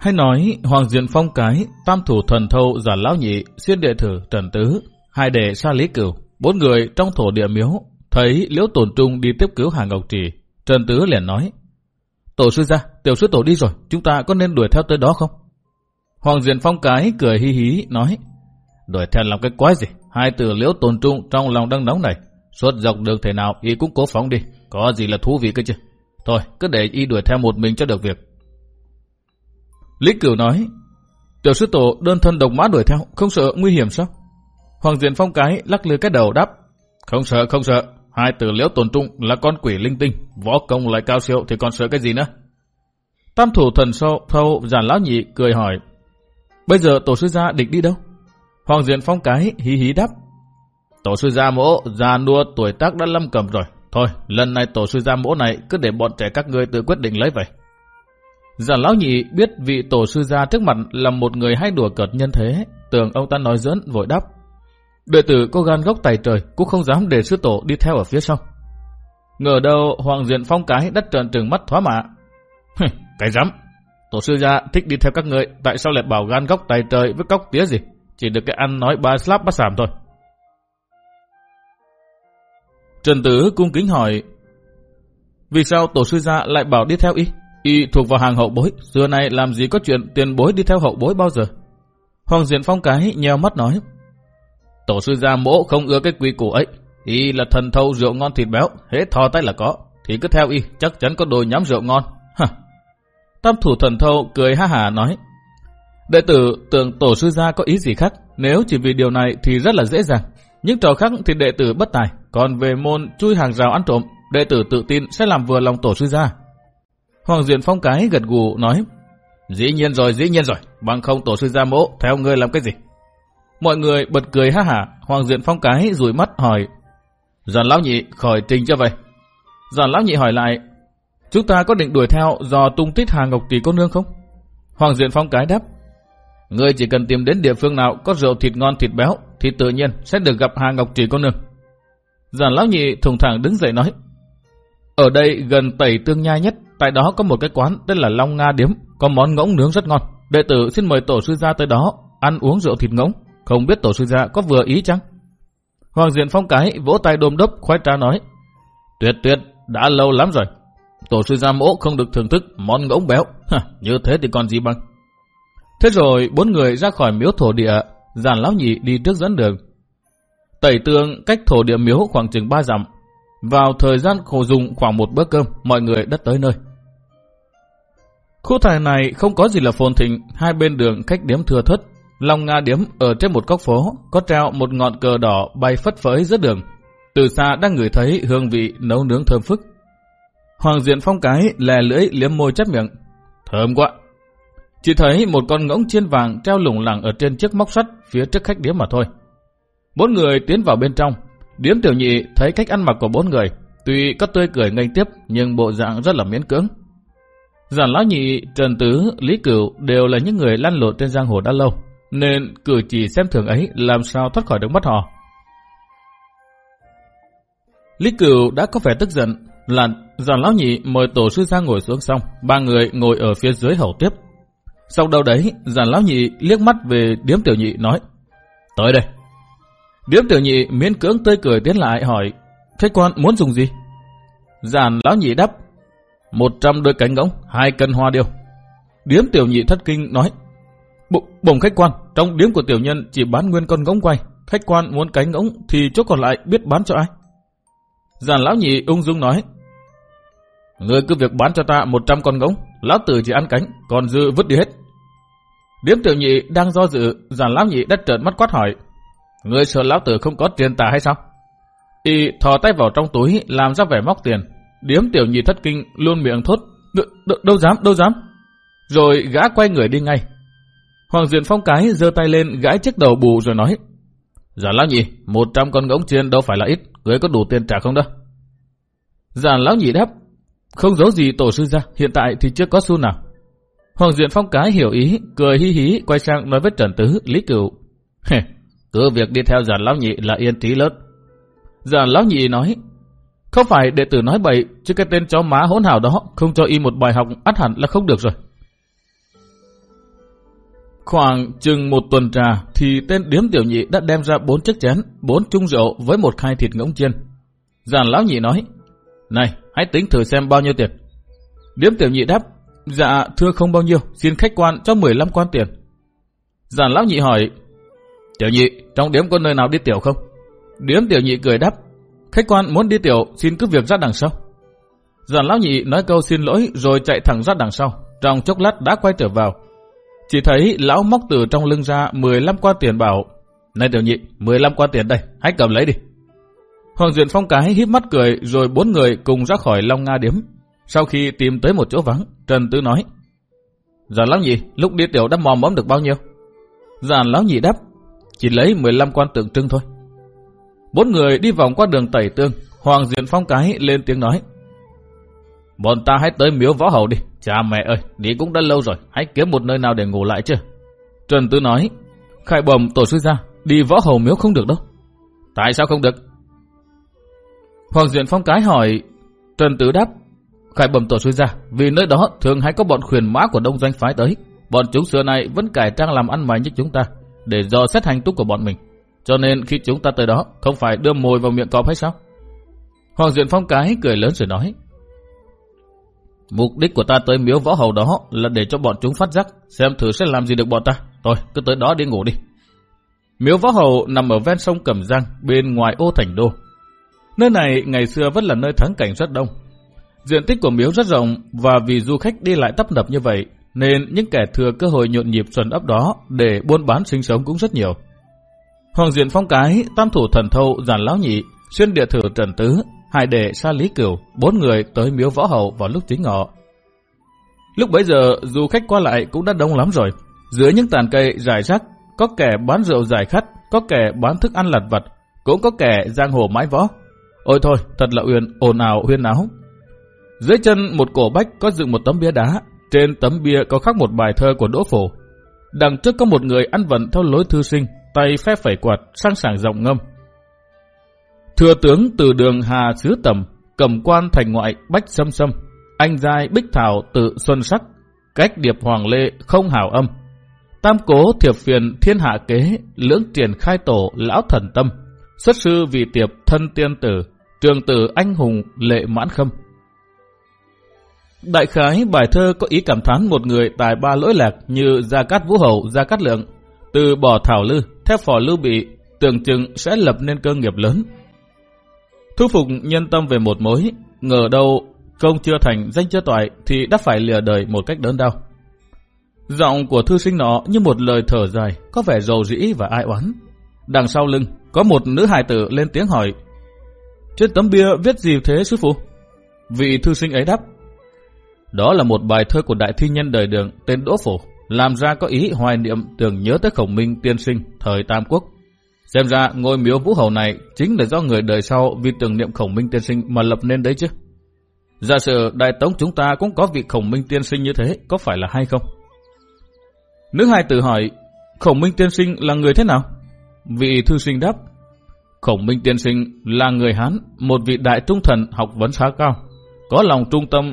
Hay nói Hoàng Diện Phong Cái, Tam Thủ Thần Thâu Giả Lão Nhị, Xuyên Đệ Thử Trần Tứ, hai đệ Sa Lý Cửu, bốn người trong thổ địa miếu, thấy Liễu Tồn Trung đi tiếp cứu Hà Ngọc Trì. Trần Tứ liền nói, Tổ sư ra, tiểu sư tổ đi rồi, chúng ta có nên đuổi theo tới đó không? Hoàng Diện Phong Cái cười hi hí nói, đuổi theo làm cái quái gì, hai từ Liễu Tồn Trung trong lòng đang nóng này, suốt dọc đường thể nào y cũng cố phóng đi, có gì là thú vị cơ chứ. Thôi, cứ để y đuổi theo một mình cho được việc. Lý Cửu nói, tiểu sư tổ đơn thân độc mã đuổi theo, không sợ nguy hiểm sao? Hoàng Diện Phong cái lắc lư cái đầu đáp, không sợ, không sợ, hai từ liễu tồn trung là con quỷ linh tinh, võ công lại cao siêu thì còn sợ cái gì nữa? Tam thủ thần sâu thâu giản lão nhị cười hỏi, bây giờ tổ sư gia định đi đâu? Hoàng Diện Phong cái hí hí đáp, tổ sư gia mỗ già nua tuổi tác đã lâm cầm rồi, thôi lần này tổ sư gia mỗ này cứ để bọn trẻ các ngươi tự quyết định lấy vậy. Giả lão nhị biết vị tổ sư gia trước mặt là một người hay đùa cợt nhân thế, tưởng ông ta nói dẫn vội đáp. Đệ tử có gan gốc tài trời cũng không dám để sư tổ đi theo ở phía sau. Ngờ đâu Hoàng Diện Phong cái đất trợn trừng mắt thoá mạ. cái dám, tổ sư gia thích đi theo các người, tại sao lại bảo gan gốc tài trời với cóc tía gì? Chỉ được cái ăn nói ba slap bắt sàm thôi. Trần Tử cung kính hỏi, vì sao tổ sư gia lại bảo đi theo y? Y thuộc vào hàng hậu bối, xưa nay làm gì có chuyện tiền bối đi theo hậu bối bao giờ? Hoàng Diện Phong cái nheo mắt nói, tổ sư gia mỗ không ưa cái quy củ ấy, y là thần thâu rượu ngon thịt béo, hết thò tay là có, thì cứ theo y, chắc chắn có đồ nhắm rượu ngon. Hả? Tam thủ thần thâu cười ha hà nói, đệ tử tưởng tổ sư gia có ý gì khác, nếu chỉ vì điều này thì rất là dễ dàng. Những trò khác thì đệ tử bất tài, còn về môn chui hàng rào ăn trộm, đệ tử tự tin sẽ làm vừa lòng tổ sư gia. Hoàng Diện Phong cái gật gù nói, dĩ nhiên rồi, dĩ nhiên rồi, bằng không tổ sư gia mỗ, theo ngươi làm cái gì? Mọi người bật cười ha hả, Hoàng Diện Phong cái rủi mắt hỏi, Giàn Lão Nhị khỏi trình cho vậy. Giàn Lão Nhị hỏi lại, chúng ta có định đuổi theo do tung tích Hà Ngọc Kỳ cô nương không? Hoàng Diện Phong cái đáp, ngươi chỉ cần tìm đến địa phương nào có rượu thịt ngon thịt béo, thì tự nhiên sẽ được gặp Hà Ngọc Trì cô nương. Giàn Lão Nhị thùng thẳng đứng dậy nói, ở đây gần tẩy tương nhai nhất, tại đó có một cái quán tên là Long Nga Điếm, có món ngỗng nướng rất ngon. Đệ tử xin mời tổ sư gia tới đó, ăn uống rượu thịt ngỗng. Không biết tổ sư gia có vừa ý chăng? Hoàng Diện Phong cái vỗ tay đôm đốc khoái trá nói, tuyệt tuyệt, đã lâu lắm rồi. Tổ sư gia mỗ không được thưởng thức món ngỗng béo, Hả, như thế thì còn gì bằng. Thế rồi bốn người ra khỏi miếu thổ địa, giàn lão nhị đi trước dẫn đường. Tẩy tương cách thổ địa miếu khoảng chừng ba dặm, vào thời gian khổ dùng khoảng một bữa cơm, mọi người đã tới nơi. Khu thải này không có gì là phồn thịnh, hai bên đường khách điếm thừa thất. Long Nga điếm ở trên một góc phố, có treo một ngọn cờ đỏ bay phất phới giữa đường. Từ xa đang ngửi thấy hương vị nấu nướng thơm phức. Hoàng Diện Phong cái lè lưỡi liếm môi chép miệng. Thơm quá! Chỉ thấy một con ngỗng chiên vàng treo lủng lẳng ở trên chiếc móc sắt phía trước khách điếm mà thôi. Bốn người tiến vào bên trong, Điếm tiểu nhị thấy cách ăn mặc của bốn người, tuy có tươi cười nghênh tiếp nhưng bộ dạng rất là miễn cưỡng. Giản lão nhị, Trần Tứ, Lý Cửu đều là những người lăn lộn trên giang hồ đã lâu, nên cử chỉ xem thường ấy làm sao thoát khỏi được mắt họ. Lý Cửu đã có vẻ tức giận, là giản lão nhị mời tổ sư ra ngồi xuống xong, ba người ngồi ở phía dưới hầu tiếp. Sau đâu đấy, giản lão nhị liếc mắt về điếm tiểu nhị nói, tới đây. Điếm tiểu nhị miễn cưỡng tươi cười tiến lại hỏi, khách quan muốn dùng gì? Giàn lão nhị đáp, một trăm đôi cánh ngỗng, hai cân hoa điêu. Điếm tiểu nhị thất kinh nói, bổng khách quan, trong điếm của tiểu nhân chỉ bán nguyên con ngỗng quay, khách quan muốn cánh ngỗng thì chỗ còn lại biết bán cho ai? Giàn lão nhị ung dung nói, Người cứ việc bán cho ta 100 con ngỗng, lão tử chỉ ăn cánh, còn dư vứt đi hết. Điếm tiểu nhị đang do dự, giàn lão nhị đã trợn mắt quát hỏi, Ngươi sợ lão tử không có tiền tà hay sao? Y thò tay vào trong túi làm ra vẻ móc tiền. Điếm tiểu nhị thất kinh luôn miệng thốt. đâu dám, đâu dám. Rồi gã quay người đi ngay. Hoàng Diện Phong cái giơ tay lên gãi chiếc đầu bù rồi nói. Giả lão nhị, một trăm con ngỗng chiên đâu phải là ít. Ngươi có đủ tiền trả không đó? Giả lão nhị đáp. Không giấu gì tổ sư ra, hiện tại thì chưa có xu nào. Hoàng Diện Phong cái hiểu ý, cười hi hí quay sang nói với Trần Tứ, Lý Cửu. Cứ việc đi theo giàn lão nhị là yên trí lớn. Giàn lão nhị nói, không phải đệ tử nói bậy, chứ cái tên chó má hỗn hào đó không cho y một bài học ắt hẳn là không được rồi. Khoảng chừng một tuần trà thì tên điếm tiểu nhị đã đem ra bốn chiếc chén, bốn chung rượu với một khai thịt ngỗng chiên. Giàn lão nhị nói, này, hãy tính thử xem bao nhiêu tiền. Điếm tiểu nhị đáp, dạ thưa không bao nhiêu, xin khách quan cho 15 quan tiền. Giàn lão nhị hỏi, tiểu nhị, trong điếm có nơi nào đi tiểu không? Điếm tiểu nhị cười đáp, khách quan muốn đi tiểu xin cứ việc ra đằng sau. Giàn lão nhị nói câu xin lỗi rồi chạy thẳng ra đằng sau, trong chốc lát đã quay trở vào. Chỉ thấy lão móc từ trong lưng ra 15 quan tiền bảo, này tiểu nhị, 15 quan tiền đây, hãy cầm lấy đi. Hoàng Duyện Phong cái híp mắt cười rồi bốn người cùng ra khỏi Long Nga điếm. Sau khi tìm tới một chỗ vắng, Trần Tư nói, Giàn lão nhị, lúc đi tiểu đã mò mẫm được bao nhiêu? Giàn lão nhị đáp, chỉ lấy 15 quan tượng trưng thôi. Bốn người đi vòng qua đường tẩy tương, Hoàng Diện Phong cái lên tiếng nói. Bọn ta hãy tới miếu võ hầu đi. Cha mẹ ơi, đi cũng đã lâu rồi, hãy kiếm một nơi nào để ngủ lại chứ. Trần Tư nói, khai bầm tổ sư ra, đi võ hầu miếu không được đâu. Tại sao không được? Hoàng Diện Phong cái hỏi, Trần Tứ đáp, khai bầm tổ sư ra, vì nơi đó thường hay có bọn khuyền mã của đông doanh phái tới. Bọn chúng xưa này vẫn cải trang làm ăn mày như chúng ta, để dò xét hành túc của bọn mình. Cho nên khi chúng ta tới đó, không phải đưa mồi vào miệng cọp hay sao? Hoàng Diện Phong cái cười lớn rồi nói, Mục đích của ta tới miếu võ hầu đó là để cho bọn chúng phát giác, xem thử sẽ làm gì được bọn ta. Thôi, cứ tới đó đi ngủ đi. Miếu võ hầu nằm ở ven sông Cẩm Giang, bên ngoài ô thành đô. Nơi này ngày xưa vẫn là nơi thắng cảnh rất đông. Diện tích của miếu rất rộng và vì du khách đi lại tấp nập như vậy, nên những kẻ thừa cơ hội nhộn nhịp xuân ấp đó để buôn bán sinh sống cũng rất nhiều. Hoàng Diện Phong Cái, Tam Thủ Thần Thâu, Giản Lão Nhị, Xuyên Địa Thử Trần Tứ, Hải Đệ, Sa Lý Cửu, bốn người tới miếu võ hậu vào lúc chính ngọ. Lúc bấy giờ, du khách qua lại cũng đã đông lắm rồi. Dưới những tàn cây rải rác, có kẻ bán rượu giải khát, có kẻ bán thức ăn lặt vặt, cũng có kẻ giang hồ mái võ. Ôi thôi, thật là uyên, ồn ào huyên áo. Dưới chân một cổ bách có dựng một tấm bia đá, trên tấm bia có khắc một bài thơ của Đỗ Phổ. Đằng trước có một người ăn vận theo lối thư sinh, tay phép phẩy quạt, sang sảng giọng ngâm. Thừa tướng từ đường Hà Sứ Tầm, cầm quan thành ngoại Bách Sâm Sâm, anh giai Bích Thảo tự Xuân Sắc, cách điệp Hoàng Lê không hảo âm. Tam cố thiệp phiền thiên hạ kế, lưỡng triển khai tổ lão thần tâm, xuất sư vì tiệp thân tiên tử, trường tử anh hùng lệ mãn khâm. Đại khái bài thơ có ý cảm thán một người tài ba lỗi lạc như Gia Cát Vũ Hậu, Gia Cát Lượng, từ bỏ thảo lư, theo phò lưu bị, tưởng chừng sẽ lập nên cơ nghiệp lớn, Thu phục nhân tâm về một mối, ngờ đâu công chưa thành danh chưa toại thì đã phải lìa đời một cách đớn đau. Giọng của thư sinh nọ như một lời thở dài, có vẻ rầu rĩ và ai oán. Đằng sau lưng, có một nữ hài tử lên tiếng hỏi. Trên tấm bia viết gì thế sư phụ? Vị thư sinh ấy đáp. Đó là một bài thơ của đại thi nhân đời đường tên Đỗ Phổ, làm ra có ý hoài niệm tưởng nhớ tới khổng minh tiên sinh thời Tam Quốc. Xem ra ngôi miếu vũ hầu này chính là do người đời sau vì tưởng niệm khổng minh tiên sinh mà lập nên đấy chứ. Giả sử đại tống chúng ta cũng có vị khổng minh tiên sinh như thế, có phải là hay không? Nữ hai tự hỏi, khổng minh tiên sinh là người thế nào? Vị thư sinh đáp, khổng minh tiên sinh là người Hán, một vị đại trung thần học vấn khá cao, có lòng trung tâm,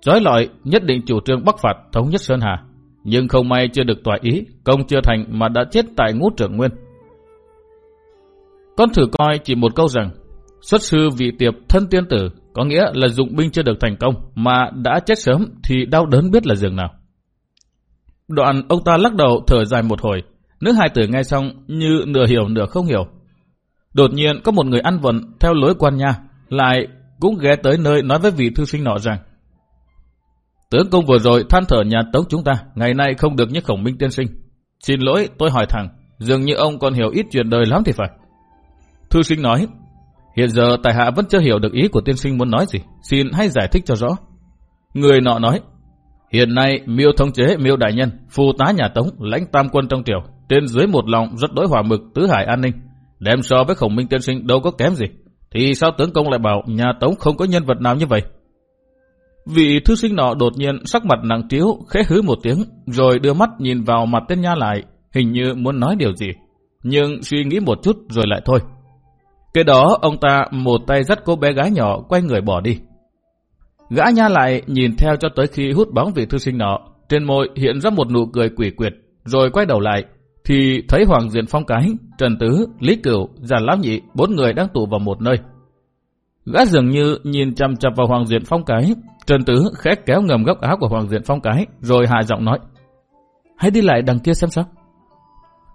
trói lọi nhất định chủ trương bắc phạt thống nhất Sơn Hà. Nhưng không may chưa được tòa ý, công chưa thành mà đã chết tại ngũ trưởng nguyên. Con thử coi chỉ một câu rằng, xuất sư vị tiệp thân tiên tử, có nghĩa là dụng binh chưa được thành công, mà đã chết sớm thì đau đớn biết là dường nào. Đoạn ông ta lắc đầu thở dài một hồi, nữ hai tử nghe xong như nửa hiểu nửa không hiểu. Đột nhiên có một người ăn vận theo lối quan nha, lại cũng ghé tới nơi nói với vị thư sinh nọ rằng Tướng công vừa rồi than thở nhà tống chúng ta, ngày nay không được như khổng minh tiên sinh. Xin lỗi, tôi hỏi thẳng, dường như ông còn hiểu ít chuyện đời lắm thì phải. Thư sinh nói, hiện giờ tài hạ vẫn chưa hiểu được ý của tiên sinh muốn nói gì, xin hãy giải thích cho rõ. Người nọ nói, hiện nay miêu thông chế miêu đại nhân, phù tá nhà Tống, lãnh tam quân trong triều, trên dưới một lòng rất đối hòa mực tứ hải an ninh, đem so với khổng minh tiên sinh đâu có kém gì. Thì sao tướng công lại bảo nhà Tống không có nhân vật nào như vậy? Vị thư sinh nọ đột nhiên sắc mặt nặng trĩu, khẽ hứ một tiếng, rồi đưa mắt nhìn vào mặt tên nha lại, hình như muốn nói điều gì. Nhưng suy nghĩ một chút rồi lại thôi. Cái đó ông ta một tay dắt cô bé gái nhỏ quay người bỏ đi. Gã nha lại nhìn theo cho tới khi hút bóng vị thư sinh nọ, trên môi hiện ra một nụ cười quỷ quyệt, rồi quay đầu lại, thì thấy Hoàng Diện Phong Cái, Trần Tứ, Lý Cửu, giàn Lão Nhị, bốn người đang tụ vào một nơi. Gã dường như nhìn chăm chăm vào Hoàng Diện Phong Cái, Trần Tứ khẽ kéo ngầm góc áo của Hoàng Diện Phong Cái, rồi hạ giọng nói. Hãy đi lại đằng kia xem sao.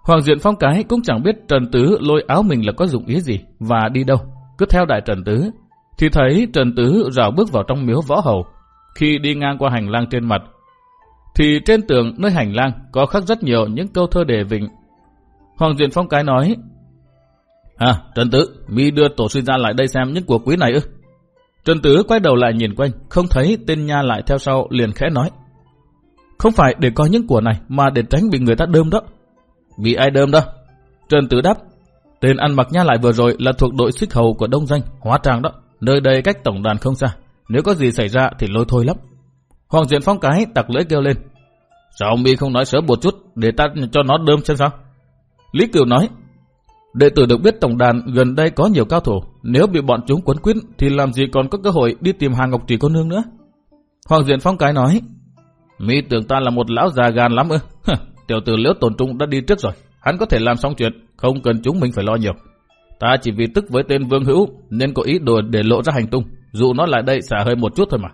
Hoàng Diện Phong Cái cũng chẳng biết Trần Tứ lôi áo mình là có dụng ý gì và đi đâu. Cứ theo đại Trần Tứ, thì thấy Trần Tứ rào bước vào trong miếu võ hầu. Khi đi ngang qua hành lang trên mặt, thì trên tường nơi hành lang có khắc rất nhiều những câu thơ đề vịnh. Hoàng Diện Phong Cái nói, À, Trần Tứ, mi đưa tổ sư ra lại đây xem những cuộc quý này ư. Trần Tứ quay đầu lại nhìn quanh, không thấy tên nha lại theo sau liền khẽ nói. Không phải để coi những của này mà để tránh bị người ta đơm đó. Bị ai đơm đó? Trần Tứ đáp, tên ăn mặc nha lại vừa rồi là thuộc đội xích hầu của đông danh, hóa trang đó. Nơi đây cách tổng đàn không xa, nếu có gì xảy ra thì lôi thôi lắm. Hoàng Diện Phong cái tặc lưỡi kêu lên. Sao ông mi không nói sớm một chút để ta cho nó đơm xem sao? Lý Cửu nói, đệ tử được biết tổng đàn gần đây có nhiều cao thủ. Nếu bị bọn chúng quấn quýt thì làm gì còn có cơ hội đi tìm hàng Ngọc Trì cô nương nữa. Hoàng Diện Phong cái nói, mi tưởng ta là một lão già gan lắm ư? Tiểu tử liễu tổn trung đã đi trước rồi. Hắn có thể làm xong chuyện, không cần chúng mình phải lo nhiều. Ta chỉ vì tức với tên Vương Hữu nên có ý đồ để lộ ra hành tung, dụ nó lại đây xả hơi một chút thôi mà.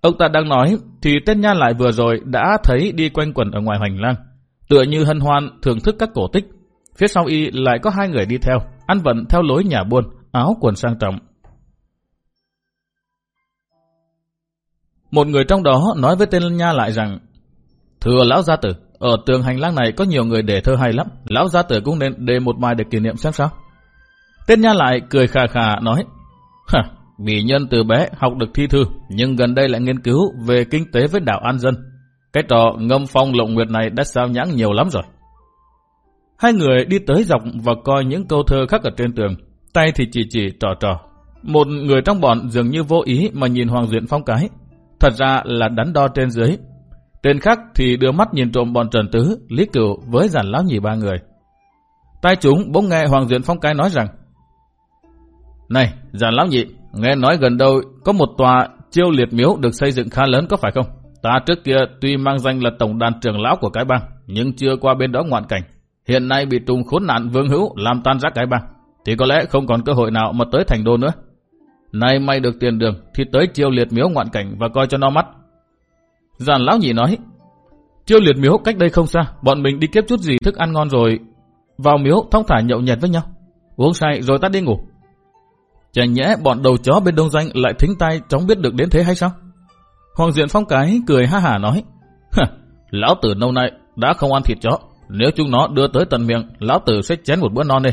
Ông ta đang nói thì tên nha lại vừa rồi đã thấy đi quanh quẩn ở ngoài hành lang. Tựa như hân hoan thưởng thức các cổ tích. Phía sau y lại có hai người đi theo, ăn vận theo lối nhà buôn, áo quần sang trọng. Một người trong đó nói với tên nha lại rằng Thưa lão gia tử, ở tường hành lang này có nhiều người để thơ hay lắm. Lão gia tử cũng nên đề một bài để kỷ niệm xem sao. Tên nha lại cười khà khà nói Hả, Bỉ nhân từ bé học được thi thư, nhưng gần đây lại nghiên cứu về kinh tế với đảo An Dân. Cái trò ngâm phong lộng nguyệt này đã sao nhãng nhiều lắm rồi. Hai người đi tới dọc và coi những câu thơ khắc ở trên tường, tay thì chỉ chỉ trò trò. Một người trong bọn dường như vô ý mà nhìn Hoàng Diện Phong cái. Thật ra là đắn đo trên dưới. Tên khác thì đưa mắt nhìn trộm bọn Trần Tứ, Lý Cửu với giản lão nhì ba người. Tai chúng bỗng nghe Hoàng Diện Phong cái nói rằng Này, giản lão nhị, Nghe nói gần đâu có một tòa chiêu liệt miếu được xây dựng khá lớn có phải không? Ta trước kia tuy mang danh là tổng đàn trưởng lão của cái bang, nhưng chưa qua bên đó ngoạn cảnh. Hiện nay bị trùng khốn nạn vương hữu làm tan rác cái bang, thì có lẽ không còn cơ hội nào mà tới thành đô nữa. Nay may được tiền đường thì tới chiêu liệt miếu ngoạn cảnh và coi cho nó mắt. Giàn lão nhị nói, chiêu liệt miếu cách đây không xa, bọn mình đi kiếp chút gì thức ăn ngon rồi, vào miếu thong thả nhậu nhẹt với nhau. Uống say rồi ta đi ngủ. Chả nhẽ bọn đầu chó bên đông danh lại thính tay chóng biết được đến thế hay sao? Hoàng Diện Phong Cái cười ha hả nói, Lão tử lâu nay đã không ăn thịt chó, nếu chúng nó đưa tới tận miệng, lão tử sẽ chén một bữa non đi.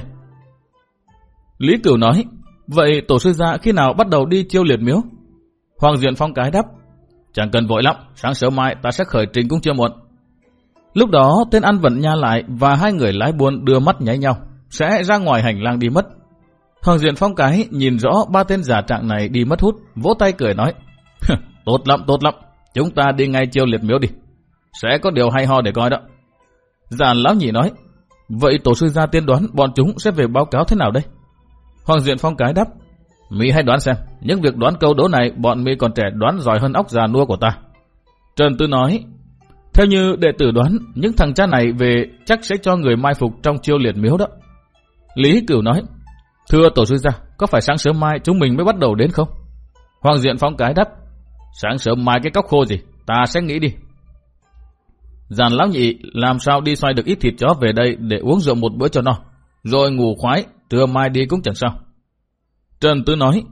Lý Cửu nói, vậy tổ sư gia khi nào bắt đầu đi chiêu liệt miếu? Hoàng Diện Phong Cái đáp, chẳng cần vội lắm, sáng sớm mai ta sẽ khởi trình cũng chưa muộn. Lúc đó tên ăn vận nha lại và hai người lái buôn đưa mắt nháy nhau, sẽ ra ngoài hành lang đi mất. Hoàng Diện Phong cái nhìn rõ ba tên giả trạng này đi mất hút, vỗ tay cười nói. tốt lắm, tốt lắm, chúng ta đi ngay chiêu liệt miếu đi. Sẽ có điều hay ho để coi đó. Già lão nhị nói, vậy tổ sư gia tiên đoán bọn chúng sẽ về báo cáo thế nào đây? Hoàng Diện Phong cái đáp, Mỹ hãy đoán xem, những việc đoán câu đố này bọn Mỹ còn trẻ đoán giỏi hơn óc già nua của ta. Trần Tư nói, theo như đệ tử đoán, những thằng cha này về chắc sẽ cho người mai phục trong chiêu liệt miếu đó. Lý Cửu nói, Thưa tổ sư gia, có phải sáng sớm mai chúng mình mới bắt đầu đến không? Hoàng diện phong cái đáp. Sáng sớm mai cái cốc khô gì, ta sẽ nghĩ đi. Giàn lão nhị làm sao đi xoay được ít thịt chó về đây để uống rượu một bữa cho no. Rồi ngủ khoái, trưa mai đi cũng chẳng sao. Trần Tư nói,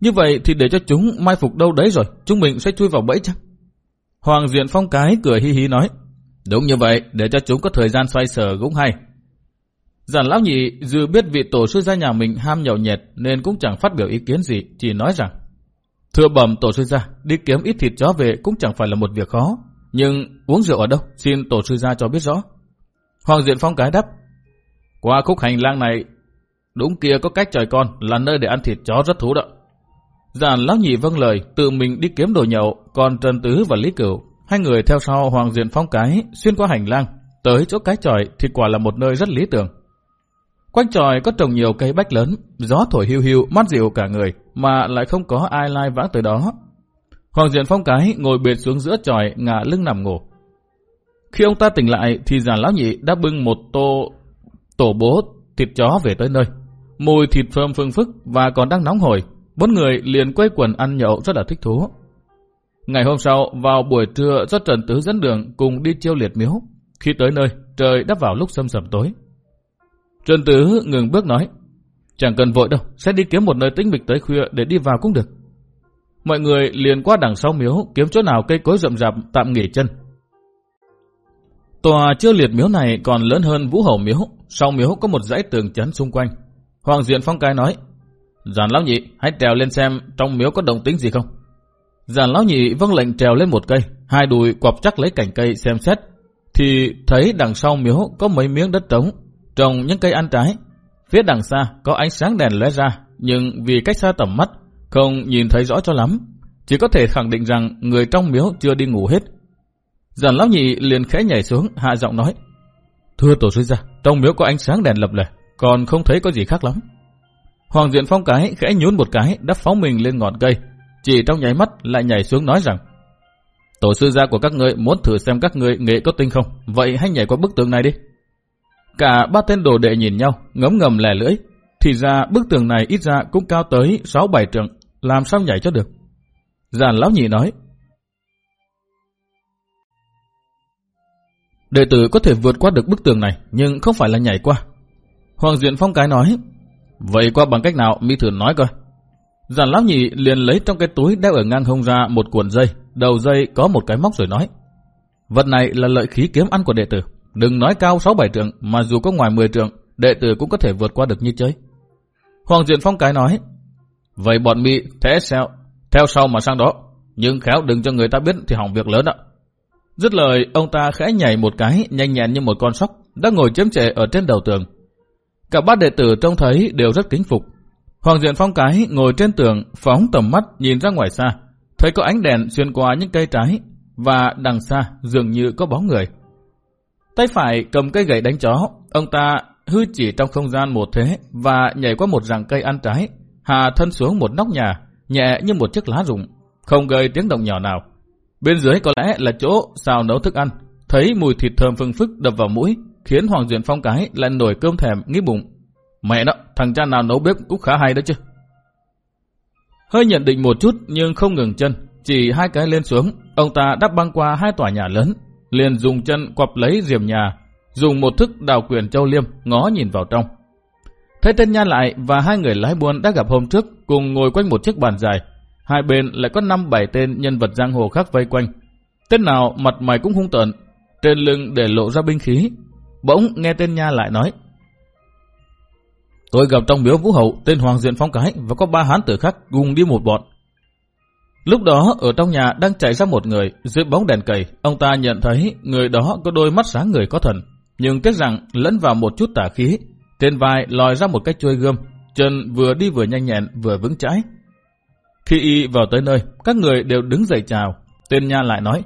như vậy thì để cho chúng mai phục đâu đấy rồi, chúng mình sẽ chui vào bẫy chắc. Hoàng diện phong cái cười hi hi nói, đúng như vậy, để cho chúng có thời gian xoay sở cũng hay. Giản lão nhị dư biết vị tổ sư gia nhà mình ham nhậu nhẹt nên cũng chẳng phát biểu ý kiến gì, chỉ nói rằng Thưa bẩm tổ sư gia, đi kiếm ít thịt chó về cũng chẳng phải là một việc khó. Nhưng uống rượu ở đâu? Xin tổ sư gia cho biết rõ. Hoàng Diện Phong cái đáp. Qua khúc hành lang này, đúng kia có cách trời con là nơi để ăn thịt chó rất thú đó. Giản lão nhị vâng lời, tự mình đi kiếm đồ nhậu, còn Trần Tứ và Lý Cửu, hai người theo sau Hoàng Diện Phong cái, xuyên qua hành lang, tới chỗ cái tròi thì quả là một nơi rất lý tưởng. Quanh tròi có trồng nhiều cây bách lớn, gió thổi hiu hiu, mát dịu cả người, mà lại không có ai lai vãng tới đó. Hoàng Diện Phong Cái ngồi bệt xuống giữa tròi, ngả lưng nằm ngủ. Khi ông ta tỉnh lại thì già lão nhị đã bưng một tô tổ bố thịt chó về tới nơi. Mùi thịt thơm phương phức và còn đang nóng hổi. Bốn người liền quay quần ăn nhậu rất là thích thú. Ngày hôm sau, vào buổi trưa do Trần Tứ dẫn đường cùng đi chiêu liệt miếu. Khi tới nơi, trời đã vào lúc sâm sầm tối. Trần Tứ ngừng bước nói, chẳng cần vội đâu, sẽ đi kiếm một nơi tĩnh mịch tới khuya để đi vào cũng được. Mọi người liền qua đằng sau miếu kiếm chỗ nào cây cối rậm rạp tạm nghỉ chân. Tòa chưa liệt miếu này còn lớn hơn vũ hầu miếu, sau miếu có một dãy tường chắn xung quanh. Hoàng Diện Phong Cái nói, Giàn lão nhị, hãy trèo lên xem trong miếu có động tính gì không. Giàn lão nhị vâng lệnh trèo lên một cây, hai đùi quặp chắc lấy cành cây xem xét, thì thấy đằng sau miếu có mấy miếng đất trống, trồng những cây ăn trái. Phía đằng xa có ánh sáng đèn lóe ra, nhưng vì cách xa tầm mắt, không nhìn thấy rõ cho lắm. Chỉ có thể khẳng định rằng người trong miếu chưa đi ngủ hết. Giản lão nhị liền khẽ nhảy xuống, hạ giọng nói. Thưa tổ sư gia, trong miếu có ánh sáng đèn lập lẻ, còn không thấy có gì khác lắm. Hoàng Diện Phong cái khẽ nhún một cái, đắp phóng mình lên ngọn cây, chỉ trong nháy mắt lại nhảy xuống nói rằng Tổ sư gia của các ngươi muốn thử xem các ngươi nghệ có tinh không, vậy hãy nhảy qua bức tường này đi. Cả ba tên đồ đệ nhìn nhau, ngấm ngầm lẻ lưỡi. Thì ra bức tường này ít ra cũng cao tới 6-7 trượng, làm sao nhảy cho được. Giàn lão nhị nói, Đệ tử có thể vượt qua được bức tường này, nhưng không phải là nhảy qua. Hoàng Diện Phong cái nói, Vậy qua bằng cách nào, mi thử nói coi. Giàn lão nhị liền lấy trong cái túi đeo ở ngang hông ra một cuộn dây, đầu dây có một cái móc rồi nói. Vật này là lợi khí kiếm ăn của đệ tử. Đừng nói cao 6-7 trượng, mà dù có ngoài 10 trượng, đệ tử cũng có thể vượt qua được như chơi. Hoàng Diện Phong cái nói, Vậy bọn mi thế sao, theo sau mà sang đó, nhưng khéo đừng cho người ta biết thì hỏng việc lớn ạ. Dứt lời, ông ta khẽ nhảy một cái, nhanh nhẹn như một con sóc, đã ngồi chém trệ ở trên đầu tường. Cả bát đệ tử trông thấy đều rất kính phục. Hoàng Diện Phong cái ngồi trên tường, phóng tầm mắt nhìn ra ngoài xa, thấy có ánh đèn xuyên qua những cây trái, và đằng xa dường như có bóng người. Tay phải cầm cây gậy đánh chó, ông ta hư chỉ trong không gian một thế và nhảy qua một rặng cây ăn trái, hạ thân xuống một nóc nhà, nhẹ như một chiếc lá rụng, không gây tiếng động nhỏ nào. Bên dưới có lẽ là chỗ xào nấu thức ăn, thấy mùi thịt thơm phương phức đập vào mũi, khiến Hoàng Duyện Phong cái lại nổi cơm thèm nghĩ bụng. Mẹ đó, thằng cha nào nấu bếp cũng khá hay đó chứ. Hơi nhận định một chút nhưng không ngừng chân, chỉ hai cái lên xuống, ông ta đắp băng qua hai tòa nhà lớn, liền dùng chân quặp lấy diềm nhà, dùng một thức đào quyền châu liêm ngó nhìn vào trong. Thấy tên nha lại và hai người lái buôn đã gặp hôm trước cùng ngồi quanh một chiếc bàn dài. Hai bên lại có năm bảy tên nhân vật giang hồ khác vây quanh. Tên nào mặt mày cũng hung tợn, trên lưng để lộ ra binh khí. Bỗng nghe tên nha lại nói. Tôi gặp trong miếu vũ hậu tên Hoàng Diện Phong Cái và có ba hán tử khác cùng đi một bọn. Lúc đó ở trong nhà đang chạy ra một người dưới bóng đèn cầy, ông ta nhận thấy người đó có đôi mắt sáng người có thần, nhưng tiếc rằng lẫn vào một chút tà khí, trên vai lòi ra một cái chuôi gươm, chân vừa đi vừa nhanh nhẹn vừa vững chãi. Khi y vào tới nơi, các người đều đứng dậy chào, tên nha lại nói,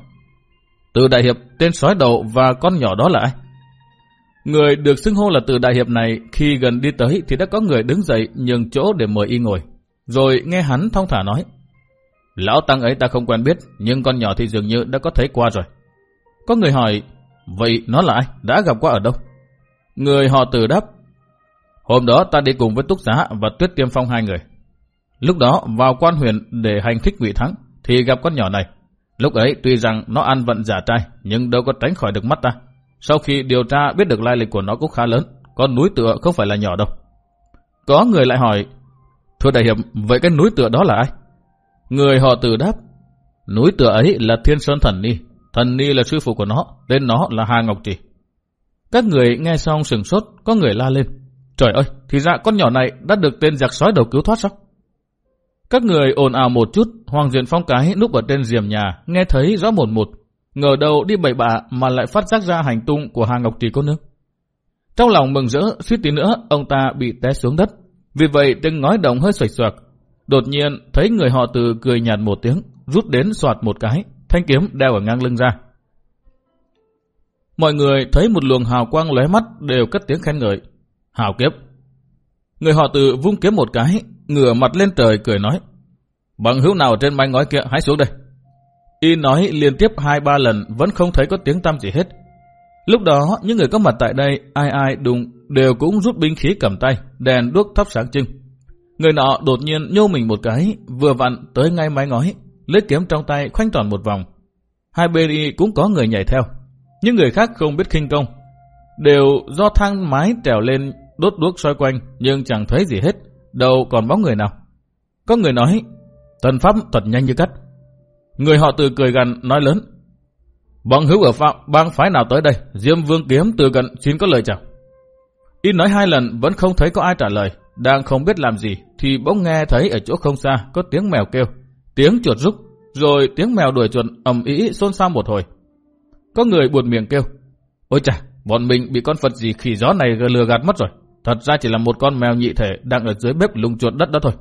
từ đại hiệp, tên sói đầu và con nhỏ đó là ai? Người được xưng hô là từ đại hiệp này khi gần đi tới thì đã có người đứng dậy nhường chỗ để mời y ngồi. Rồi nghe hắn thong thả nói. Lão Tăng ấy ta không quen biết, nhưng con nhỏ thì dường như đã có thấy qua rồi. Có người hỏi, vậy nó là ai? Đã gặp qua ở đâu? Người họ từ đáp, hôm đó ta đi cùng với Túc Giá và Tuyết Tiêm Phong hai người. Lúc đó vào quan huyện để hành thích ngụy thắng, thì gặp con nhỏ này. Lúc ấy tuy rằng nó ăn vận giả trai, nhưng đâu có tránh khỏi được mắt ta. Sau khi điều tra biết được lai lịch của nó cũng khá lớn, con núi tựa không phải là nhỏ đâu. Có người lại hỏi, Thưa đại hiệp, vậy cái núi tựa đó là ai? Người họ từ đáp, núi tựa ấy là Thiên Sơn Thần Ni, Thần Ni là sư phụ của nó, tên nó là Hà Ngọc Trì. Các người nghe xong sừng sốt, có người la lên. Trời ơi, thì ra con nhỏ này đã được tên giặc sói đầu cứu thoát sao? Các người ồn ào một chút, Hoàng Diện Phong cái núp ở trên diềm nhà, nghe thấy rõ một một. Ngờ đầu đi bậy bạ mà lại phát giác ra hành tung của Hà Ngọc Trì cô nương. Trong lòng mừng rỡ, suýt tí nữa, ông ta bị té xuống đất. Vì vậy tiếng nói động hơi xoạch xoạc, Đột nhiên thấy người họ từ cười nhạt một tiếng, rút đến soạt một cái, thanh kiếm đeo ở ngang lưng ra. Mọi người thấy một luồng hào quang lóe mắt đều cất tiếng khen ngợi. Hào kiếp. Người họ từ vung kiếm một cái, ngửa mặt lên trời cười nói. Bằng hữu nào trên mái ngói kia hãy xuống đây. Y nói liên tiếp hai ba lần vẫn không thấy có tiếng tăm gì hết. Lúc đó, những người có mặt tại đây, ai ai đùng đều cũng rút binh khí cầm tay, đèn đuốc thắp sáng trưng. Người nọ đột nhiên nhô mình một cái, vừa vặn tới ngay mái ngói, lấy kiếm trong tay khoanh tròn một vòng. Hai bên y cũng có người nhảy theo. Những người khác không biết khinh công, đều do thang mái trèo lên đốt đuốc xoay quanh nhưng chẳng thấy gì hết, đâu còn bóng người nào. Có người nói, thần pháp thật nhanh như cắt. Người họ từ cười gần nói lớn, Bọn hữu ở phạm bang phái nào tới đây, Diêm Vương Kiếm từ gần xin có lời chào. Y nói hai lần vẫn không thấy có ai trả lời, đang không biết làm gì thì bỗng nghe thấy ở chỗ không xa có tiếng mèo kêu, tiếng chuột rúc, rồi tiếng mèo đuổi chuột ầm ĩ xôn xao một hồi. Có người buồn miệng kêu, ôi chà, bọn mình bị con Phật gì khỉ gió này lừa gạt mất rồi. Thật ra chỉ là một con mèo nhị thể đang ở dưới bếp lùng chuột đất đó thôi.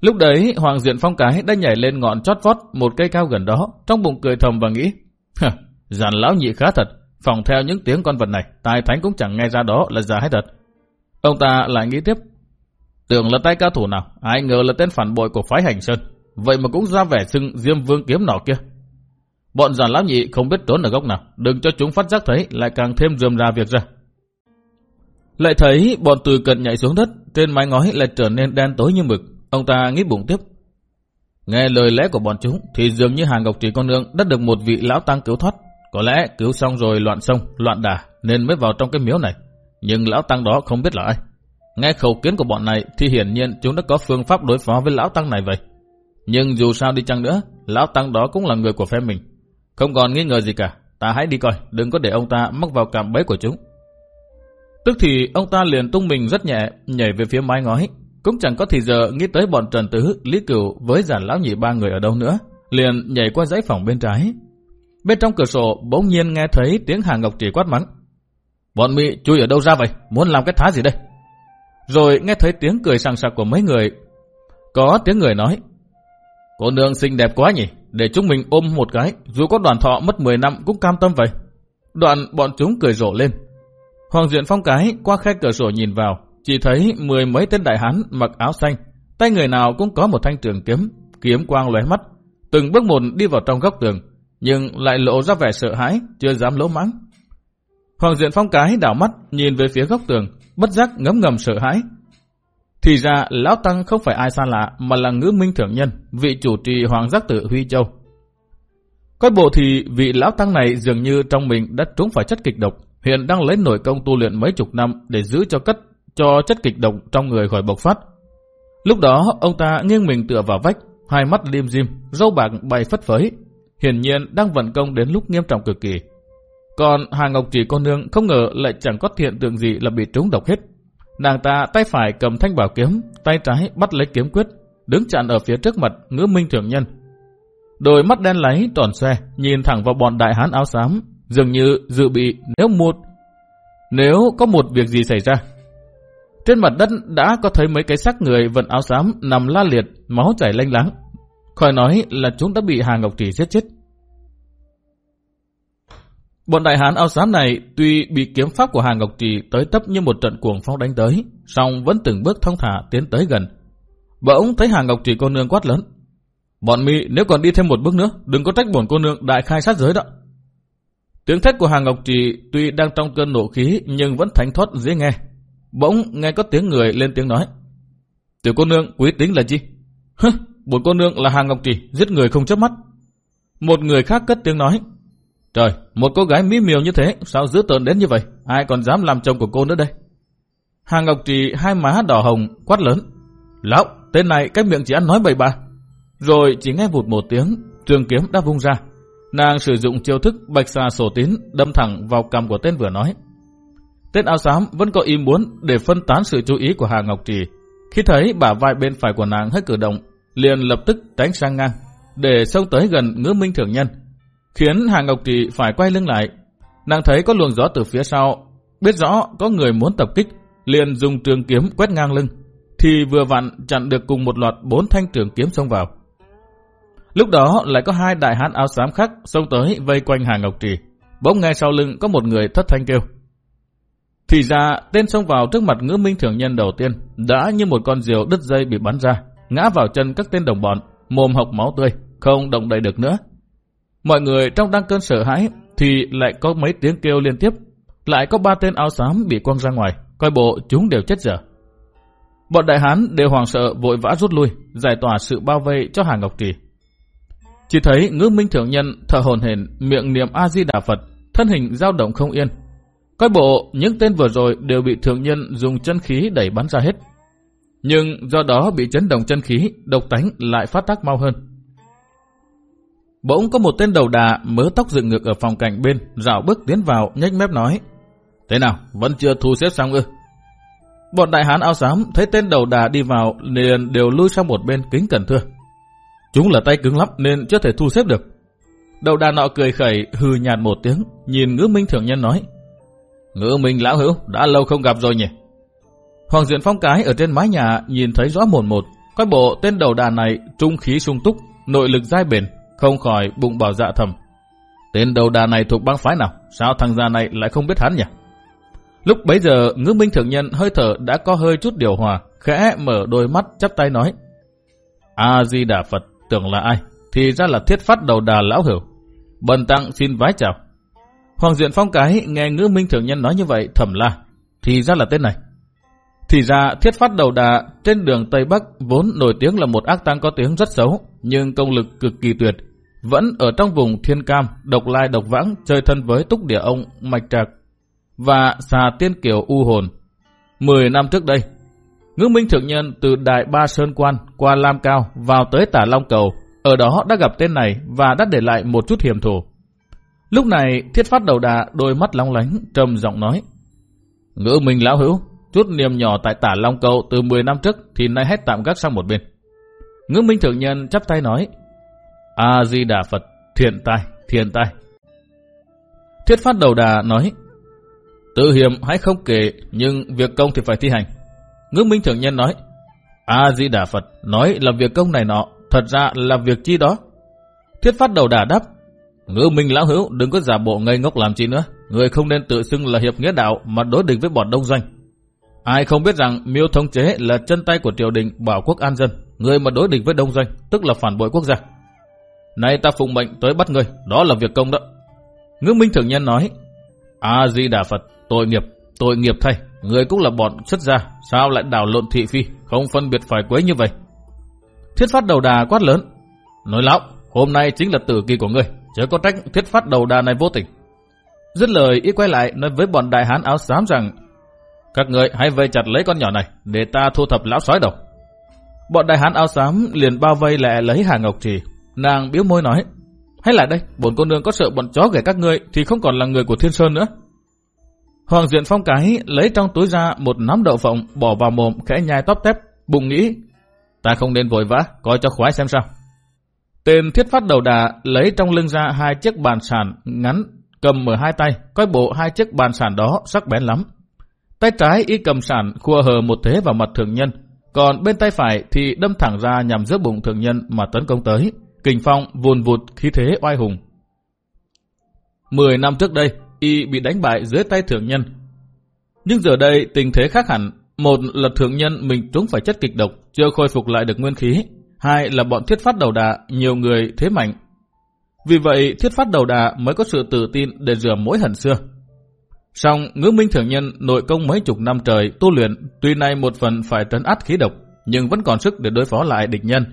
Lúc đấy, Hoàng Diện Phong Cái đã nhảy lên ngọn chót vót một cây cao gần đó, trong bụng cười thầm và nghĩ, giàn lão nhị khá thật, phòng theo những tiếng con vật này, tài thánh cũng chẳng nghe ra đó là giả hay thật. Ông ta lại nghĩ tiếp, tưởng là tay cao thủ nào, ai ngờ là tên phản bội của phái hành sơn, vậy mà cũng ra vẻ xưng diêm vương kiếm nọ kia. Bọn giàn lão nhị không biết trốn ở góc nào, đừng cho chúng phát giác thấy, lại càng thêm rườm ra việc ra. Lại thấy bọn từ cận nhảy xuống đất, trên mái ngói lại trở nên đen tối như mực, Ông ta nghĩ bụng tiếp. Nghe lời lẽ của bọn chúng thì dường như hàng Ngọc Trì con nương đã được một vị lão tăng cứu thoát. Có lẽ cứu xong rồi loạn sông, loạn đà nên mới vào trong cái miếu này. Nhưng lão tăng đó không biết là ai. Nghe khẩu kiến của bọn này thì hiển nhiên chúng đã có phương pháp đối phó với lão tăng này vậy. Nhưng dù sao đi chăng nữa, lão tăng đó cũng là người của phe mình. Không còn nghi ngờ gì cả, ta hãy đi coi, đừng có để ông ta mắc vào cạm bẫy của chúng. Tức thì ông ta liền tung mình rất nhẹ, nhảy về phía mái ngói, cũng chẳng có thì giờ nghĩ tới bọn Trần Tứ, Lý Cửu với giản lão nhị ba người ở đâu nữa. Liền nhảy qua dãy phòng bên trái. Bên trong cửa sổ bỗng nhiên nghe thấy tiếng Hà Ngọc Trì quát mắng. Bọn Mỹ chui ở đâu ra vậy? Muốn làm cái thá gì đây? Rồi nghe thấy tiếng cười sàng sạc của mấy người. Có tiếng người nói. Cô nương xinh đẹp quá nhỉ? Để chúng mình ôm một cái. Dù có đoàn thọ mất 10 năm cũng cam tâm vậy. Đoạn bọn chúng cười rộ lên. Hoàng Diện Phong cái qua khe cửa sổ nhìn vào. Chỉ thấy mười mấy tên đại hán mặc áo xanh, tay người nào cũng có một thanh trường kiếm, kiếm quang lóe mắt, từng bước một đi vào trong góc tường, nhưng lại lộ ra vẻ sợ hãi, chưa dám lỗ mãng. Hoàng diện phong cái đảo mắt nhìn về phía góc tường, bất giác ngấm ngầm sợ hãi. Thì ra lão tăng không phải ai xa lạ mà là ngữ minh thượng nhân, vị chủ trì hoàng giác tự Huy Châu. Coi bộ thì vị lão tăng này dường như trong mình đã trúng phải chất kịch độc, hiện đang lấy nội công tu luyện mấy chục năm để giữ cho cất cho chất kịch độc trong người khỏi bộc phát. Lúc đó, ông ta nghiêng mình tựa vào vách, hai mắt liêm diêm, râu bạc bay phất phới, hiển nhiên đang vận công đến lúc nghiêm trọng cực kỳ. Còn Hà Ngọc Chỉ con nương không ngờ lại chẳng có hiện tượng gì là bị trúng độc hết. Nàng ta tay phải cầm thanh bảo kiếm, tay trái bắt lấy kiếm quyết, đứng chặn ở phía trước mặt ngữ minh thượng nhân. Đôi mắt đen láy tròn xe, nhìn thẳng vào bọn đại hán áo xám, dường như dự bị nếu một nếu có một việc gì xảy ra trên mặt đất đã có thấy mấy cái xác người vận áo xám nằm la liệt, máu chảy lanh láng. Khỏi nói là chúng đã bị Hà Ngọc Trì giết chết. Bọn đại hán áo xám này tuy bị kiếm pháp của Hà Ngọc Trì tới tấp như một trận cuồng phong đánh tới, song vẫn từng bước thong thả tiến tới gần. Bỗng thấy Hà Ngọc Trì cô nương quát lớn. Bọn mi nếu còn đi thêm một bước nữa, đừng có trách bổn cô nương đại khai sát giới đó. Tiếng thét của Hà Ngọc Trì tuy đang trong cơn nộ khí nhưng vẫn thánh thoát dễ nghe. Bỗng nghe có tiếng người lên tiếng nói. Tiểu cô nương quý tính là gì? Hứ, bổn cô nương là Hàng Ngọc Trì, giết người không chớp mắt. Một người khác cất tiếng nói. Trời, một cô gái mỹ miều như thế, sao dữ tợn đến như vậy? Ai còn dám làm chồng của cô nữa đây? Hàng Ngọc Trì hai má đỏ hồng, quát lớn. Lão, tên này cái miệng chỉ ăn nói bậy bạ. Rồi chỉ nghe vụt một tiếng, trường kiếm đã vung ra. Nàng sử dụng chiêu thức bạch xà sổ tín đâm thẳng vào cằm của tên vừa nói. Tên áo xám vẫn có ý muốn để phân tán sự chú ý của Hà Ngọc Trì. Khi thấy bả vai bên phải của nàng hết cử động, liền lập tức tránh sang ngang, để xông tới gần ngữ minh thượng nhân, khiến Hà Ngọc Trì phải quay lưng lại. Nàng thấy có luồng gió từ phía sau, biết rõ có người muốn tập kích, liền dùng trường kiếm quét ngang lưng, thì vừa vặn chặn được cùng một loạt bốn thanh trường kiếm xông vào. Lúc đó lại có hai đại hán áo xám khác xông tới vây quanh Hà Ngọc Trì. Bỗng nghe sau lưng có một người thất thanh kêu. Thì ra, tên xông vào trước mặt ngữ minh thường nhân đầu tiên đã như một con diều đứt dây bị bắn ra, ngã vào chân các tên đồng bọn, mồm hộc máu tươi, không động đậy được nữa. Mọi người trong đang cơn sợ hãi thì lại có mấy tiếng kêu liên tiếp. Lại có ba tên áo xám bị quăng ra ngoài. Coi bộ chúng đều chết dở. Bọn đại hán đều hoàng sợ vội vã rút lui, giải tỏa sự bao vây cho Hà Ngọc Trì. Chỉ thấy ngữ minh thượng nhân thở hồn hển miệng niệm A-di-đà Phật, thân hình dao động không yên. Coi bộ những tên vừa rồi đều bị thượng nhân dùng chân khí đẩy bắn ra hết. Nhưng do đó bị chấn động chân khí, độc tánh lại phát tác mau hơn. Bỗng có một tên đầu đà mớ tóc dựng ngược ở phòng cạnh bên, rảo bước tiến vào, nhếch mép nói. Thế nào, vẫn chưa thu xếp xong ư? Bọn đại hán áo xám thấy tên đầu đà đi vào liền đều lui sang một bên kính cẩn thưa. Chúng là tay cứng lắm nên chưa thể thu xếp được. Đầu đà nọ cười khẩy hừ nhạt một tiếng, nhìn ngữ minh thượng nhân nói. Ngữ minh lão hữu, đã lâu không gặp rồi nhỉ? Hoàng diện phong cái ở trên mái nhà nhìn thấy rõ một một, coi bộ tên đầu đà này trung khí sung túc, nội lực dai bền, không khỏi bụng bảo dạ thầm. Tên đầu đà này thuộc băng phái nào? Sao thằng già này lại không biết hắn nhỉ? Lúc bấy giờ, ngư minh thượng nhân hơi thở đã có hơi chút điều hòa, khẽ mở đôi mắt chắp tay nói. A-di-đà Phật, tưởng là ai? Thì ra là thiết phát đầu đà lão hữu. Bần tăng xin vái chào. Hoàng diện phong cái nghe ngữ minh thượng nhân nói như vậy thầm la. Thì ra là tên này. Thì ra thiết phát đầu đà trên đường Tây Bắc vốn nổi tiếng là một ác tăng có tiếng rất xấu, nhưng công lực cực kỳ tuyệt. Vẫn ở trong vùng thiên cam, độc lai độc vãng chơi thân với túc địa ông Mạch Trạc và xà tiên kiều u hồn. Mười năm trước đây, Ngưỡng minh thượng nhân từ Đại Ba Sơn Quan qua Lam Cao vào tới Tả Long Cầu, ở đó đã gặp tên này và đã để lại một chút hiểm thù. Lúc này thiết phát đầu đà đôi mắt long lánh trầm giọng nói Ngữ minh lão hữu Chút niềm nhỏ tại tả Long Cầu từ 10 năm trước thì nay hết tạm gác sang một bên. Ngữ Minh Thượng Nhân chắp tay nói, A-di-đà Phật, thiện tai, thiện tai. Thiết phát đầu đà nói, tự hiểm hãy không kể, nhưng việc công thì phải thi hành. Ngữ Minh Thượng Nhân nói, A-di-đà Phật, nói là việc công này nọ, thật ra là việc chi đó. Thiết phát đầu đà đáp, Ngữ Minh Lão Hữu đừng có giả bộ ngây ngốc làm chi nữa, người không nên tự xưng là hiệp nghĩa đạo mà đối địch với bọn đông doanh. Ai không biết rằng miêu thống chế là chân tay của triều đình bảo quốc an dân, người mà đối địch với đông doanh, tức là phản bội quốc gia. Nay ta phụng mệnh tới bắt ngươi, đó là việc công đó. Ngữ Minh Thượng Nhân nói, A-di-đà Phật, tội nghiệp, tội nghiệp thay, người cũng là bọn xuất gia, sao lại đảo lộn thị phi, không phân biệt phải quấy như vậy. Thiết phát đầu đà quát lớn, nói lão, hôm nay chính là tử kỳ của ngươi, chớ có trách thiết phát đầu đà này vô tình. Dứt lời ý quay lại nói với bọn đại hán áo xám rằng các người hãy vây chặt lấy con nhỏ này để ta thu thập lão sói đầu. Bọn đại hán áo xám liền bao vây lẹ lấy Hà Ngọc Trì. Nàng biếu môi nói, hay lại đây, bổn cô nương có sợ bọn chó ghẻ các ngươi thì không còn là người của Thiên Sơn nữa. Hoàng Diện Phong cái lấy trong túi ra một nắm đậu phộng bỏ vào mồm khẽ nhai tóp tép, bụng nghĩ, ta không nên vội vã, coi cho khoái xem sao. Tên thiết phát đầu đà lấy trong lưng ra hai chiếc bàn sàn ngắn cầm ở hai tay, coi bộ hai chiếc bàn sàn đó sắc bén lắm. Tay trái y cầm sản khua hờ một thế vào mặt thường nhân, còn bên tay phải thì đâm thẳng ra nhằm giữa bụng thường nhân mà tấn công tới. Kình phong vùn vụt khí thế oai hùng. Mười năm trước đây, y bị đánh bại dưới tay thượng nhân. Nhưng giờ đây tình thế khác hẳn. Một là thượng nhân mình trúng phải chất kịch độc, chưa khôi phục lại được nguyên khí. Hai là bọn thiết phát đầu đà, nhiều người thế mạnh. Vì vậy, thiết phát đầu đà mới có sự tự tin để rửa mỗi hận xưa. Song ngữ minh thượng nhân nội công mấy chục năm trời tu luyện tuy nay một phần phải trấn át khí độc nhưng vẫn còn sức để đối phó lại địch nhân.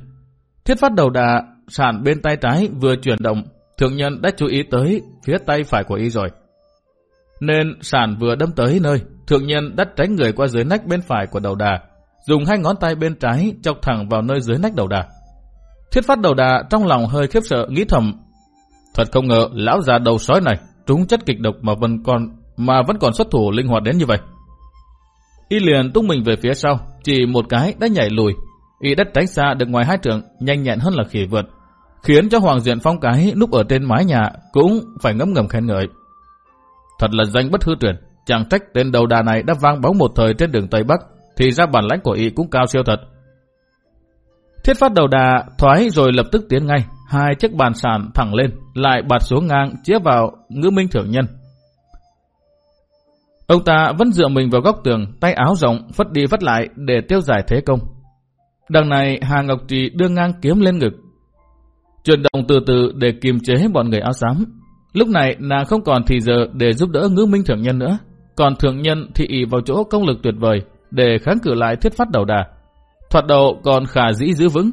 Thiết phát đầu đà sản bên tay trái vừa chuyển động thượng nhân đã chú ý tới phía tay phải của y rồi. Nên sản vừa đâm tới nơi thượng nhân đắt tránh người qua dưới nách bên phải của đầu đà dùng hai ngón tay bên trái chọc thẳng vào nơi dưới nách đầu đà. Thiết phát đầu đà trong lòng hơi khiếp sợ nghĩ thầm Thật không ngờ lão già đầu sói này trúng chất kịch độc mà vẫn còn mà vẫn còn xuất thủ linh hoạt đến như vậy. Y liền tung mình về phía sau, chỉ một cái đã nhảy lùi. Y đất tránh xa được ngoài hai trường, nhanh nhẹn hơn là khỉ vượt, khiến cho Hoàng Diện Phong cái núp ở trên mái nhà cũng phải ngấm ngầm khen ngợi. Thật là danh bất hư truyền, chẳng trách tên đầu đà này đã vang bóng một thời trên đường Tây Bắc, thì ra bản lãnh của y cũng cao siêu thật. Thiết phát đầu đà thoái rồi lập tức tiến ngay, hai chiếc bàn sàn thẳng lên, lại bạt xuống ngang chĩa vào ngữ minh thượng nhân, Ông ta vẫn dựa mình vào góc tường, tay áo rộng, phất đi phất lại để tiêu giải thế công. Đằng này Hà Ngọc Trì đưa ngang kiếm lên ngực. Chuyển động từ từ để kiềm chế bọn người áo xám. Lúc này nàng không còn thì giờ để giúp đỡ ngữ minh thượng nhân nữa. Còn thượng nhân thì ý vào chỗ công lực tuyệt vời để kháng cử lại thiết phát đầu đà. Thoạt đầu còn khả dĩ giữ vững.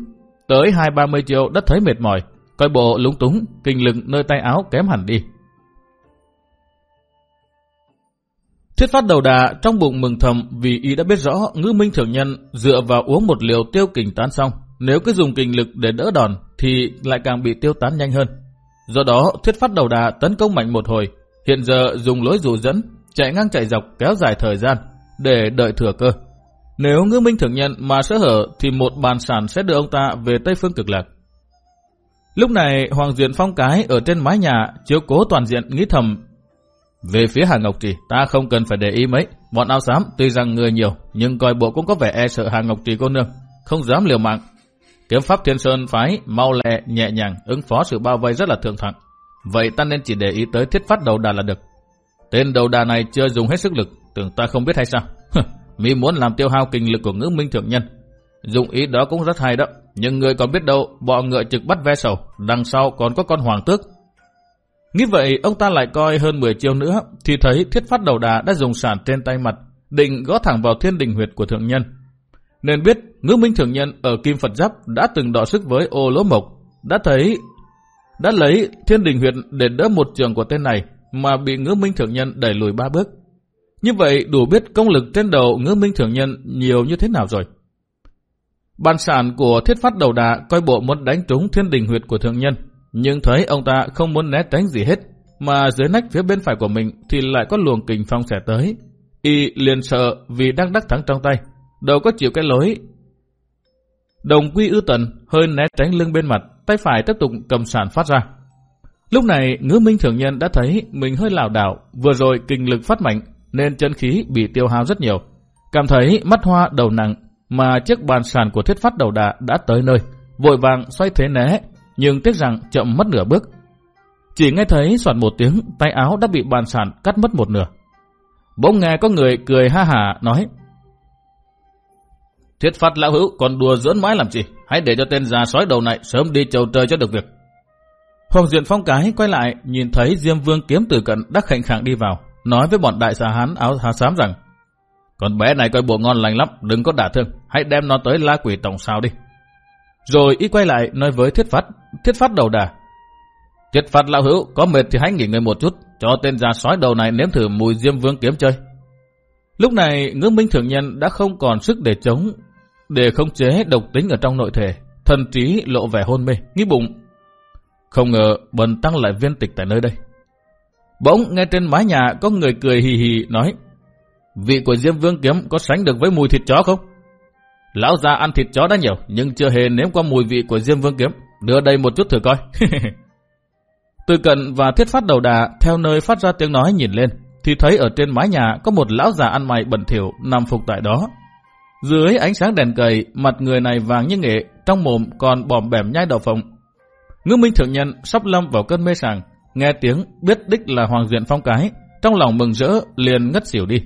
Tới hai ba mươi triệu đất thấy mệt mỏi. Coi bộ lúng túng, kinh lực nơi tay áo kém hẳn đi. Thiết phát đầu đà trong bụng mừng thầm vì ý đã biết rõ ngư minh thượng nhân dựa vào uống một liều tiêu kình tán xong. Nếu cứ dùng kinh lực để đỡ đòn thì lại càng bị tiêu tán nhanh hơn. Do đó thuyết phát đầu đà tấn công mạnh một hồi. Hiện giờ dùng lối dù dẫn, chạy ngang chạy dọc kéo dài thời gian để đợi thừa cơ. Nếu ngư minh thượng nhận mà sơ hở thì một bàn sản sẽ đưa ông ta về Tây Phương Cực Lạc. Lúc này Hoàng Duyện Phong Cái ở trên mái nhà chiếu cố toàn diện nghĩ thầm về phía Hà Ngọc Trì, ta không cần phải để ý mấy. Bọn áo xám tuy rằng người nhiều, nhưng coi bộ cũng có vẻ e sợ Hà Ngọc Trì cô nương, không dám liều mạng. Kiếm pháp Thiên Sơn phái mau lẹ, nhẹ nhàng, ứng phó sự bao vây rất là thượng thặng. Vậy ta nên chỉ để ý tới thiết phát đầu đà là được. Tên đầu đà này chưa dùng hết sức lực, tưởng ta không biết hay sao. Mi muốn làm tiêu hao kinh lực của ngữ minh thượng nhân. Dụng ý đó cũng rất hay đó, nhưng người còn biết đâu, bọ ngựa trực bắt ve sầu, đằng sau còn có con hoàng tước, Nghĩ vậy, ông ta lại coi hơn 10 chiêu nữa, thì thấy thiết phát đầu đà đã dùng sản trên tay mặt, định gõ thẳng vào thiên đình huyệt của thượng nhân. Nên biết, ngữ minh thượng nhân ở Kim Phật Giáp đã từng đọ sức với ô lỗ mộc, đã thấy, đã lấy thiên đình huyệt để đỡ một trường của tên này, mà bị ngữ minh thượng nhân đẩy lùi ba bước. Như vậy đủ biết công lực trên đầu ngữ minh thượng nhân nhiều như thế nào rồi. Bàn sản của thiết phát đầu đà coi bộ muốn đánh trúng thiên đình huyệt của thượng nhân, nhưng thấy ông ta không muốn né tránh gì hết, mà dưới nách phía bên phải của mình thì lại có luồng kình phong xẻ tới. Y liền sợ vì đang đắc thắng trong tay, đâu có chịu cái lối. Đồng quy ư tần hơi né tránh lưng bên mặt, tay phải tiếp tục cầm sản phát ra. Lúc này ngữ minh thường nhân đã thấy mình hơi lảo đảo, vừa rồi kinh lực phát mạnh nên chân khí bị tiêu hao rất nhiều. Cảm thấy mắt hoa đầu nặng mà chiếc bàn sàn của thiết phát đầu đà đã tới nơi, vội vàng xoay thế né nhưng tiếc rằng chậm mất nửa bước. Chỉ nghe thấy soạt một tiếng, tay áo đã bị bàn sàn cắt mất một nửa. Bỗng nghe có người cười ha hả nói Thiết phát lão hữu còn đùa dưỡng mãi làm gì? Hãy để cho tên già sói đầu này sớm đi chầu trời cho được việc. Hoàng Duyện Phong cái quay lại nhìn thấy Diêm Vương kiếm từ cận đắc khệnh khạng đi vào, nói với bọn đại xà hán áo hà xám rằng Con bé này coi bộ ngon lành lắm, đừng có đả thương, hãy đem nó tới la quỷ tổng sao đi. Rồi y quay lại nói với Thiết Phát, Thiết Phát đầu đà. Thiết Phát lão hữu, có mệt thì hãy nghỉ ngơi một chút, cho tên già sói đầu này nếm thử mùi diêm vương kiếm chơi. Lúc này, ngưỡng minh thượng nhân đã không còn sức để chống, để không chế độc tính ở trong nội thể. Thần trí lộ vẻ hôn mê, nghĩ bụng. Không ngờ bần tăng lại viên tịch tại nơi đây. Bỗng nghe trên mái nhà có người cười hì hì nói Vị của Diêm Vương Kiếm có sánh được với mùi thịt chó không? Lão già ăn thịt chó đã nhiều, nhưng chưa hề nếm qua mùi vị của Diêm Vương Kiếm. Đưa đây một chút thử coi. Từ cận và thiết phát đầu đà theo nơi phát ra tiếng nói nhìn lên, thì thấy ở trên mái nhà có một lão già ăn mày bẩn thỉu nằm phục tại đó. Dưới ánh sáng đèn cầy, mặt người này vàng như nghệ, trong mồm còn bòm bẻm nhai đậu phộng. Ngư Minh Thượng Nhân sắp lâm vào cơn mê sàng, nghe tiếng biết đích là Hoàng diện Phong Cái, trong lòng mừng rỡ liền ngất xỉu đi.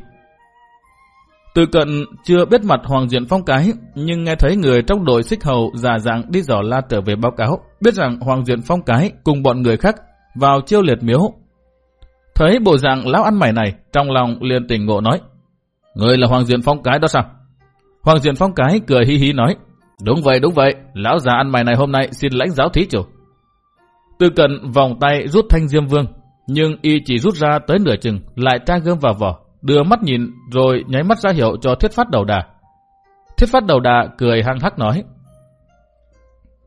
Từ cận chưa biết mặt Hoàng Diện Phong cái, nhưng nghe thấy người trong đội xích hầu già dạng đi dò la trở về báo cáo, biết rằng Hoàng Diện Phong cái cùng bọn người khác vào chiêu liệt miếu. Thấy bộ dạng lão ăn mày này, trong lòng liền tỉnh ngộ nói, Người là Hoàng Diện Phong cái đó sao? Hoàng Diện Phong cái cười hí hí nói, Đúng vậy, đúng vậy, lão già ăn mày này hôm nay xin lãnh giáo thí chủ. Tư cận vòng tay rút thanh diêm vương, nhưng y chỉ rút ra tới nửa chừng, lại tra gươm vào vỏ, đưa mắt nhìn rồi nháy mắt ra hiệu cho thiết phát đầu đà. Thiết phát đầu đà cười hăng hắc nói.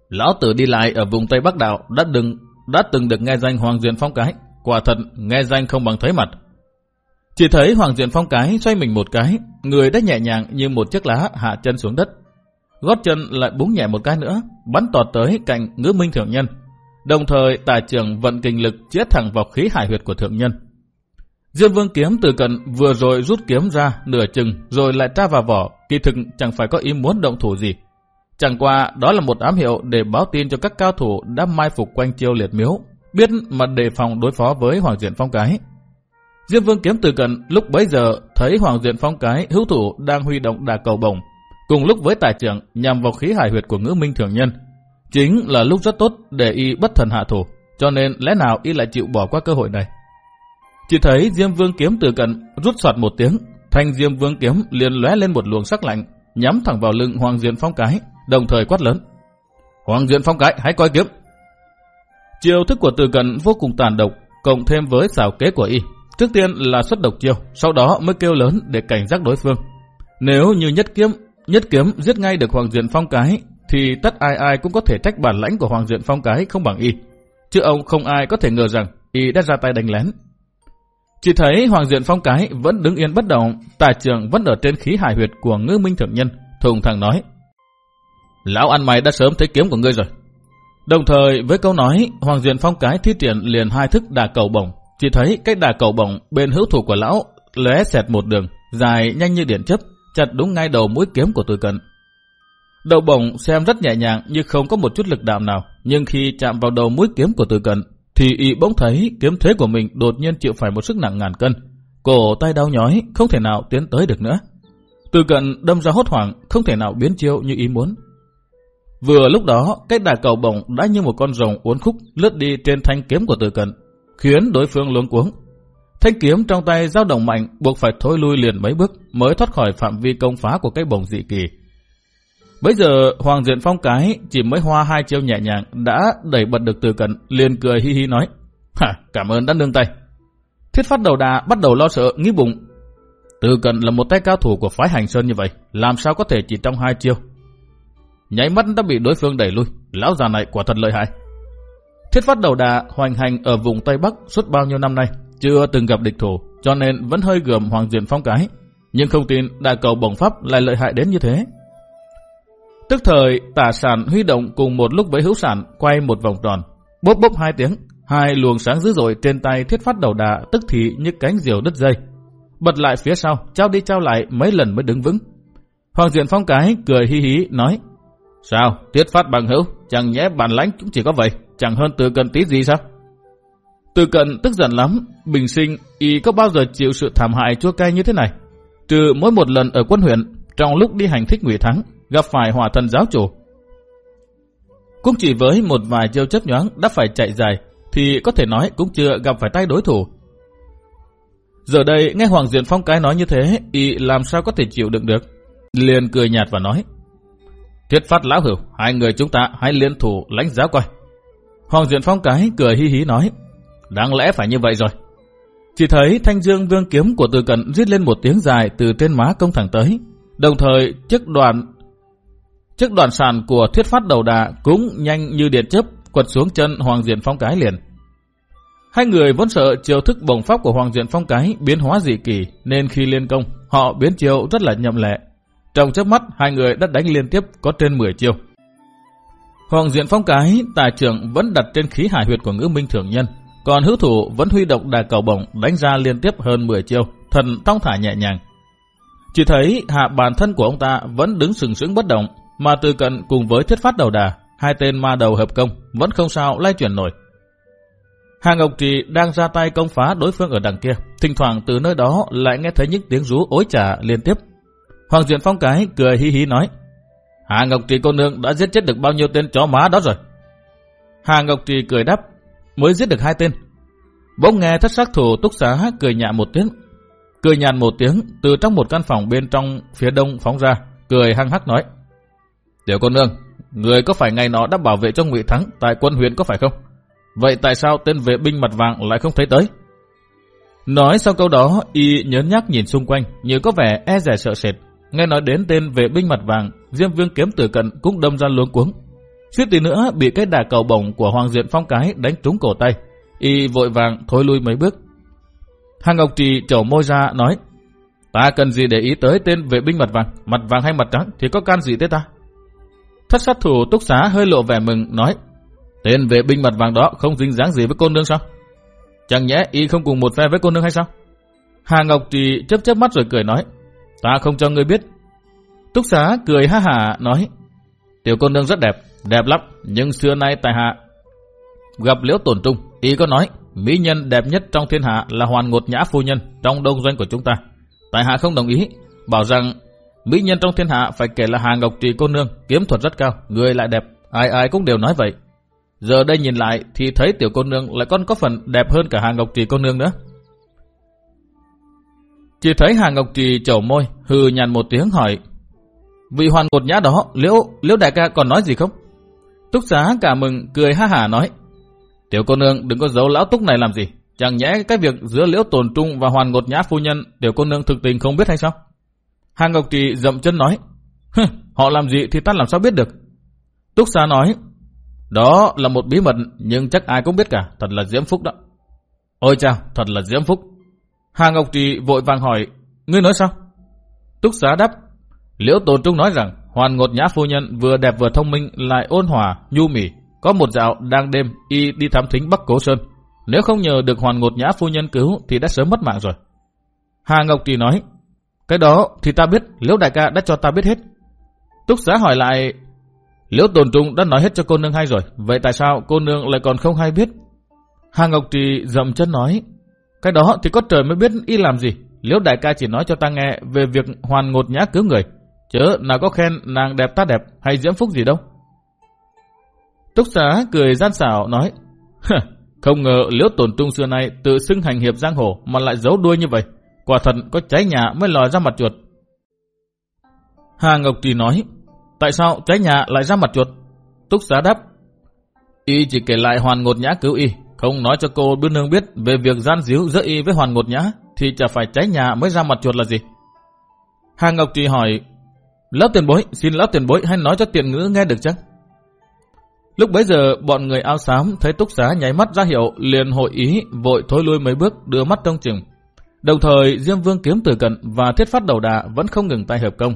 Lão tử đi lại ở vùng Tây Bắc Đạo đã đừng đã từng được nghe danh Hoàng Diện Phong Cái. Quả thật nghe danh không bằng thấy mặt. Chỉ thấy Hoàng diện Phong Cái xoay mình một cái, người đã nhẹ nhàng như một chiếc lá hạ chân xuống đất. Gót chân lại búng nhẹ một cái nữa, bắn tọt tới cạnh ngữ minh thượng nhân. Đồng thời tài trưởng vận kinh lực chĩa thẳng vào khí hải huyệt của thượng nhân. Diêm Vương kiếm từ cận vừa rồi rút kiếm ra nửa chừng rồi lại tra vào vỏ, kỳ thực chẳng phải có ý muốn động thủ gì. Chẳng qua đó là một ám hiệu để báo tin cho các cao thủ đã mai phục quanh chiêu liệt miếu, biết mà đề phòng đối phó với Hoàng Diện Phong Cái. Diêm Vương kiếm từ cận lúc bấy giờ thấy Hoàng Diện Phong Cái hữu thủ đang huy động đà cầu bổng, cùng lúc với tài trưởng nhằm vào khí hải huyệt của ngữ minh thường nhân. Chính là lúc rất tốt để y bất thần hạ thủ, cho nên lẽ nào y lại chịu bỏ qua cơ hội này. Chỉ thấy Diêm Vương kiếm từ cận rút soạt một tiếng, thanh Diêm Vương kiếm liền lóe lên một luồng sắc lạnh, nhắm thẳng vào lưng Hoàng Diện Phong cái, đồng thời quát lớn. Hoàng Diện Phong cái, hãy coi kiếm. Chiêu thức của Từ Cận vô cùng tàn độc, cộng thêm với xảo kế của y. Trước tiên là xuất độc chiêu, sau đó mới kêu lớn để cảnh giác đối phương. Nếu như nhất kiếm, nhất kiếm giết ngay được Hoàng Diện Phong cái, thì tất ai ai cũng có thể trách bản lãnh của Hoàng Diện Phong cái không bằng y. Chứ ông không ai có thể ngờ rằng y đã ra tay đánh lén. Chỉ thấy Hoàng Diện Phong cái vẫn đứng yên bất động, tà trường vẫn ở trên khí hải huyệt của ngư minh thượng nhân, thùng thẳng nói. Lão ăn mày đã sớm thấy kiếm của ngươi rồi. Đồng thời với câu nói, Hoàng Diện Phong cái thi triển liền hai thức đà cầu bổng. Chỉ thấy cách đà cầu bổng bên hữu thủ của lão lóe xẹt một đường, dài nhanh như điện chấp, chặt đúng ngay đầu mũi kiếm của tôi cận. Đầu bổng xem rất nhẹ nhàng nhưng không có một chút lực đạm nào, nhưng khi chạm vào đầu mũi kiếm của tôi cận, thì y bỗng thấy kiếm thế của mình đột nhiên chịu phải một sức nặng ngàn cân. Cổ tay đau nhói, không thể nào tiến tới được nữa. Từ cận đâm ra hốt hoảng, không thể nào biến chiêu như ý muốn. Vừa lúc đó, cái đà cầu bổng đã như một con rồng uốn khúc lướt đi trên thanh kiếm của từ cận, khiến đối phương luống cuống. Thanh kiếm trong tay dao động mạnh buộc phải thối lui liền mấy bước mới thoát khỏi phạm vi công phá của cái bổng dị kỳ. Bây giờ Hoàng Diện Phong cái chỉ mới hoa hai chiêu nhẹ nhàng đã đẩy bật được từ cận, liền cười hi hi nói. Hả, cảm ơn đã nương tay. Thiết phát đầu đà bắt đầu lo sợ, nghĩ bụng. Từ cận là một tay cao thủ của phái hành sơn như vậy, làm sao có thể chỉ trong hai chiêu. Nháy mắt đã bị đối phương đẩy lui, lão già này quả thật lợi hại. Thiết phát đầu đà hoành hành ở vùng Tây Bắc suốt bao nhiêu năm nay, chưa từng gặp địch thủ, cho nên vẫn hơi gườm Hoàng Diện Phong cái. Nhưng không tin đà cầu bổng pháp lại lợi hại đến như thế. Tức thời, tả sản huy động cùng một lúc với hữu sản quay một vòng tròn. Bốp bốp hai tiếng, hai luồng sáng dữ dội trên tay thiết phát đầu đà tức thì như cánh diều đứt dây. Bật lại phía sau, trao đi trao lại mấy lần mới đứng vững. Hoàng Diện Phong cái cười hi hí nói Sao, thiết phát bằng hữu, chẳng nhẽ bản lãnh cũng chỉ có vậy, chẳng hơn từ cận tí gì sao? Từ cận tức giận lắm, bình sinh y có bao giờ chịu sự thảm hại chua cay như thế này. Trừ mỗi một lần ở quân huyện, trong lúc đi hành thích ngụy thắng, gặp phải hỏa thần giáo chủ. Cũng chỉ với một vài chiêu chấp nhoáng đã phải chạy dài, thì có thể nói cũng chưa gặp phải tay đối thủ. Giờ đây nghe Hoàng Diện Phong cái nói như thế, y làm sao có thể chịu đựng được. Liền cười nhạt và nói, Thiết phát lão hữu, hai người chúng ta hãy liên thủ lãnh giáo coi. Hoàng Diện Phong cái cười hi hí nói, đáng lẽ phải như vậy rồi. Chỉ thấy thanh dương vương kiếm của từ cận rít lên một tiếng dài từ trên má công thẳng tới. Đồng thời chiếc đoàn chiếc đoàn sàn của thiết phát đầu đà cũng nhanh như điện chớp quật xuống chân Hoàng Diện Phong cái liền. Hai người vốn sợ chiêu thức bổng pháp của Hoàng Diện Phong cái biến hóa dị kỳ nên khi liên công họ biến chiêu rất là nhậm lệ. Trong chớp mắt hai người đã đánh liên tiếp có trên 10 chiêu. Hoàng Diện Phong cái tài trưởng vẫn đặt trên khí hải huyệt của ngữ minh thường nhân còn hữu thủ vẫn huy động đà cầu bổng đánh ra liên tiếp hơn 10 chiêu, thần thong thả nhẹ nhàng. Chỉ thấy hạ bản thân của ông ta vẫn đứng sừng sững bất động, mà từ cận cùng với thiết phát đầu đà, hai tên ma đầu hợp công vẫn không sao lay chuyển nổi. Hà Ngọc Trì đang ra tay công phá đối phương ở đằng kia, thỉnh thoảng từ nơi đó lại nghe thấy những tiếng rú ối trả liên tiếp. Hoàng Diện Phong cái cười hí hí nói, Hà Ngọc Trì cô nương đã giết chết được bao nhiêu tên chó má đó rồi. Hà Ngọc Trì cười đáp, mới giết được hai tên. Bỗng nghe thất sắc thủ túc xá cười nhạt một tiếng. Cười nhạt một tiếng từ trong một căn phòng bên trong phía đông phóng ra, cười hăng hắc nói. Tiểu cô nương, người có phải ngày nọ đã bảo vệ cho ngụy Thắng tại quân huyện có phải không? Vậy tại sao tên vệ binh mặt vàng lại không thấy tới? Nói sau câu đó, y nhớ nhắc nhìn xung quanh, như có vẻ e rẻ sợ sệt. Nghe nói đến tên vệ binh mặt vàng, Diêm Vương kiếm tử cận cũng đâm ra luống cuống. Suýt tí nữa bị cái đà cầu bổng của Hoàng Diện Phong cái đánh trúng cổ tay. Y vội vàng thối lui mấy bước. Hàng Ngọc Trì trổ môi ra nói, ta cần gì để ý tới tên vệ binh mặt vàng, mặt vàng hay mặt trắng thì có can gì tới ta? Thất sát thủ túc xá hơi lộ vẻ mừng nói, tên vệ binh mặt vàng đó không dính dáng gì với cô nương sao? Chẳng nhẽ y không cùng một phe với cô nương hay sao? Hà Ngọc Trì chớp chớp mắt rồi cười nói, ta không cho ngươi biết. Túc xá cười ha hả nói, tiểu cô nương rất đẹp, đẹp lắm, nhưng xưa nay tại hạ gặp liễu tổn trung, y có nói mỹ nhân đẹp nhất trong thiên hạ là hoàn ngột nhã phu nhân trong đông doanh của chúng ta. Tại hạ không đồng ý, bảo rằng mỹ nhân trong thiên hạ phải kể là Hà Ngọc Trì cô nương, kiếm thuật rất cao, người lại đẹp, ai ai cũng đều nói vậy. Giờ đây nhìn lại thì thấy tiểu cô nương lại còn có phần đẹp hơn cả Hà Ngọc Trì cô nương nữa. Chỉ thấy Hà Ngọc Trì chầu môi, hừ nhàn một tiếng hỏi. Vị hoàn ngột nhã đó, liễu, liễu đại ca còn nói gì không? Túc xá cả mừng, cười ha hả nói. Tiểu cô nương đừng có giấu lão túc này làm gì. Chẳng nhẽ cái việc giữa liễu tồn trung và hoàn ngột nhã phu nhân, tiểu cô nương thực tình không biết hay sao? Hà Ngọc Trì dậm chân nói. Họ làm gì thì ta làm sao biết được? Túc xá nói. Đó là một bí mật, nhưng chắc ai cũng biết cả, thật là diễm phúc đó. Ôi chào, thật là diễm phúc. Hà Ngọc Trì vội vàng hỏi, ngươi nói sao? Túc xá đáp, Liễu Tồn Trung nói rằng Hoàn Ngột Nhã phu nhân vừa đẹp vừa thông minh lại ôn hòa, nhu mỉ. Có một dạo đang đêm y đi thám thính Bắc Cố Sơn. Nếu không nhờ được Hoàn Ngột Nhã phu nhân cứu thì đã sớm mất mạng rồi. Hà Ngọc Trì nói, cái đó thì ta biết, Liễu Đại ca đã cho ta biết hết. Túc xá hỏi lại, Liễu Tồn Trung đã nói hết cho cô nương hay rồi, vậy tại sao cô nương lại còn không hay biết? Hà Ngọc Trì dậm chân nói, cái đó thì có trời mới biết y làm gì. Liễu đại ca chỉ nói cho ta nghe về việc hoàn ngột nhã cứu người. Chớ nào có khen nàng đẹp ta đẹp hay diễm phúc gì đâu. Túc xá cười gian xảo nói. Không ngờ liễu tổn trung xưa nay tự xưng hành hiệp giang hồ mà lại giấu đuôi như vậy. Quả thật có cháy nhà mới lòi ra mặt chuột. Hà Ngọc Trì nói. Tại sao cháy nhà lại ra mặt chuột? Túc xá đáp. Y chỉ kể lại hoàn ngột nhã cứu y không nói cho cô bướn nương biết về việc gian díu giữa y với Hoàn Ngột Nhã, thì chả phải cháy nhà mới ra mặt chuột là gì. Hà Ngọc Trì hỏi, lớp tiền bối, xin lớp tiền bối hay nói cho tiền ngữ nghe được chăng? Lúc bấy giờ, bọn người ao xám thấy túc xá nháy mắt ra hiệu, liền hội ý, vội thối lui mấy bước, đưa mắt trông chừng. Đồng thời, Diêm Vương kiếm từ cận và thiết phát đầu đà vẫn không ngừng tay hợp công.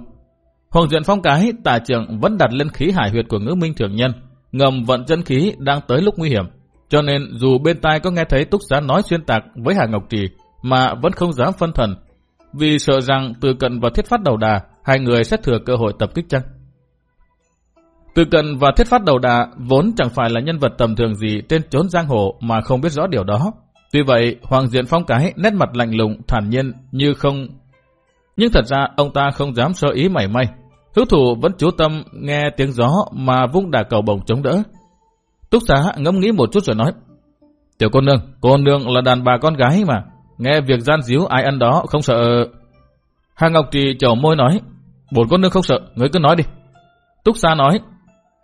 Hoàng Diện Phong cái, tả trưởng vẫn đặt lên khí hải huyệt của ngữ minh thường nhân, ngầm vận chân khí đang tới lúc nguy hiểm. Cho nên dù bên tai có nghe thấy Túc Giá nói xuyên tạc với Hà Ngọc Trì mà vẫn không dám phân thần vì sợ rằng từ cận và thiết phát đầu đà hai người sẽ thừa cơ hội tập kích chăng. Từ cận và thiết phát đầu đà vốn chẳng phải là nhân vật tầm thường gì trên chốn giang hồ mà không biết rõ điều đó. Tuy vậy, Hoàng Diện Phong cái nét mặt lạnh lùng, thản nhiên như không... Nhưng thật ra ông ta không dám sơ ý mảy may. Hữu thủ vẫn chú tâm nghe tiếng gió mà vung đà cầu bồng chống đỡ. Túc xá ngẫm nghĩ một chút rồi nói. Tiểu cô nương, cô nương là đàn bà con gái mà. Nghe việc gian díu ai ăn đó không sợ... Hà Ngọc Trì chở môi nói. Bốn cô nương không sợ, ngươi cứ nói đi. Túc xá nói.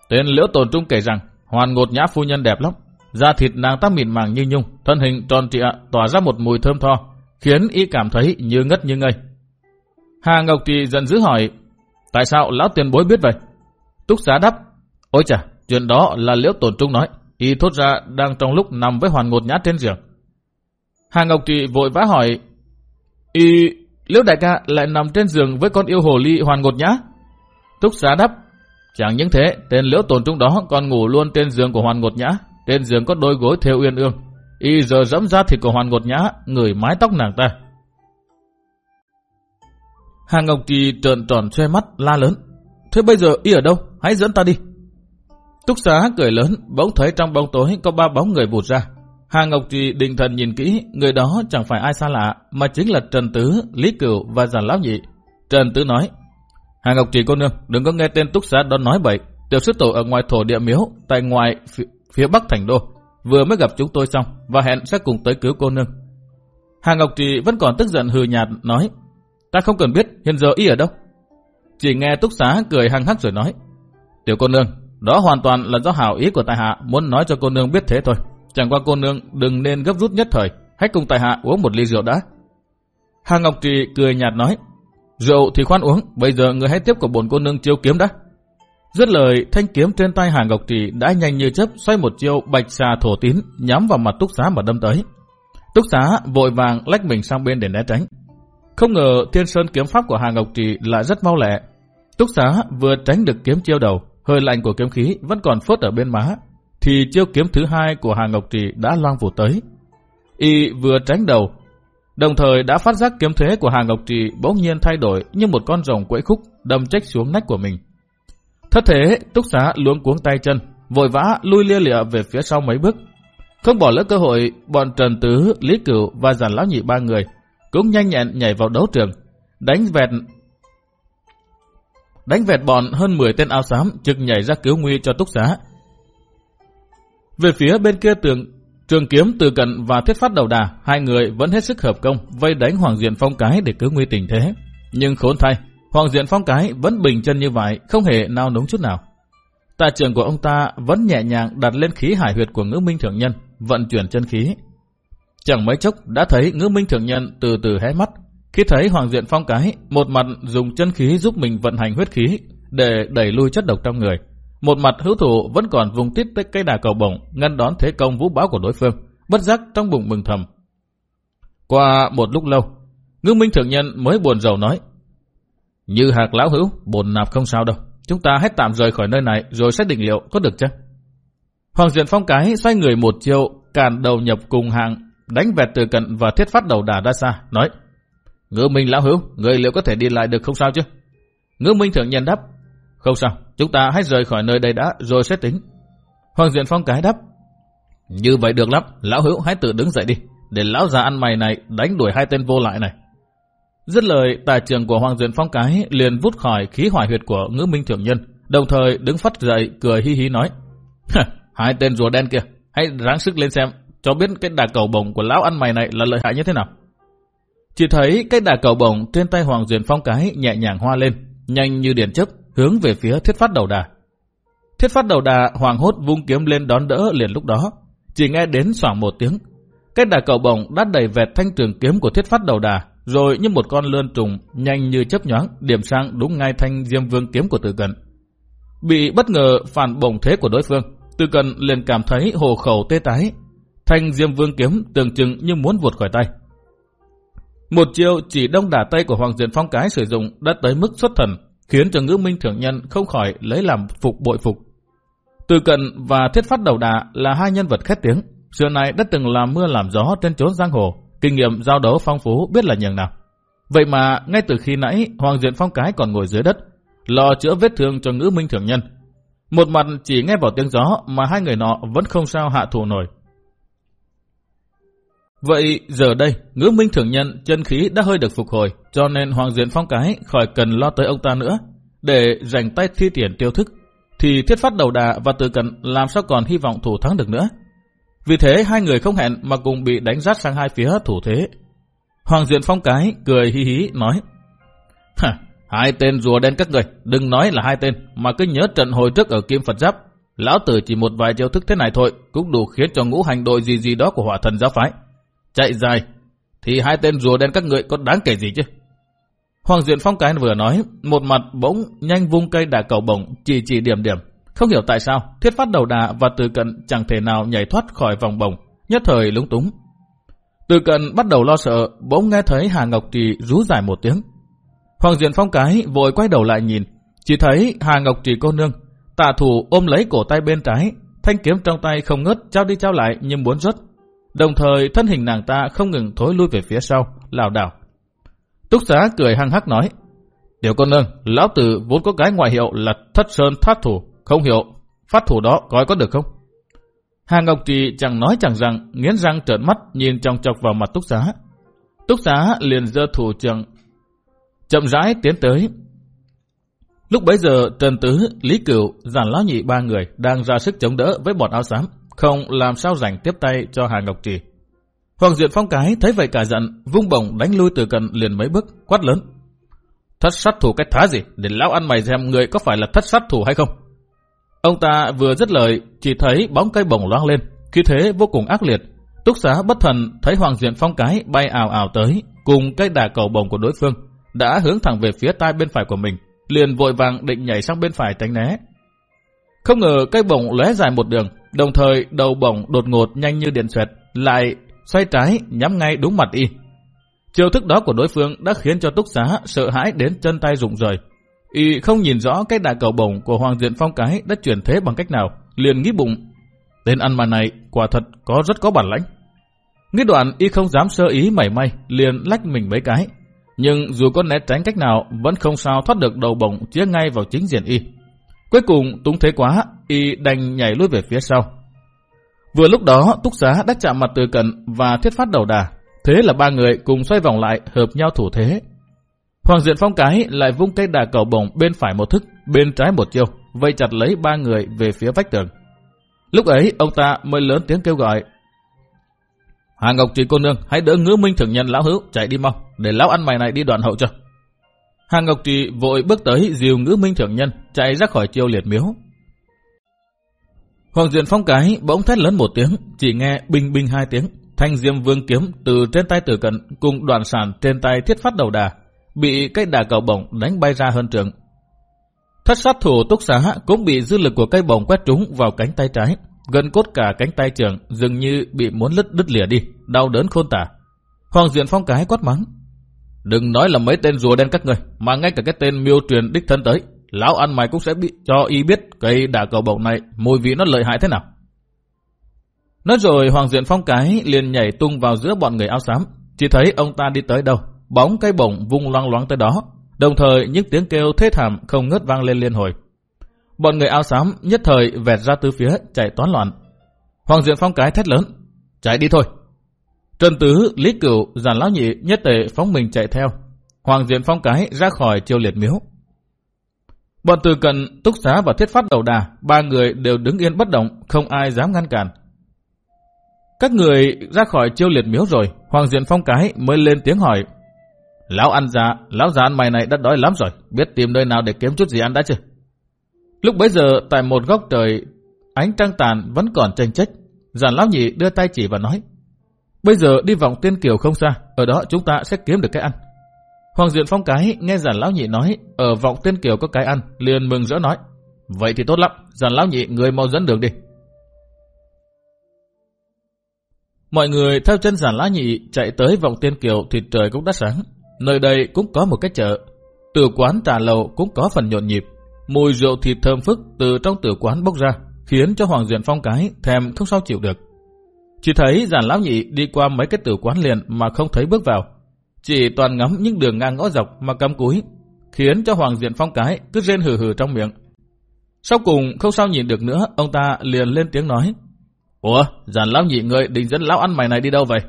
Tên liễu tồn trung kể rằng hoàn ngột nhã phu nhân đẹp lắm. Da thịt nàng ta mịn màng như nhung, thân hình tròn trịa tỏa ra một mùi thơm tho, khiến y cảm thấy như ngất như ngây. Hà Ngọc Trì giận dữ hỏi, tại sao lão tiền bối biết vậy? Túc xá đáp, ôi chà, Chuyện đó là liễu tổn trung nói. Y thốt ra đang trong lúc nằm với hoàn ngột nhã trên giường. Hà Ngọc Trị vội vã hỏi. Y liễu đại ca lại nằm trên giường với con yêu hồ ly hoàn ngột nhã. Túc xá đáp. Chẳng những thế, tên liễu tổn trung đó còn ngủ luôn trên giường của hoàn ngột nhã. Trên giường có đôi gối theo uyên ương. Y giờ dẫm ra thịt của hoàn ngột nhã, người mái tóc nàng ta. Hà Ngọc Trì trợn tròn xoe mắt la lớn. Thế bây giờ y ở đâu? Hãy dẫn ta đi. Túc xá cười lớn, bỗng thấy trong bóng tối có ba bóng người vụt ra. Hà Ngọc Trì định thần nhìn kỹ, người đó chẳng phải ai xa lạ, mà chính là Trần Tứ, Lý Cửu và Giản Lão Nhị. Trần Tứ nói, Hà Ngọc Trì cô nương, đừng có nghe tên Túc xá đó nói bậy. Tiểu sư tổ ở ngoài thổ địa miếu, tại ngoài phía, phía bắc thành đô, vừa mới gặp chúng tôi xong và hẹn sẽ cùng tới cứu cô nương. Hà Ngọc Trì vẫn còn tức giận hừ nhạt nói, ta không cần biết hiện giờ y ở đâu. Chỉ nghe Túc xá cười hăng hắc rồi nói, Tiểu cô nương, đó hoàn toàn là do hảo ý của tài hạ muốn nói cho cô nương biết thế thôi. Chẳng qua cô nương đừng nên gấp rút nhất thời. Hãy cùng tài hạ uống một ly rượu đã. Hà Ngọc Trì cười nhạt nói. Rượu thì khoan uống, bây giờ người hãy tiếp của bổn cô nương chiêu kiếm đã. Dứt lời, thanh kiếm trên tay Hà Ngọc Trì đã nhanh như chớp xoay một chiêu bạch xà thổ tín nhắm vào mặt Túc Xá mà đâm tới. Túc Xá vội vàng lách mình sang bên để né tránh. Không ngờ thiên sơn kiếm pháp của Hà Ngọc Trì lại rất mau lẹ. Túc Xá vừa tránh được kiếm chiêu đầu, hơi lạnh của kiếm khí vẫn còn phớt ở bên má, thì chiêu kiếm thứ hai của Hà Ngọc Trì đã loang vụ tới. Y vừa tránh đầu, đồng thời đã phát giác kiếm thế của Hà Ngọc Trì bỗng nhiên thay đổi như một con rồng quẫy khúc đâm trách xuống nách của mình. Thất thế, túc xá luống cuống tay chân, vội vã lui lia lịa về phía sau mấy bước. Không bỏ lỡ cơ hội, bọn Trần Tứ, Lý Cửu và Giản Lão Nhị ba người cũng nhanh nhẹn nhảy vào đấu trường, đánh vẹt đánh vẹt bọn hơn 10 tên áo xám trực nhảy ra cứu nguy cho túc xá, Về phía bên kia tường, trường kiếm từ cận và thiết phát đầu đà, hai người vẫn hết sức hợp công, vây đánh Hoàng Diện Phong cái để cứu nguy tình thế. Nhưng khốn thay, Hoàng Diện Phong cái vẫn bình chân như vậy, không hề nao núng chút nào. Tà trường của ông ta vẫn nhẹ nhàng đặt lên khí hải huyệt của ngữ minh thượng nhân, vận chuyển chân khí. Chẳng mấy chốc đã thấy ngữ minh thượng nhân từ từ hé mắt. Khi thấy Hoàng Diện Phong cái, một mặt dùng chân khí giúp mình vận hành huyết khí để đẩy lui chất độc trong người. Một mặt hữu thủ vẫn còn vùng tít tới cây đà cầu bổng, ngăn đón thế công vũ bão của đối phương, bất giác trong bụng mừng thầm. Qua một lúc lâu, ngư minh thượng nhân mới buồn rầu nói, Như hạc lão hữu, bồn nạp không sao đâu, chúng ta hết tạm rời khỏi nơi này rồi sẽ định liệu có được chứ? Hoàng Diện Phong cái xoay người một chiều, càn đầu nhập cùng hàng, đánh vẹt từ cận và thiết phát đầu đà ra xa, nói, Ngư minh lão hữu, người liệu có thể đi lại được không sao chứ? Ngư minh thượng nhân đáp, không sao, chúng ta hãy rời khỏi nơi đây đã rồi sẽ tính. Hoàng Diện Phong cái đáp. Như vậy được lắm, lão hữu hãy tự đứng dậy đi, để lão già ăn mày này đánh đuổi hai tên vô lại này. Dứt lời, tài trường của Hoàng Diện Phong cái liền vút khỏi khí hỏa huyệt của ngữ minh thượng nhân, đồng thời đứng phát dậy cười hi hí nói. hai tên rùa đen kia, hãy ráng sức lên xem, cho biết cái đà cầu bồng của lão ăn mày này là lợi hại như thế nào. Chỉ thấy cái đà cầu bổng trên tay Hoàng Duyên Phong cái nhẹ nhàng hoa lên, nhanh như điện chớp, hướng về phía thiết phát đầu đà. Thiết phát đầu đà hoàng hốt vung kiếm lên đón đỡ liền lúc đó. Chỉ nghe đến xoảng một tiếng. Cái đà cầu bổng đã đẩy vẹt thanh trường kiếm của thiết phát đầu đà, rồi như một con lươn trùng nhanh như chớp nhoáng điểm sang đúng ngay thanh diêm vương kiếm của Từ Cận. Bị bất ngờ phản bổng thế của đối phương, Từ Cận liền cảm thấy hồ khẩu tê tái. Thanh diêm vương kiếm tưởng chừng như muốn vụt khỏi tay. Một chiêu chỉ đông đả tay của Hoàng Diện Phong Cái sử dụng đã tới mức xuất thần, khiến cho ngữ minh thượng nhân không khỏi lấy làm phục bội phục. Từ cận và thiết phát đầu đà là hai nhân vật khét tiếng, xưa nay đã từng làm mưa làm gió trên chốn giang hồ, kinh nghiệm giao đấu phong phú biết là nhường nào. Vậy mà ngay từ khi nãy Hoàng Diện Phong Cái còn ngồi dưới đất, lo chữa vết thương cho ngữ minh thượng nhân. Một mặt chỉ nghe vào tiếng gió mà hai người nọ vẫn không sao hạ thủ nổi. Vậy giờ đây, ngữ minh thường nhân chân khí đã hơi được phục hồi, cho nên Hoàng Diện Phong Cái khỏi cần lo tới ông ta nữa. Để dành tay thi triển tiêu thức, thì thiết phát đầu đà và từ cận làm sao còn hy vọng thủ thắng được nữa. Vì thế hai người không hẹn mà cùng bị đánh rát sang hai phía thủ thế. Hoàng Diện Phong Cái cười hí hí nói, Hai tên rùa đen các người, đừng nói là hai tên, mà cứ nhớ trận hồi trước ở Kim Phật Giáp. Lão tử chỉ một vài chiêu thức thế này thôi, cũng đủ khiến cho ngũ hành đội gì gì đó của hỏa thần giáo phái chạy dài, thì hai tên rùa đen các người có đáng kể gì chứ? Hoàng Diện Phong cái vừa nói, một mặt bỗng nhanh vung cây đà cầu bổng chỉ chỉ điểm điểm. Không hiểu tại sao, thiết phát đầu đà và từ cận chẳng thể nào nhảy thoát khỏi vòng bổng, nhất thời lúng túng. Từ cận bắt đầu lo sợ, bỗng nghe thấy Hà Ngọc Trì rú dài một tiếng. Hoàng Diện Phong cái vội quay đầu lại nhìn, chỉ thấy Hà Ngọc Trì cô nương, tạ thủ ôm lấy cổ tay bên trái, thanh kiếm trong tay không ngớt trao đi trao lại nhưng muốn rớt. Đồng thời thân hình nàng ta không ngừng thối lui về phía sau, lảo đảo. Túc xá cười hăng hắc nói, Tiểu con nương, lão tử vốn có cái ngoại hiệu là thất sơn thát thủ, không hiểu, phát thủ đó coi có được không? Hà Ngọc Trì chẳng nói chẳng rằng, nghiến răng trợn mắt nhìn trong chọc vào mặt Túc xá. Túc xá liền giơ thủ trưởng, chậm rãi tiến tới. Lúc bấy giờ Trần Tứ, Lý Cửu, Giản Lão Nhị ba người đang ra sức chống đỡ với bọn áo xám. Không làm sao rảnh tiếp tay cho Hà Ngọc Trì. Hoàng Diện Phong Cái thấy vậy cả giận, vung bổng đánh lui từ cận liền mấy bước, quát lớn. Thất sát thủ cái thá gì, để lão ăn mày xem người có phải là thất sát thủ hay không? Ông ta vừa dứt lời, chỉ thấy bóng cây bổng loang lên, khi thế vô cùng ác liệt. Túc xá bất thần thấy Hoàng Diện Phong Cái bay ảo ảo tới, cùng cây đà cầu bổng của đối phương, đã hướng thẳng về phía tai bên phải của mình, liền vội vàng định nhảy sang bên phải tránh né. Không ngờ cây bổng lóe dài một đường, Đồng thời đầu bổng đột ngột nhanh như điện xoẹt, lại xoay trái nhắm ngay đúng mặt y. Chiêu thức đó của đối phương đã khiến cho Túc Xá sợ hãi đến chân tay rụng rời. Y không nhìn rõ cái đại cầu bổng của Hoàng Diện Phong Cái đã chuyển thế bằng cách nào, liền nghĩ bụng. Tên ăn mà này quả thật có rất có bản lãnh. Nghĩ đoạn y không dám sơ ý mảy may, liền lách mình mấy cái. Nhưng dù có né tránh cách nào, vẫn không sao thoát được đầu bổng chĩa ngay vào chính diện y. Cuối cùng túng thế quá, y đành nhảy lùi về phía sau. Vừa lúc đó, Túc Giá đã chạm mặt từ cận và thiết phát đầu đà. Thế là ba người cùng xoay vòng lại hợp nhau thủ thế. Hoàng Diện Phong Cái lại vung cây đà cầu bổng bên phải một thức, bên trái một chiêu, vây chặt lấy ba người về phía vách tường. Lúc ấy ông ta mới lớn tiếng kêu gọi. Hà Ngọc Trì cô nương hãy đỡ ngữ minh thượng nhân lão hữu chạy đi mau để lão ăn mày này đi đoạn hậu cho. Hàng Ngọc Trì vội bước tới dìu ngữ minh thượng nhân chạy ra khỏi chiêu liệt miếu. Hoàng Diện Phong cái bỗng thét lớn một tiếng, chỉ nghe bình bình hai tiếng. Thanh diêm vương kiếm từ trên tay tử cận cùng đoàn sản trên tay thiết phát đầu đà, bị cây đà cầu bổng đánh bay ra hơn trường. Thất sát thủ túc xá cũng bị dư lực của cây bổng quét trúng vào cánh tay trái, gần cốt cả cánh tay trường dường như bị muốn lứt đứt lìa đi, đau đớn khôn tả. Hoàng Diện Phong cái quát mắng. Đừng nói là mấy tên rùa đen các người, mà ngay cả cái tên miêu truyền đích thân tới, lão ăn mày cũng sẽ bị cho y biết cây đà cầu bổng này mùi vị nó lợi hại thế nào. Nói rồi Hoàng Diện Phong cái liền nhảy tung vào giữa bọn người áo xám, chỉ thấy ông ta đi tới đâu, bóng cây bổng vung loang loáng tới đó, đồng thời những tiếng kêu thê thảm không ngớt vang lên liên hồi. Bọn người áo xám nhất thời vẹt ra tứ phía chạy toán loạn. Hoàng Diện Phong cái thét lớn, chạy đi thôi. Trần Tứ, Lý Cửu, Giản Lão Nhị nhất tề phóng mình chạy theo. Hoàng Diện Phong cái ra khỏi chiêu liệt miếu. Bọn từ cận, túc xá và thiết phát đầu đà, ba người đều đứng yên bất động, không ai dám ngăn cản. Các người ra khỏi chiêu liệt miếu rồi, Hoàng Diện Phong cái mới lên tiếng hỏi. Lão ăn già, lão già ăn mày này đã đói lắm rồi, biết tìm nơi nào để kiếm chút gì ăn đã chưa? Lúc bấy giờ, tại một góc trời, ánh trăng tàn vẫn còn tranh trách. Giản lão nhị đưa tay chỉ và nói. Bây giờ đi vòng tiên kiều không xa, ở đó chúng ta sẽ kiếm được cái ăn. Hoàng Diện Phong cái nghe giản lão nhị nói, ở vọng tiên kiều có cái ăn, liền mừng rỡ nói. Vậy thì tốt lắm, giản lão nhị người mau dẫn đường đi. Mọi người theo chân giản lão nhị chạy tới vọng tiên kiều thì trời cũng đã sáng. Nơi đây cũng có một cái chợ. Từ quán trà lầu cũng có phần nhộn nhịp. Mùi rượu thịt thơm phức từ trong tử quán bốc ra, khiến cho Hoàng Diện Phong cái thèm không sao chịu được. Chỉ thấy giản lão nhị đi qua mấy cái tử quán liền mà không thấy bước vào. Chỉ toàn ngắm những đường ngang ngõ dọc mà cắm cúi, khiến cho Hoàng Diện Phong cái cứ rên hừ hừ trong miệng. Sau cùng không sao nhìn được nữa, ông ta liền lên tiếng nói. Ủa, giản lão nhị người định dẫn lão ăn mày này đi đâu vậy?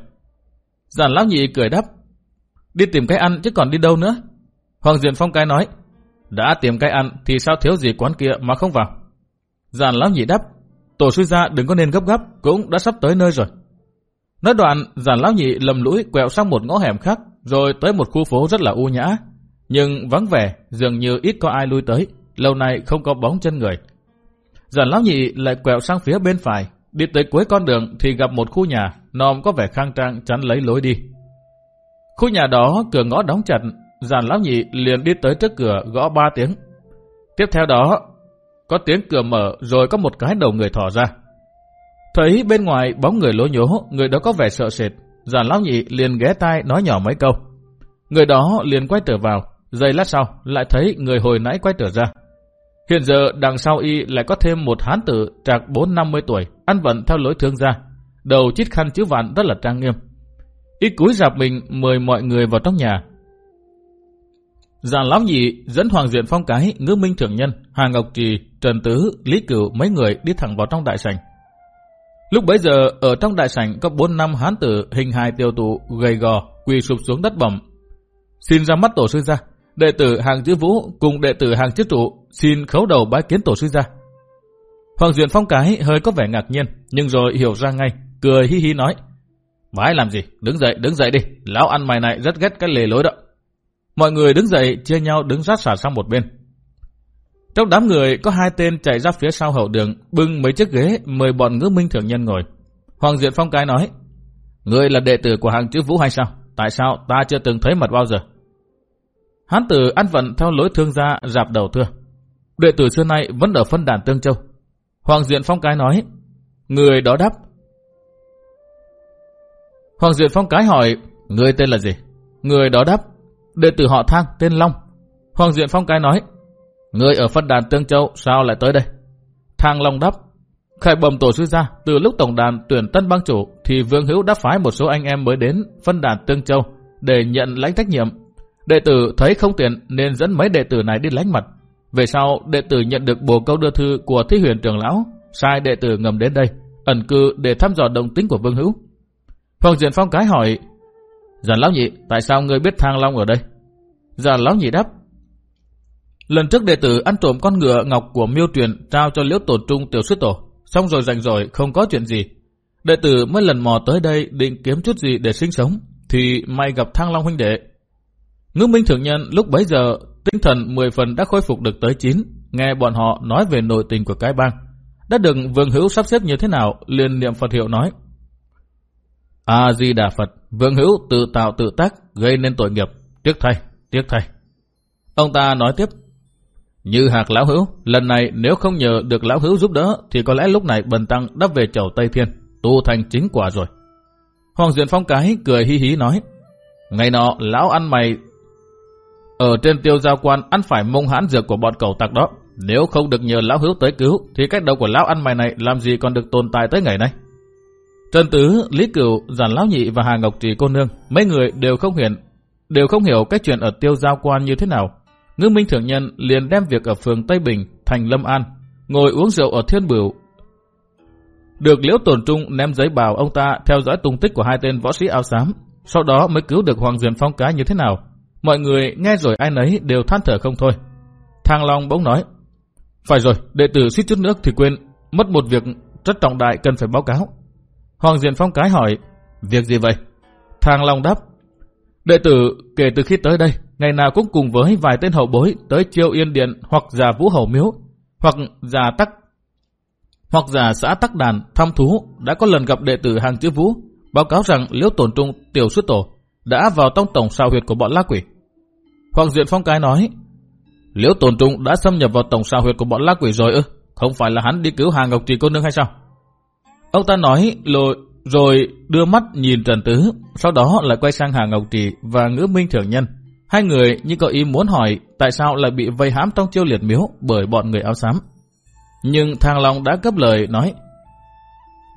Giản lão nhị cười đáp. Đi tìm cái ăn chứ còn đi đâu nữa? Hoàng Diện Phong cái nói. Đã tìm cái ăn thì sao thiếu gì quán kia mà không vào? Giản lão nhị đáp. Tổ sư gia đừng có nên gấp gáp, cũng đã sắp tới nơi rồi. Nói đoạn, giản lão nhị lầm lũi quẹo sang một ngõ hẻm khác, rồi tới một khu phố rất là u nhã. Nhưng vắng vẻ, dường như ít có ai lui tới, lâu nay không có bóng chân người. Giản lão nhị lại quẹo sang phía bên phải, đi tới cuối con đường thì gặp một khu nhà, nòm có vẻ khang trang chắn lấy lối đi. Khu nhà đó cửa ngõ đóng chặt, giản lão nhị liền đi tới trước cửa gõ ba tiếng. Tiếp theo đó, có tiếng cửa mở rồi có một cái đầu người thỏ ra. Thấy bên ngoài bóng người lố nhố, người đó có vẻ sợ sệt. giàn lão nhị liền ghé tai nói nhỏ mấy câu. Người đó liền quay trở vào, giây lát sau lại thấy người hồi nãy quay trở ra. Hiện giờ đằng sau y lại có thêm một hán tử trạc 4-50 tuổi, ăn vận theo lối thương gia. Đầu chít khăn chữ vạn rất là trang nghiêm. Y cúi dạp mình mời mọi người vào trong nhà. Giản lão nhị dẫn Hoàng Diện Phong Cái, Ngư Minh Trưởng Nhân, Hà Ngọc Trì, Trần Tứ, Lý Cửu mấy người đi thẳng vào trong đại sảnh. Lúc bấy giờ ở trong đại sảnh có bốn năm hán tử hình hài tiêu tụ gầy gò quỳ sụp xuống đất bẩm. Xin ra mắt tổ sư gia, đệ tử hàng chữ vũ cùng đệ tử hàng chữ trụ xin khấu đầu bái kiến tổ sư gia. Hoàng Duyện Phong cái hơi có vẻ ngạc nhiên nhưng rồi hiểu ra ngay, cười hi hi nói. Bái làm gì, đứng dậy, đứng dậy đi, lão ăn mày này rất ghét cái lề lối đó. Mọi người đứng dậy chia nhau đứng rát xả sang một bên. Trong đám người có hai tên chạy ra phía sau hậu đường, bưng mấy chiếc ghế mời bọn ngữ minh thường nhân ngồi. Hoàng Diện Phong cái nói, Người là đệ tử của hàng chữ Vũ hay sao? Tại sao ta chưa từng thấy mặt bao giờ? Hán tử ăn vận theo lối thương gia rạp đầu thưa. Đệ tử xưa nay vẫn ở phân đàn Tương Châu. Hoàng Diện Phong cái nói, Người đó đáp. Hoàng Diện Phong cái hỏi, Người tên là gì? Người đó đáp, đệ tử họ Thang tên Long. Hoàng Diện Phong cái nói, Người ở phân đàn Tương Châu sao lại tới đây? Thang Long đáp. Khải bẩm tổ sư ra, từ lúc tổng đàn tuyển tân bang chủ thì Vương Hữu đã phái một số anh em mới đến phân đàn Tương Châu để nhận lãnh trách nhiệm. Đệ tử thấy không tiện nên dẫn mấy đệ tử này đi lánh mặt. Về sau, đệ tử nhận được bồ câu đưa thư của Thi huyền trưởng lão, sai đệ tử ngầm đến đây, ẩn cư để thăm dò động tính của Vương Hữu. Hoàng Diện Phong cái hỏi, Giản Lão Nhị, tại sao ngươi biết Thang Long ở đây? Giản Lão Nhị đáp, Lần trước đệ tử ăn trộm con ngựa ngọc của miêu truyền trao cho liễu tổ trung tiểu sư tổ. xong rồi rảnh rồi không có chuyện gì. Đệ tử mới lần mò tới đây định kiếm chút gì để sinh sống, thì may gặp Thang Long huynh đệ. Ngư Minh Thượng Nhân lúc bấy giờ tinh thần 10 phần đã khôi phục được tới 9, nghe bọn họ nói về nội tình của cái bang. Đã được Vương Hữu sắp xếp như thế nào, liền niệm Phật hiệu nói. A-di-đà Phật, Vương Hữu tự tạo tự tác, gây nên tội nghiệp. Tiếc thay, tiếc thay. Ông ta nói tiếp. Như hạc lão hữu, lần này nếu không nhờ được lão hữu giúp đỡ, thì có lẽ lúc này bần tăng đắp về chầu Tây Thiên, tu thành chính quả rồi. Hoàng Diện Phong cái cười hí hí nói. Ngày nọ, lão ăn mày ở trên tiêu giao quan ăn phải mông hãn dược của bọn cầu tặc đó. Nếu không được nhờ lão hữu tới cứu, thì cách đầu của lão ăn mày này làm gì còn được tồn tại tới ngày nay. Trần Tứ, Lý Cửu, Giản Lão Nhị và Hà Ngọc Trì cô nương, mấy người đều không hiện, đều không hiểu cách chuyện ở tiêu giao quan như thế nào. Ngư Minh Thượng Nhân liền đem việc ở phường Tây Bình, thành Lâm An, ngồi uống rượu ở Thiên Bửu. Được Liễu Tồn Trung ném giấy bào ông ta theo dõi tung tích của hai tên võ sĩ áo xám, sau đó mới cứu được Hoàng Duyên Phong Cá như thế nào. Mọi người nghe rồi ai nấy đều than thở không thôi. Thang Long bỗng nói, phải rồi, đệ tử suýt chút nước thì quên, mất một việc rất trọng đại cần phải báo cáo. Hoàng Diện Phong cái hỏi, việc gì vậy? Thang Long đáp, đệ tử kể từ khi tới đây, ngày nào cũng cùng với vài tên hậu bối tới chiêu yên điện hoặc già vũ hậu miếu, hoặc già tắc, hoặc già xã tắc đàn thăm thú đã có lần gặp đệ tử hàng chữ vũ, báo cáo rằng liễu tổn trung tiểu xuất tổ đã vào trong tổng sao huyệt của bọn la quỷ. Hoàng Diện Phong cái nói, liễu tổn trung đã xâm nhập vào tổng sao huyệt của bọn la quỷ rồi ư? Không phải là hắn đi cứu Hà Ngọc Trì cô nương hay sao? Ông ta nói rồi, rồi đưa mắt nhìn Trần Tứ, sau đó lại quay sang Hà Ngọc Trì và Ngữ Minh Thượng Nhân. Hai người như có ý muốn hỏi tại sao lại bị vây hãm trong chiêu liệt miếu bởi bọn người áo xám. Nhưng Thang Long đã cấp lời nói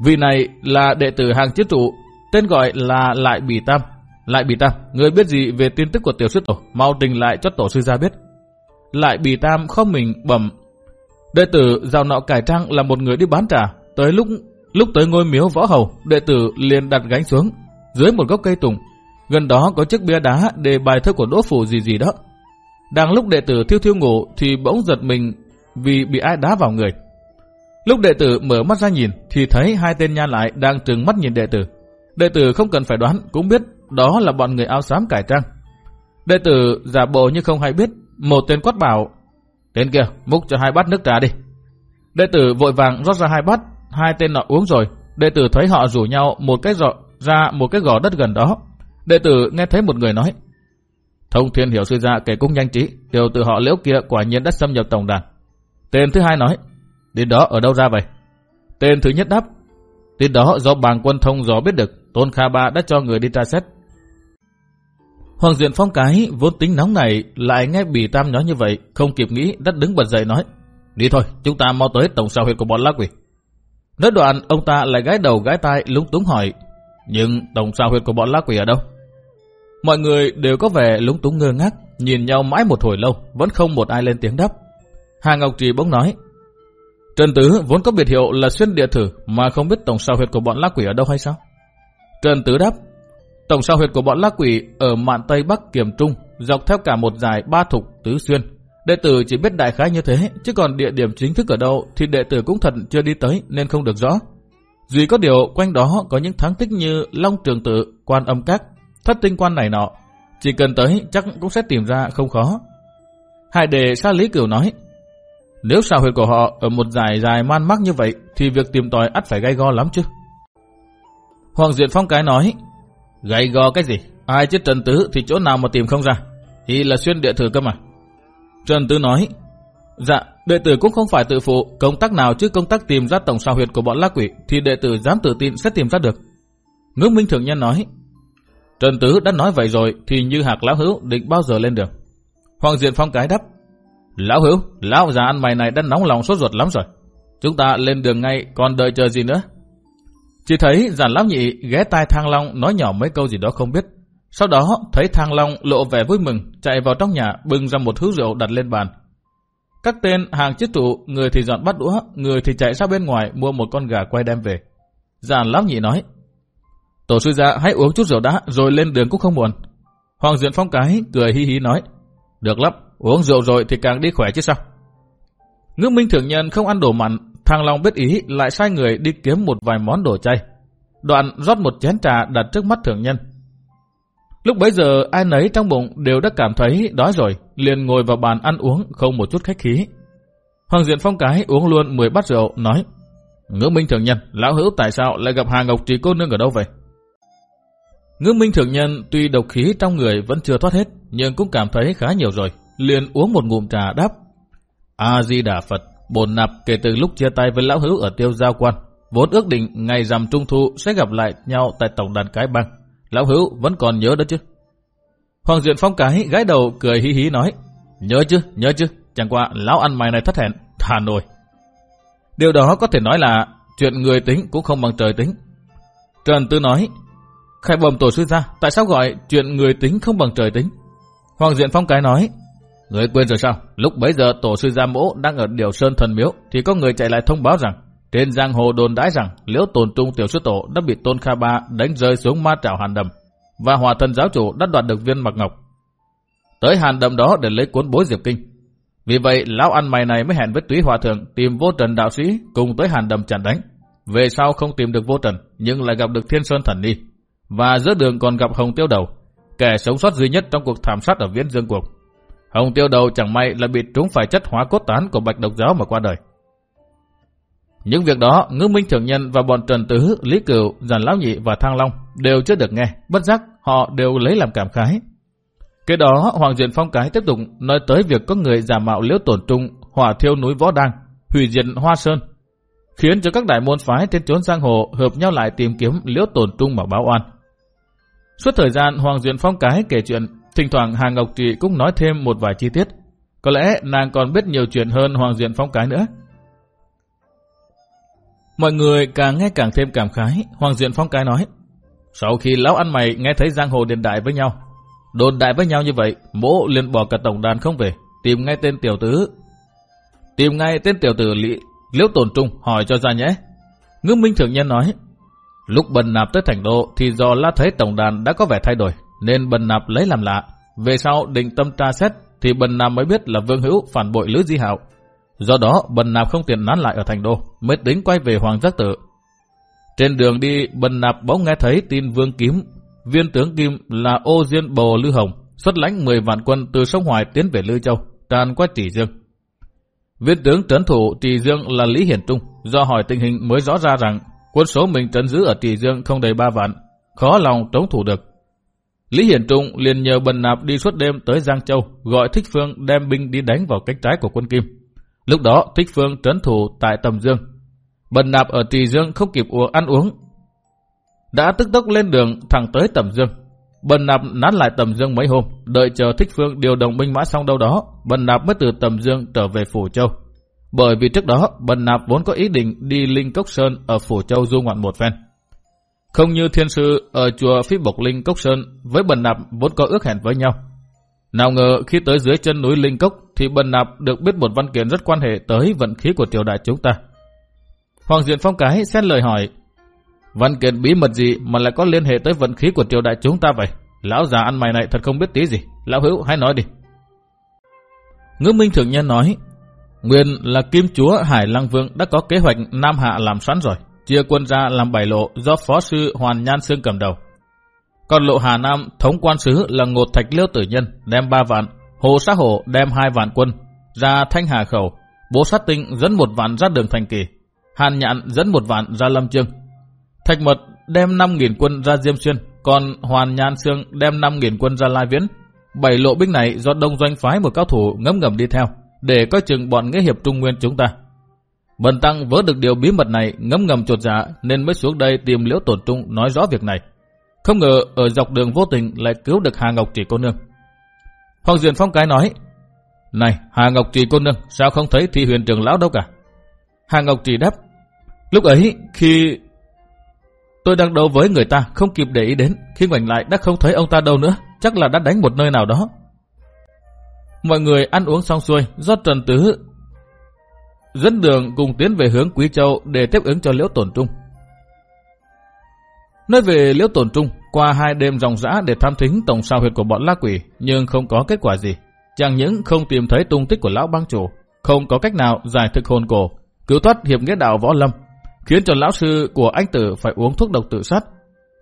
Vị này là đệ tử hàng chiết trụ, tên gọi là Lại Bì Tam. Lại Bì Tam, người biết gì về tin tức của tiểu sư tổ, mau trình lại cho tổ sư ra biết. Lại Bì Tam không mình bẩm. Đệ tử giàu nọ cải trang là một người đi bán trà, tới lúc Lúc tới ngôi miếu võ hầu, đệ tử liền đặt gánh xuống, dưới một gốc cây tùng. Gần đó có chiếc bia đá để bài thơ của đỗ phủ gì gì đó. Đang lúc đệ tử thiêu thiêu ngủ thì bỗng giật mình vì bị ai đá vào người. Lúc đệ tử mở mắt ra nhìn thì thấy hai tên nha lại đang trừng mắt nhìn đệ tử. Đệ tử không cần phải đoán cũng biết đó là bọn người áo xám cải trang. Đệ tử giả bộ như không hay biết, một tên quát bảo, tên kia múc cho hai bát nước trà đi. Đệ tử vội vàng rót ra hai bát hai tên nọ uống rồi, đệ tử thấy họ rủ nhau một cái giọ ra một cái gò đất gần đó. Đệ tử nghe thấy một người nói, Thông thiên hiểu sư gia kể cũng nhanh trí, đều từ họ liễu kia quả nhiên đã xâm nhập tổng đàn. Tên thứ hai nói, đến đó ở đâu ra vậy? Tên thứ nhất đáp, tin đó do bàng quân thông gió biết được, Tôn Kha Ba đã cho người đi tra xét. Hoàng Diện Phong cái vốn tính nóng này lại nghe bì tam nói như vậy, không kịp nghĩ, đã đứng bật dậy nói, đi thôi, chúng ta mau tới tổng sao huyệt của bọn lá quỷ. Nói đoạn, ông ta lại gái đầu gái tai lúng túng hỏi, nhưng tổng sao huyệt của bọn lá quỷ ở đâu? Mọi người đều có vẻ lúng túng ngơ ngác, nhìn nhau mãi một hồi lâu, vẫn không một ai lên tiếng đáp. Hà Ngọc Trì bỗng nói, Trần Tứ vốn có biệt hiệu là xuyên địa thử mà không biết tổng sao huyệt của bọn lá quỷ ở đâu hay sao? Trần Tứ đáp, tổng sao huyệt của bọn lá quỷ ở mạn Tây Bắc Kiểm Trung, dọc theo cả một dài ba thục tứ xuyên, Đệ tử chỉ biết đại khái như thế, chứ còn địa điểm chính thức ở đâu thì đệ tử cũng thật chưa đi tới nên không được rõ. Duy có điều quanh đó có những thắng tích như Long Trường Tự, Quan Âm Các, Thất Tinh Quan này nọ. Chỉ cần tới chắc cũng sẽ tìm ra không khó. Hải đề Sa Lý Cửu nói, nếu sao huyệt của họ ở một dài dài man mắc như vậy thì việc tìm tòi ắt phải gai go lắm chứ. Hoàng Diện Phong Cái nói, gai go cái gì? Ai chết Trần Tứ thì chỗ nào mà tìm không ra? Thì là xuyên địa thử cơ mà. Trần Tư nói, Dạ, đệ tử cũng không phải tự phụ, công tác nào chứ công tác tìm ra tổng sao huyệt của bọn la quỷ thì đệ tử dám tự tin sẽ tìm ra được. Ngưỡng Minh Thượng Nhân nói, Trần Tứ đã nói vậy rồi thì như hạc lão hữu định bao giờ lên được. Hoàng Diện Phong cái đáp, Lão hữu, lão già ăn mày này đã nóng lòng sốt ruột lắm rồi. Chúng ta lên đường ngay, còn đợi chờ gì nữa? Chỉ thấy giản lão nhị ghé tai thang long nói nhỏ mấy câu gì đó không biết. Sau đó thấy Thang Long lộ vẻ vui mừng, chạy vào trong nhà bưng ra một thứ rượu đặt lên bàn. Các tên hàng chiếc trụ, người thì dọn bắt đũa, người thì chạy ra bên ngoài mua một con gà quay đem về. Giàn lão nhị nói, Tổ sư gia hãy uống chút rượu đã rồi lên đường cũng không buồn. Hoàng Diện Phong cái cười hi hi nói, Được lắm, uống rượu rồi thì càng đi khỏe chứ sao. ngưỡng Minh Thượng Nhân không ăn đồ mặn, thằng Long biết ý lại sai người đi kiếm một vài món đồ chay. Đoạn rót một chén trà đặt trước mắt thượng nhân. Lúc bấy giờ ai nấy trong bụng đều đã cảm thấy đói rồi, liền ngồi vào bàn ăn uống không một chút khách khí. Hoàng Diện Phong Cái uống luôn 10 bát rượu, nói Ngữ Minh Thượng Nhân, lão hữu tại sao lại gặp Hà Ngọc Trì cô nương ở đâu vậy? Ngữ Minh Thượng Nhân tuy độc khí trong người vẫn chưa thoát hết, nhưng cũng cảm thấy khá nhiều rồi, liền uống một ngụm trà đáp. A-di-đà Phật, bồn nạp kể từ lúc chia tay với lão hữu ở tiêu giao quan, vốn ước định ngày rằm trung thu sẽ gặp lại nhau tại tổng đàn cái băng. Lão hữu vẫn còn nhớ đó chứ? Hoàng Diện Phong Cái gái đầu cười hí hí nói, nhớ chứ, nhớ chứ, chẳng qua lão ăn mày này thất hẹn, thà nổi. Điều đó có thể nói là chuyện người tính cũng không bằng trời tính. Trần Tư nói, khai bầm tổ sư ra, tại sao gọi chuyện người tính không bằng trời tính? Hoàng Diện Phong Cái nói, Người quên rồi sao? Lúc bấy giờ tổ sư Gia Mỗ đang ở Điều Sơn Thần Miếu thì có người chạy lại thông báo rằng trên giang hồ đồn đãi rằng liễu tồn trung tiểu sư tổ đã bị Tôn Kha Ba đánh rơi xuống ma trảo hàn đầm và hòa thần giáo chủ đã đoạt được viên mặc ngọc. Tới hàn đầm đó để lấy cuốn bối diệp kinh. Vì vậy lão ăn mày này mới hẹn với túy hòa thượng tìm vô trần đạo sĩ cùng tới hàn đầm chặn đánh. Về sau không tìm được vô trần nhưng lại gặp được thiên sơn thần đi. Và giữa đường còn gặp hồng tiêu đầu, kẻ sống sót duy nhất trong cuộc thảm sát ở viễn dương cuộc. Hồng tiêu đầu chẳng may là bị trúng phải chất hóa cốt tán của bạch độc giáo mà qua đời. Những việc đó, ngư minh Thường nhân và bọn Trần Tứ, Lý Cửu, giàn Lão Nhị và Thang Long đều chưa được nghe, bất giác họ đều lấy làm cảm khái. Cái đó, Hoàng Diện Phong Cái tiếp tục nói tới việc có người giả mạo liễu tổn trung, hỏa thiêu núi Võ Đăng, hủy diệt Hoa Sơn, khiến cho các đại môn phái trên chốn giang hồ hợp nhau lại tìm kiếm liễu tổn trung mà báo oan. Suốt thời gian Hoàng Diện Phong Cái kể chuyện Thỉnh thoảng Hà Ngọc Trị cũng nói thêm một vài chi tiết. Có lẽ nàng còn biết nhiều chuyện hơn Hoàng Diện Phong Cái nữa. Mọi người càng nghe càng thêm cảm khái, Hoàng Diện Phong Cái nói. Sau khi lão ăn mày nghe thấy giang hồ điện đại với nhau, đồn đại với nhau như vậy, mỗ liền bỏ cả tổng đàn không về, tìm ngay tên tiểu tử, Tìm ngay tên tiểu tử Lý, Liễu Tồn Trung hỏi cho ra nhé. Ngư Minh Thượng Nhân nói, lúc bần nạp tới thành đô thì do lá thấy tổng đàn đã có vẻ thay đổi, nên bần nạp lấy làm lạ. Về sau định tâm tra xét thì bần nạp mới biết là Vương Hữu phản bội Lữ Di Hạo. Do đó bần nạp không tiện nán lại ở thành đô, mới tính quay về Hoàng Giác Tự. Trên đường đi, bần nạp bỗng nghe thấy tin Vương Kiếm, viên tướng Kim là ô diên bồ Lư Hồng, xuất lãnh 10 vạn quân từ sông Hoài tiến về Lư Châu, tràn qua Trì Dương. Viên tướng trấn thủ Trì Dương là Lý Hiển Trung, do hỏi tình hình mới rõ ra rằng quân số mình trấn giữ ở Trì Dương không đầy 3 vạn, khó lòng chống thủ được. Lý Hiển Trung liền nhờ Bần Nạp đi suốt đêm tới Giang Châu, gọi Thích Phương đem binh đi đánh vào cánh trái của quân Kim. Lúc đó Thích Phương trấn thủ tại Tầm Dương. Bần Nạp ở Trì Dương không kịp uống ăn uống. Đã tức tốc lên đường thẳng tới Tầm Dương. Bần Nạp nán lại Tầm Dương mấy hôm, đợi chờ Thích Phương điều động binh mã xong đâu đó, Bần Nạp mới từ Tầm Dương trở về Phủ Châu. Bởi vì trước đó, Bần Nạp vốn có ý định đi Linh Cốc Sơn ở Phủ Châu du ngoạn một phen. Không như thiên sư ở chùa Phi Bộc Linh Cốc Sơn với Bần Nạp vốn có ước hẹn với nhau. Nào ngờ khi tới dưới chân núi Linh Cốc thì Bần Nạp được biết một văn kiện rất quan hệ tới vận khí của triều đại chúng ta. Hoàng Diện Phong Cái xét lời hỏi Văn kiện bí mật gì mà lại có liên hệ tới vận khí của triều đại chúng ta vậy? Lão già ăn mày này thật không biết tí gì. Lão hữu hãy nói đi. Ngữ Minh Thượng Nhân nói Nguyên là kim chúa Hải Lăng Vương đã có kế hoạch Nam Hạ làm sẵn rồi chia quân ra làm bảy lộ do Phó Sư Hoàn Nhan Sương cầm đầu. Còn lộ Hà Nam thống quan sứ là Ngột Thạch Liêu Tử Nhân đem ba vạn, Hồ Sát Hổ đem hai vạn quân ra Thanh Hà Khẩu, Bố Sát Tinh dẫn một vạn ra đường Thành Kỳ, Hàn Nhạn dẫn một vạn ra Lâm Trương. Thạch Mật đem 5.000 quân ra Diêm Xuyên, còn Hoàn Nhan Sương đem 5.000 quân ra Lai Viễn. Bảy lộ binh này do đông doanh phái một cao thủ ngấm ngầm đi theo, để coi chừng bọn nghĩa hiệp Trung Nguyên chúng ta. Bần Tăng vớ được điều bí mật này ngấm ngầm trột dạ nên mới xuống đây tìm liễu tổn trung nói rõ việc này. Không ngờ ở dọc đường vô tình lại cứu được Hà Ngọc Trì cô nương. Hoàng Duyện Phong cái nói, Này Hà Ngọc Trì cô nương sao không thấy thi huyền trưởng lão đâu cả? Hà Ngọc Trì đáp, Lúc ấy khi tôi đang đấu với người ta không kịp để ý đến, khi ngoảnh lại đã không thấy ông ta đâu nữa, chắc là đã đánh một nơi nào đó. Mọi người ăn uống xong xuôi, do Trần Tứ dẫn đường cùng tiến về hướng Quý Châu để tiếp ứng cho Liễu Tổn Trung. Nói về Liễu Tổn Trung, qua hai đêm ròng rã để tham thính tổng sao huyệt của bọn la quỷ, nhưng không có kết quả gì. Chẳng những không tìm thấy tung tích của lão băng chủ, không có cách nào giải thực hồn cổ, cứu thoát hiệp nghĩa đạo võ lâm, khiến cho lão sư của anh tử phải uống thuốc độc tự sát.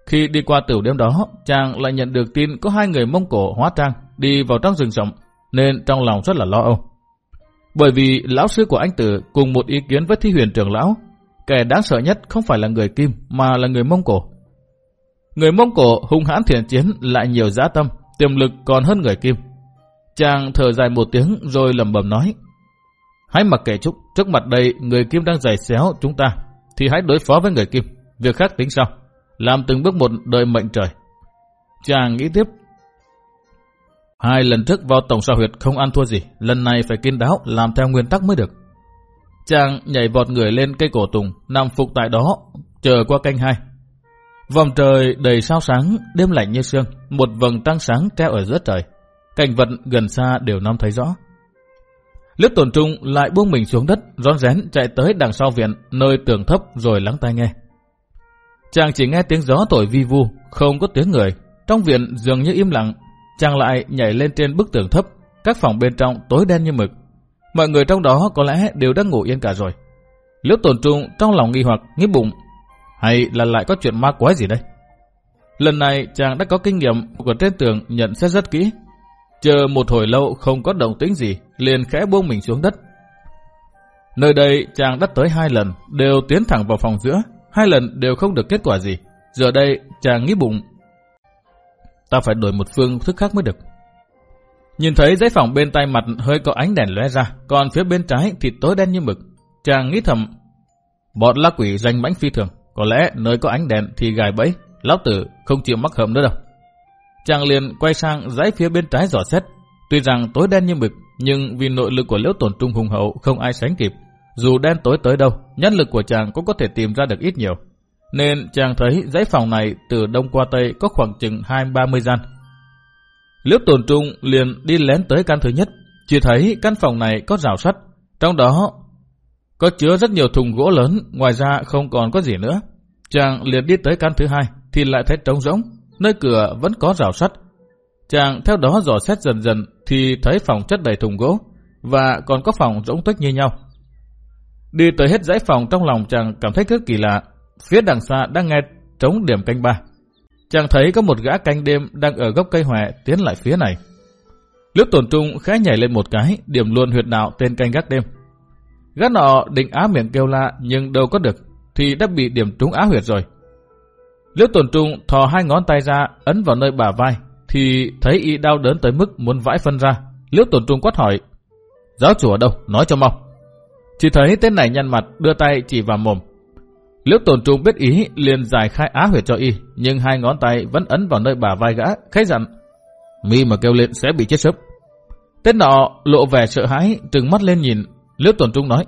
Khi đi qua tiểu đêm đó, chàng lại nhận được tin có hai người Mông Cổ hóa trang đi vào trong rừng rộng, nên trong lòng rất là lo âu. Bởi vì lão sư của anh tử cùng một ý kiến với thi huyền trưởng lão, kẻ đáng sợ nhất không phải là người Kim mà là người Mông Cổ. Người Mông Cổ hung hãn thiện chiến lại nhiều dã tâm, tiềm lực còn hơn người Kim. Chàng thở dài một tiếng rồi lẩm bẩm nói. Hãy mặc kệ Trúc, trước mặt đây người Kim đang giày xéo chúng ta, thì hãy đối phó với người Kim, việc khác tính sau. Làm từng bước một đời mệnh trời. Chàng nghĩ tiếp. Hai lần trước vào tổng sao huyệt không ăn thua gì, lần này phải kiên đáo làm theo nguyên tắc mới được. Chàng nhảy vọt người lên cây cổ tùng, nằm phục tại đó, chờ qua canh hai. Vòng trời đầy sao sáng, đêm lạnh như sương, một vầng trăng sáng treo ở giữa trời. Cảnh vật gần xa đều nắm thấy rõ. Liếp tổn trung lại buông mình xuống đất, rón rén chạy tới đằng sau viện, nơi tường thấp rồi lắng tai nghe. Chàng chỉ nghe tiếng gió thổi vi vu, không có tiếng người. Trong viện dường như im lặng, chàng lại nhảy lên trên bức tường thấp, các phòng bên trong tối đen như mực. Mọi người trong đó có lẽ đều đang ngủ yên cả rồi. Liếp tổn trung trong lòng nghi hoặc, nghĩ bụng, hay là lại có chuyện ma quái gì đây? Lần này chàng đã có kinh nghiệm của trên tường nhận xét rất kỹ, Chờ một hồi lâu không có động tĩnh gì, liền khẽ buông mình xuống đất. Nơi đây chàng đã tới hai lần, đều tiến thẳng vào phòng giữa, hai lần đều không được kết quả gì. Giờ đây chàng nghĩ bụng, ta phải đổi một phương thức khác mới được. Nhìn thấy giấy phòng bên tay mặt hơi có ánh đèn lóe ra, còn phía bên trái thì tối đen như mực. Chàng nghĩ thầm, bọn la quỷ danh mãnh phi thường, có lẽ nơi có ánh đèn thì gài bẫy, lão tử không chịu mắc hầm nữa đâu. Chàng liền quay sang dãy phía bên trái dò xét. Tuy rằng tối đen như mực, nhưng vì nội lực của liễu tổn trung hùng hậu không ai sánh kịp. Dù đen tối tới đâu, nhân lực của chàng cũng có thể tìm ra được ít nhiều. Nên chàng thấy dãy phòng này từ đông qua tây có khoảng chừng 2-30 gian. Liễu tổn trung liền đi lén tới căn thứ nhất, chỉ thấy căn phòng này có rào sắt, trong đó có chứa rất nhiều thùng gỗ lớn, ngoài ra không còn có gì nữa. Chàng liền đi tới căn thứ hai, thì lại thấy trống rỗng, nơi cửa vẫn có rào sắt. Chàng theo đó dò xét dần dần thì thấy phòng chất đầy thùng gỗ và còn có phòng rỗng tuếch như nhau. Đi tới hết dãy phòng trong lòng chàng cảm thấy rất kỳ lạ. Phía đằng xa đang nghe trống điểm canh ba. Chàng thấy có một gã canh đêm đang ở gốc cây hòe tiến lại phía này. lướt tổn trung khẽ nhảy lên một cái, điểm luôn huyệt đạo tên canh gác đêm. Gã nọ định á miệng kêu la nhưng đâu có được, thì đã bị điểm trúng á huyệt rồi. Liễu tổn trung thò hai ngón tay ra, ấn vào nơi bả vai, thì thấy y đau đớn tới mức muốn vãi phân ra. Liễu tổn trung quát hỏi, giáo chủ ở đâu, nói cho mau. Chỉ thấy tên này nhăn mặt, đưa tay chỉ vào mồm. Liễu tổn trung biết ý, liền giải khai á huyệt cho y, nhưng hai ngón tay vẫn ấn vào nơi bả vai gã, khách dặn. Mi mà kêu lên sẽ bị chết sớm. Tên nọ lộ vẻ sợ hãi, trừng mắt lên nhìn, Liễu Tuần trung nói,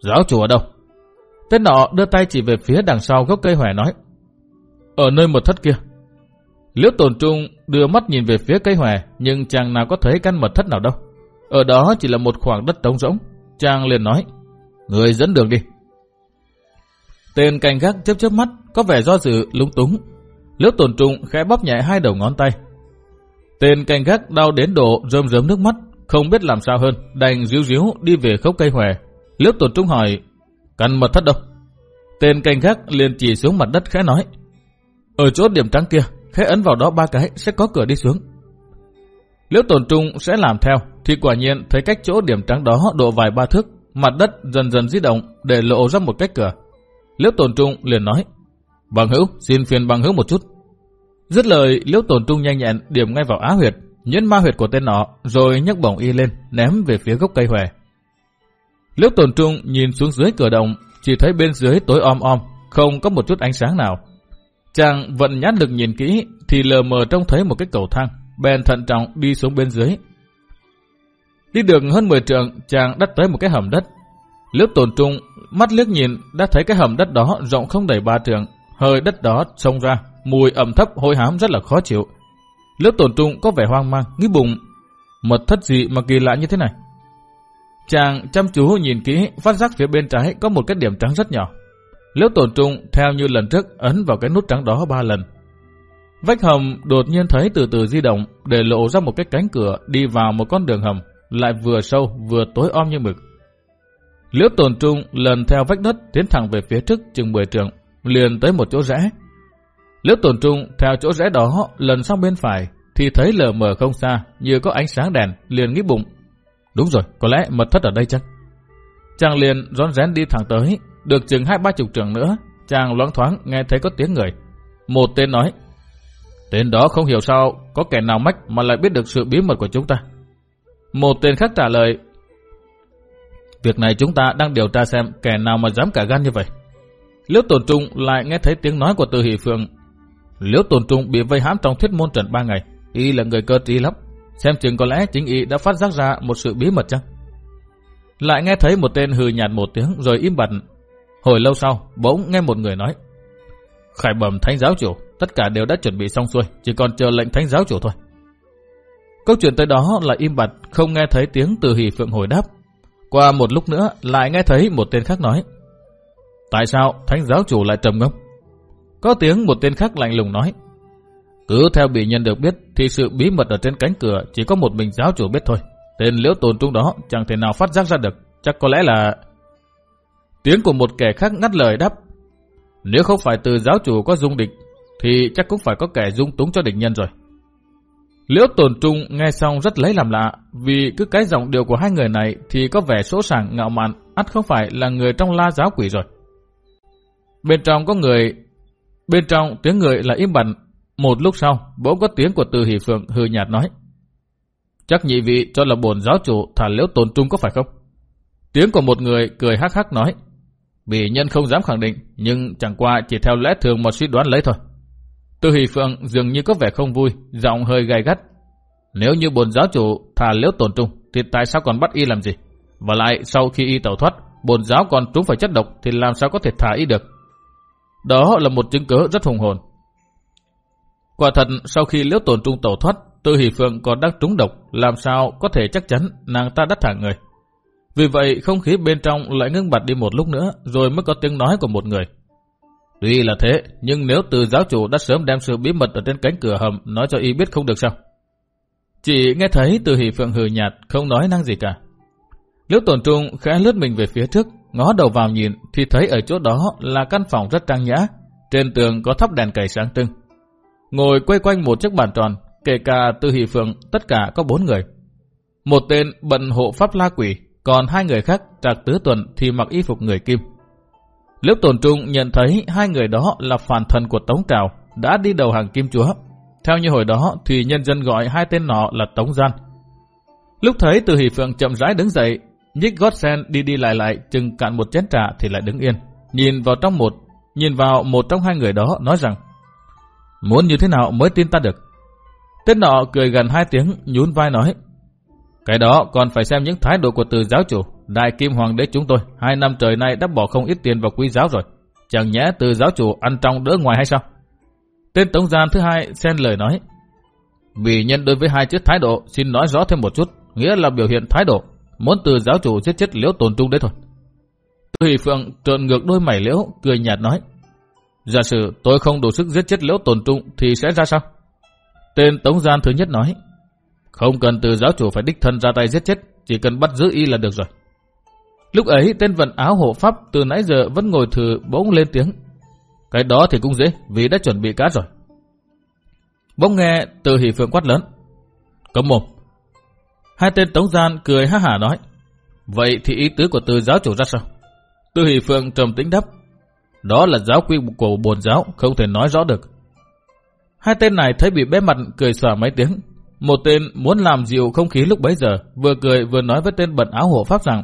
giáo chủ ở đâu? Tên nọ đưa tay chỉ về phía đằng sau gốc cây hòe nói, ở nơi mật thất kia. Liễu tồn trung đưa mắt nhìn về phía cây hòe, nhưng chàng nào có thấy căn mật thất nào đâu. Ở đó chỉ là một khoảng đất trống rỗng. Chàng liền nói, người dẫn đường đi. Tên canh gác chớp chớp mắt, có vẻ do dự, lúng túng. Liễu tồn trung khẽ bóp nhẹ hai đầu ngón tay. Tên canh gác đau đến độ rơm rớm nước mắt, không biết làm sao hơn, đành díu díu đi về khốc cây hòe. Lớp tồn trung hỏi, căn mật thất đâu? Tên canh gác liền chỉ xuống mặt đất khẽ nói, ở chỗ điểm trắng kia, khẽ ấn vào đó ba cái sẽ có cửa đi xuống. Liễu tổn trung sẽ làm theo, thì quả nhiên thấy cách chỗ điểm trắng đó độ vài ba thước, mặt đất dần dần di động để lộ ra một cách cửa. Liễu tổn trung liền nói, bằng hữu, xin phiền bằng hữu một chút. Dứt lời, liễu tổn trung nhanh nhẹn điểm ngay vào á huyệt, nhấn ma huyệt của tên nọ, rồi nhấc bổng y lên, ném về phía gốc cây hòe. Liễu tồn trung nhìn xuống dưới cửa động, chỉ thấy bên dưới tối om om, không có một chút ánh sáng nào. Chàng vận nhát lực nhìn kỹ thì lờ mờ trông thấy một cái cầu thang, bèn thận trọng đi xuống bên dưới. Đi được hơn 10 trượng, chàng đắt tới một cái hầm đất. Liễu tồn trung, mắt liếc nhìn đã thấy cái hầm đất đó rộng không đầy ba trượng, hơi đất đó trông ra, mùi ẩm thấp hôi hám rất là khó chịu lớp tổn trung có vẻ hoang mang, nghĩ bụng, mật thất gì mà kỳ lạ như thế này. Chàng chăm chú nhìn kỹ, phát giác phía bên trái có một cái điểm trắng rất nhỏ, Liễu tổn trung theo như lần trước ấn vào cái nút trắng đó ba lần. Vách hầm đột nhiên thấy từ từ di động để lộ ra một cái cánh cửa đi vào một con đường hầm lại vừa sâu vừa tối om như mực. Liễu tồn trung lần theo vách đất tiến thẳng về phía trước chừng 10 trường, liền tới một chỗ rẽ. Liễu tổn trung theo chỗ rẽ đó lần sang bên phải thì thấy lờ mờ không xa như có ánh sáng đèn liền nghĩ bụng. Đúng rồi, có lẽ mật thất ở đây chắc. Chàng liền rón rén đi thẳng tới, được chừng hai ba chục trường nữa, chàng loáng thoáng nghe thấy có tiếng người. Một tên nói, tên đó không hiểu sao có kẻ nào mách mà lại biết được sự bí mật của chúng ta. Một tên khác trả lời, việc này chúng ta đang điều tra xem kẻ nào mà dám cả gan như vậy. Liễu tổn Trung lại nghe thấy tiếng nói của Từ Hỷ Phượng. Liễu Tồn Trung bị vây hãm trong thuyết môn trận ba ngày, y là người cơ trí lắm, xem chừng có lẽ chính y đã phát giác ra một sự bí mật chăng? Lại nghe thấy một tên hừ nhạt một tiếng rồi im bặt. Hồi lâu sau, bỗng nghe một người nói. Khải bẩm thánh giáo chủ, tất cả đều đã chuẩn bị xong xuôi, chỉ còn chờ lệnh thánh giáo chủ thôi. Câu chuyện tới đó là im bặt, không nghe thấy tiếng từ hỷ phượng hồi đáp. Qua một lúc nữa, lại nghe thấy một tên khác nói. Tại sao thánh giáo chủ lại trầm ngâm? Có tiếng một tên khác lạnh lùng nói. Cứ theo bị nhân được biết thì sự bí mật ở trên cánh cửa chỉ có một mình giáo chủ biết thôi. Tên liễu tồn trung đó chẳng thể nào phát giác ra được. Chắc có lẽ là... Tiếng của một kẻ khác ngắt lời đáp. Nếu không phải từ giáo chủ có dung địch, thì chắc cũng phải có kẻ dung túng cho địch nhân rồi. Liễu tồn trung nghe xong rất lấy làm lạ, vì cứ cái giọng điệu của hai người này thì có vẻ số sàng ngạo mạn, ắt không phải là người trong la giáo quỷ rồi. Bên trong có người, bên trong tiếng người là im bặt. Một lúc sau, bỗng có tiếng của từ hỷ phượng hư nhạt nói. Chắc nhị vị cho là bổn giáo chủ thả liễu tồn trung có phải không? Tiếng của một người cười hắc hắc nói. Vì nhân không dám khẳng định, nhưng chẳng qua chỉ theo lẽ thường một suy đoán lấy thôi. Từ hỷ phượng dường như có vẻ không vui, giọng hơi gay gắt. Nếu như bổn giáo chủ thả liễu tồn trung, thì tại sao còn bắt y làm gì? Và lại sau khi y tẩu thoát, bổn giáo còn trúng phải chất độc thì làm sao có thể thả y được? Đó là một chứng cớ rất hùng hồn. Quả thật, sau khi liễu tồn trung tẩu thoát, Tư Hỷ Phượng còn đang trúng độc, làm sao có thể chắc chắn nàng ta đắt thả người. Vì vậy, không khí bên trong lại ngưng bặt đi một lúc nữa, rồi mới có tiếng nói của một người. Tuy là thế, nhưng nếu từ giáo chủ đã sớm đem sự bí mật ở trên cánh cửa hầm nói cho y biết không được sao? Chỉ nghe thấy từ hỷ phượng hừ nhạt, không nói năng gì cả. Liễu tổn trung khẽ lướt mình về phía trước, ngó đầu vào nhìn thì thấy ở chỗ đó là căn phòng rất trang nhã. Trên tường có thắp đèn cầy sáng trưng. Ngồi quay quanh một chiếc bàn tròn, kể cả Tư Hỷ Phượng, tất cả có bốn người. Một tên bận hộ pháp la quỷ, còn hai người khác trạc tứ tuần thì mặc y phục người kim. Liễu Tồn Trung nhận thấy hai người đó là phản thần của Tống Trào, đã đi đầu hàng kim chúa. Theo như hồi đó thì nhân dân gọi hai tên nọ là Tống Gian. Lúc thấy Từ Hỷ Phượng chậm rãi đứng dậy, nhích gót sen đi đi lại lại chừng cạn một chén trà thì lại đứng yên. Nhìn vào trong một, nhìn vào một trong hai người đó nói rằng Muốn như thế nào mới tin ta được? Tên nọ cười gần hai tiếng, nhún vai nói. Cái đó còn phải xem những thái độ của từ giáo chủ. Đại Kim Hoàng đế chúng tôi, hai năm trời nay đã bỏ không ít tiền vào quý giáo rồi. Chẳng nhẽ từ giáo chủ ăn trong đỡ ngoài hay sao? Tên Tống Gian thứ hai xen lời nói. Vì nhân đối với hai chữ thái độ, xin nói rõ thêm một chút, nghĩa là biểu hiện thái độ. Muốn từ giáo chủ giết chết liễu tồn trung đấy thôi. Từ Hỷ Phượng trợn ngược đôi mày liễu, cười nhạt nói. Giả sử tôi không đủ sức giết chết liễu tồn trung thì sẽ ra sao? Tên Tống Gian thứ nhất nói, không cần từ giáo chủ phải đích thân ra tay giết chết, chỉ cần bắt giữ y là được rồi. Lúc ấy tên vận áo hộ pháp từ nãy giờ vẫn ngồi thử bỗng lên tiếng. Cái đó thì cũng dễ, vì đã chuẩn bị cá rồi. Bỗng nghe từ hỷ phượng quát lớn. Cấm mồm. Hai tên Tống Gian cười ha hả nói. Vậy thì ý tứ của từ giáo chủ ra sao? Từ hỷ phượng trầm tĩnh đáp. Đó là giáo quy của bồn giáo, không thể nói rõ được. Hai tên này thấy bị bé mặt cười xòa mấy tiếng. Một tên muốn làm dịu không khí lúc bấy giờ, vừa cười vừa nói với tên bận áo hộ pháp rằng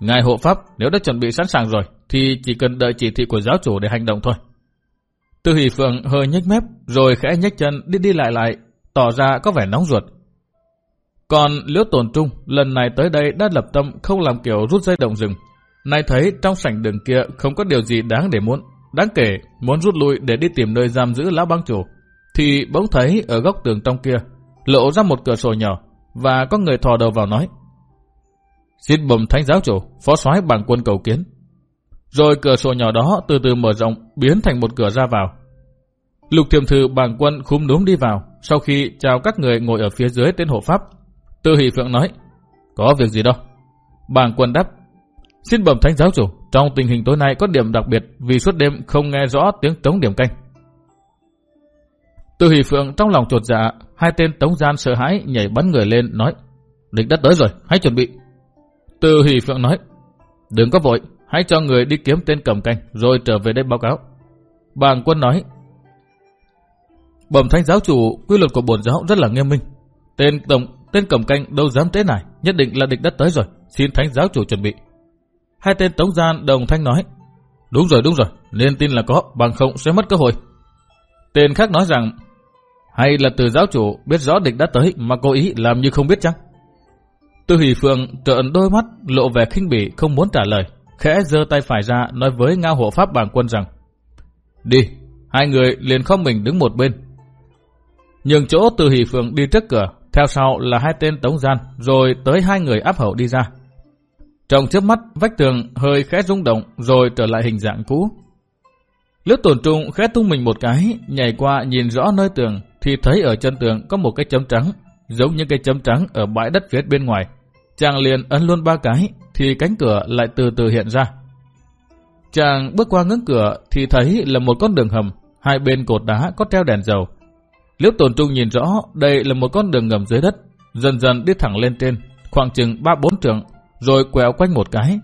Ngài hộ pháp nếu đã chuẩn bị sẵn sàng rồi, thì chỉ cần đợi chỉ thị của giáo chủ để hành động thôi. Tư Hỷ Phượng hơi nhếch mép, rồi khẽ nhếch chân đi đi lại lại, tỏ ra có vẻ nóng ruột. Còn Liễu Tồn Trung lần này tới đây đã lập tâm không làm kiểu rút dây động rừng. Nay thấy trong sảnh đường kia không có điều gì đáng để muốn, Đáng kể, muốn rút lui để đi tìm nơi giam giữ lão băng chủ, thì bỗng thấy ở góc tường trong kia, lộ ra một cửa sổ nhỏ, và có người thò đầu vào nói. Xin bầm thánh giáo chủ, phó soái bằng quân cầu kiến. Rồi cửa sổ nhỏ đó từ từ mở rộng, biến thành một cửa ra vào. Lục thiềm thư bằng quân khúm núm đi vào, sau khi chào các người ngồi ở phía dưới tên hộ pháp. Tư hỷ phượng nói, có việc gì đâu. Bàng quân đáp, Xin bẩm thánh giáo chủ, trong tình hình tối nay có điểm đặc biệt vì suốt đêm không nghe rõ tiếng tống điểm canh. Từ hỷ phượng trong lòng trột dạ, hai tên tống gian sợ hãi nhảy bắn người lên nói, địch đã tới rồi, hãy chuẩn bị. Từ hỷ phượng nói, đừng có vội, hãy cho người đi kiếm tên cầm canh rồi trở về đây báo cáo. Bàng quân nói, bẩm thánh giáo chủ, quy luật của bổn giáo rất là nghiêm minh. Tên tổng tên cầm canh đâu dám thế này, nhất định là địch đã tới rồi, xin thánh giáo chủ chuẩn bị. Hai tên tống gian đồng thanh nói, đúng rồi đúng rồi, nên tin là có, bằng không sẽ mất cơ hội. Tên khác nói rằng, hay là từ giáo chủ biết rõ địch đã tới mà cố ý làm như không biết chăng? Tư hỷ phượng trợn đôi mắt lộ vẻ khinh bỉ không muốn trả lời, khẽ giơ tay phải ra nói với ngao hộ pháp bàng quân rằng, đi, hai người liền không mình đứng một bên. Nhường chỗ từ hỷ phượng đi trước cửa, theo sau là hai tên tống gian, rồi tới hai người áp hậu đi ra. Trong trước mắt, vách tường hơi khẽ rung động rồi trở lại hình dạng cũ. Lứa tổn trung khẽ tung mình một cái, nhảy qua nhìn rõ nơi tường, thì thấy ở chân tường có một cái chấm trắng, giống như cái chấm trắng ở bãi đất phía bên ngoài. Chàng liền ấn luôn ba cái, thì cánh cửa lại từ từ hiện ra. Chàng bước qua ngưỡng cửa thì thấy là một con đường hầm, hai bên cột đá có treo đèn dầu. Liễu Tồn trung nhìn rõ đây là một con đường ngầm dưới đất, dần dần đi thẳng lên trên, khoảng chừng ba bốn trượng, rồi quẹo quanh một cái.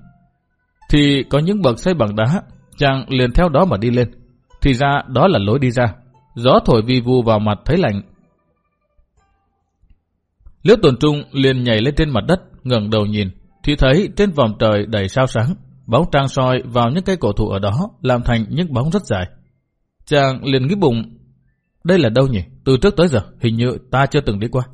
Thì có những bậc xây bằng đá, chàng liền theo đó mà đi lên. Thì ra đó là lối đi ra. Gió thổi vi vu vào mặt thấy lạnh. Liễu Tồn trung liền nhảy lên trên mặt đất, ngẩng đầu nhìn, thì thấy trên vòng trời đầy sao sáng, bóng trăng soi vào những cây cổ thụ ở đó, làm thành những bóng rất dài. Chàng liền nghĩ bụng, đây là đâu nhỉ? Từ trước tới giờ, hình như ta chưa từng đi qua.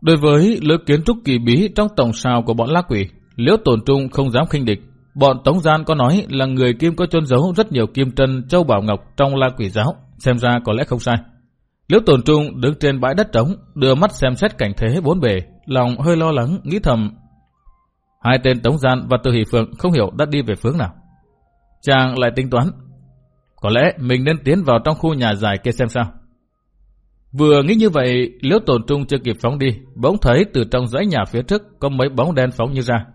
Đối với lối kiến trúc kỳ bí trong tổng sào của bọn lá quỷ, Liễu Tổn Trung không dám khinh địch. Bọn Tống Gian có nói là người Kim có chôn giấu rất nhiều kim trân châu bảo ngọc trong la quỷ giáo, xem ra có lẽ không sai. Liễu Tổn Trung đứng trên bãi đất trống, đưa mắt xem xét cảnh thế bốn bề, lòng hơi lo lắng, nghĩ thầm. Hai tên Tống Gian và Từ Hỷ Phượng không hiểu đã đi về hướng nào. Chàng lại tính toán, có lẽ mình nên tiến vào trong khu nhà dài kia xem sao. Vừa nghĩ như vậy, Liễu Tồn Trung chưa kịp phóng đi, bỗng thấy từ trong dãy nhà phía trước có mấy bóng đen phóng như ra.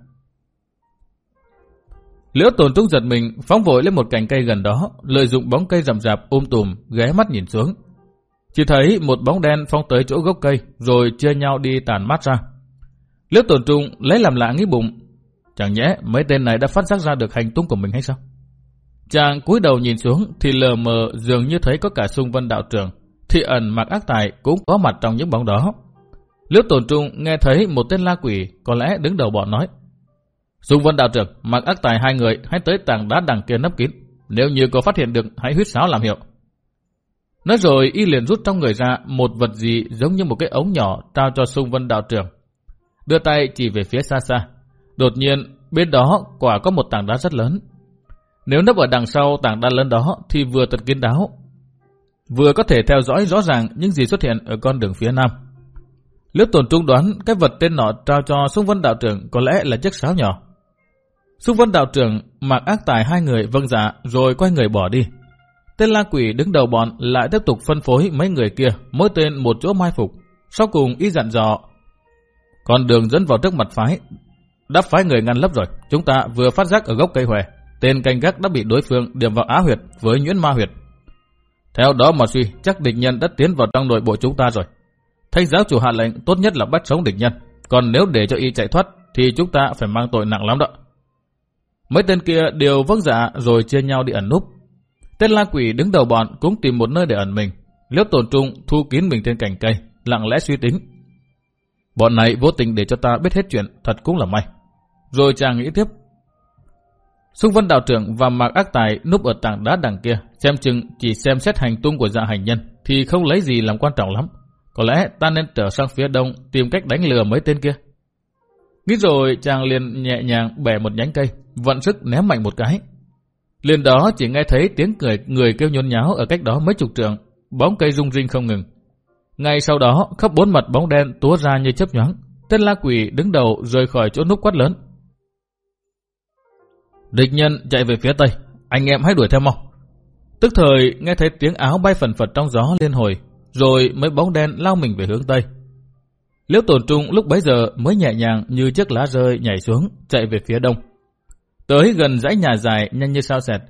Liễu Tồn Trung giật mình, phóng vội lên một cành cây gần đó, lợi dụng bóng cây rậm rạp ôm tùm, ghé mắt nhìn xuống. Chỉ thấy một bóng đen phóng tới chỗ gốc cây, rồi chia nhau đi tàn mát ra. Liễu Tồn Trung lấy làm lạ nghĩ bụng, chẳng nhẽ mấy tên này đã phát giác ra được hành tung của mình hay sao? Chàng cúi đầu nhìn xuống thì lờ mờ dường như thấy có cả xung vân đạo trưởng thì ẩn mặc ác tài cũng có mặt trong những bóng đó. Liễu tổn trung nghe thấy một tên la quỷ có lẽ đứng đầu bọn nói. sung Vân đạo trưởng, mặc ác tài hai người hãy tới tảng đá đằng kia nấp kín. Nếu như có phát hiện được hãy huyết sáo làm hiệu. Nói rồi y liền rút trong người ra một vật gì giống như một cái ống nhỏ trao cho Sung Vân đạo trưởng. Đưa tay chỉ về phía xa xa. Đột nhiên bên đó quả có một tảng đá rất lớn. Nếu nấp ở đằng sau tảng đá lớn đó thì vừa thật kín đáo vừa có thể theo dõi rõ ràng những gì xuất hiện ở con đường phía nam. Liễu tuần trung đoán cái vật tên nọ trao cho Xung Vân đạo trưởng có lẽ là chiếc sáo nhỏ. Xung Vân đạo trưởng mặc ác tài hai người vâng dạ rồi quay người bỏ đi. Tên la quỷ đứng đầu bọn lại tiếp tục phân phối mấy người kia, mỗi tên một chỗ mai phục. Sau cùng ý dặn dò, con đường dẫn vào trước mặt phái, Đắp phái người ngăn lấp rồi. Chúng ta vừa phát giác ở gốc cây hòe, tên canh gác đã bị đối phương điểm vào á huyệt với nhuyễn ma huyệt. Theo đó mà suy, chắc địch nhân đã tiến vào trong nội bộ chúng ta rồi. Thanh giáo chủ hạ lệnh tốt nhất là bắt sống địch nhân. Còn nếu để cho y chạy thoát, thì chúng ta phải mang tội nặng lắm đó. Mấy tên kia đều vâng dạ rồi chia nhau đi ẩn núp. Tên la quỷ đứng đầu bọn cũng tìm một nơi để ẩn mình. Liễu tổn trung thu kín mình trên cành cây, lặng lẽ suy tính. Bọn này vô tình để cho ta biết hết chuyện, thật cũng là may. Rồi chàng nghĩ tiếp, Xung Vân đạo trưởng và Mạc Ác Tài núp ở tảng đá đằng kia, xem chừng chỉ xem xét hành tung của dạ hành nhân thì không lấy gì làm quan trọng lắm. Có lẽ ta nên trở sang phía đông tìm cách đánh lừa mấy tên kia. Nghĩ rồi chàng liền nhẹ nhàng bẻ một nhánh cây, vận sức ném mạnh một cái. Liền đó chỉ nghe thấy tiếng cười người kêu nhốn nháo ở cách đó mấy chục trượng, bóng cây rung rinh không ngừng. Ngay sau đó, khắp bốn mặt bóng đen túa ra như chớp nhoáng. Tên la quỷ đứng đầu rời khỏi chỗ núp quát lớn. Địch nhân chạy về phía tây, anh em hãy đuổi theo mau. Tức thời nghe thấy tiếng áo bay phần phật trong gió liên hồi, rồi mấy bóng đen lao mình về hướng tây. Liễu tổn trung lúc bấy giờ mới nhẹ nhàng như chiếc lá rơi nhảy xuống, chạy về phía đông. Tới gần dãy nhà dài nhanh như sao sẹt,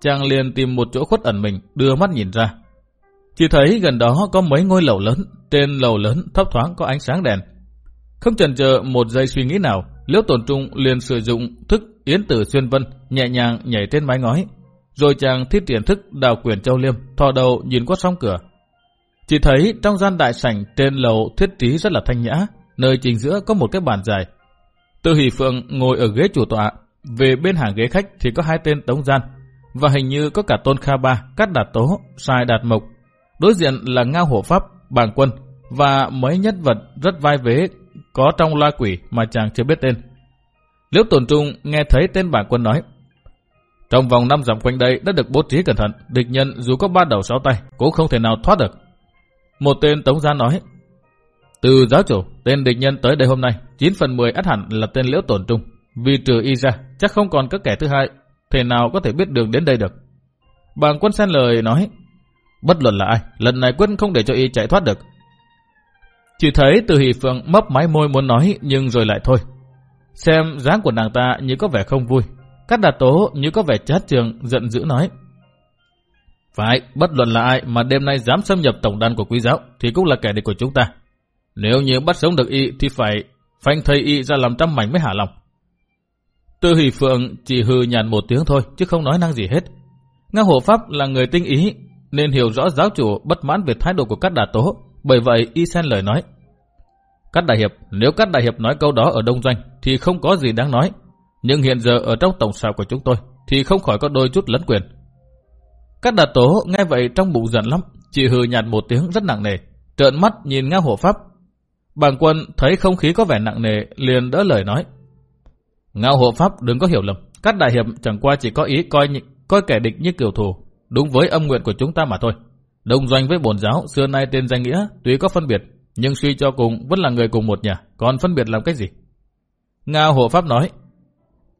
chàng liền tìm một chỗ khuất ẩn mình, đưa mắt nhìn ra. Chỉ thấy gần đó có mấy ngôi lầu lớn, trên lầu lớn thấp thoáng có ánh sáng đèn. Không chần chờ một giây suy nghĩ nào, Liễu Tồn Trung liền sử dụng thức Yến Tử Xuyên Vân nhẹ nhàng nhảy trên mái ngói. Rồi chàng thiết triển thức đào quyền châu liêm, thò đầu nhìn qua song cửa. Chỉ thấy trong gian đại sảnh trên lầu thiết trí rất là thanh nhã, nơi chính giữa có một cái bàn dài. Tư Hỷ Phượng ngồi ở ghế chủ tọa, về bên hàng ghế khách thì có hai tên Tống Gian, và hình như có cả Tôn Kha Ba, Cát Đạt Tố, Sai Đạt Mộc. Đối diện là Ngao Hổ Pháp, Bàng Quân và mấy nhân vật rất vai vế có trong loa quỷ mà chàng chưa biết tên. Liễu Tồn Trung nghe thấy tên bản Quân nói, trong vòng năm dặm quanh đây đã được bố trí cẩn thận, địch nhân dù có ba đầu sáu tay cũng không thể nào thoát được. Một tên Tống Gia nói, từ giáo chủ, tên địch nhân tới đây hôm nay, 9 phần 10 ắt hẳn là tên Liễu Tồn Trung. Vì trừ y ra, chắc không còn các kẻ thứ hai, thể nào có thể biết đường đến đây được. Bàng quân xen lời nói, bất luận là ai, lần này quân không để cho y chạy thoát được. Chỉ thấy từ hỷ phượng mấp máy môi muốn nói nhưng rồi lại thôi. Xem dáng của nàng ta như có vẻ không vui. Cát đạt tố như có vẻ chát trường giận dữ nói. Phải, bất luận là ai mà đêm nay dám xâm nhập tổng đàn của quý giáo thì cũng là kẻ địch của chúng ta. Nếu như bắt sống được y thì phải phanh thầy y ra làm trăm mảnh mới hả lòng. Tư hỷ phượng chỉ hừ nhàn một tiếng thôi chứ không nói năng gì hết. Ngang hộ pháp là người tinh ý nên hiểu rõ giáo chủ bất mãn về thái độ của các đà tố. Bởi vậy y xen lời nói. Cát Đại Hiệp, nếu Cát Đại Hiệp nói câu đó ở Đông Doanh thì không có gì đáng nói. Nhưng hiện giờ ở trong tổng sào của chúng tôi thì không khỏi có đôi chút lấn quyền. Cát Đạt Tố nghe vậy trong bụng giận lắm, chỉ hừ nhạt một tiếng rất nặng nề, trợn mắt nhìn ngang hộ pháp. Bàng quân thấy không khí có vẻ nặng nề liền đỡ lời nói. Ngao hộ pháp đừng có hiểu lầm. Cát đại hiệp chẳng qua chỉ có ý coi coi kẻ địch như kiểu thù. Đúng với âm nguyện của chúng ta mà thôi. Đồng doanh với bổn giáo xưa nay tên danh nghĩa tuy có phân biệt. Nhưng suy cho cùng vẫn là người cùng một nhà. Còn phân biệt làm cái gì? Ngao hộ pháp nói.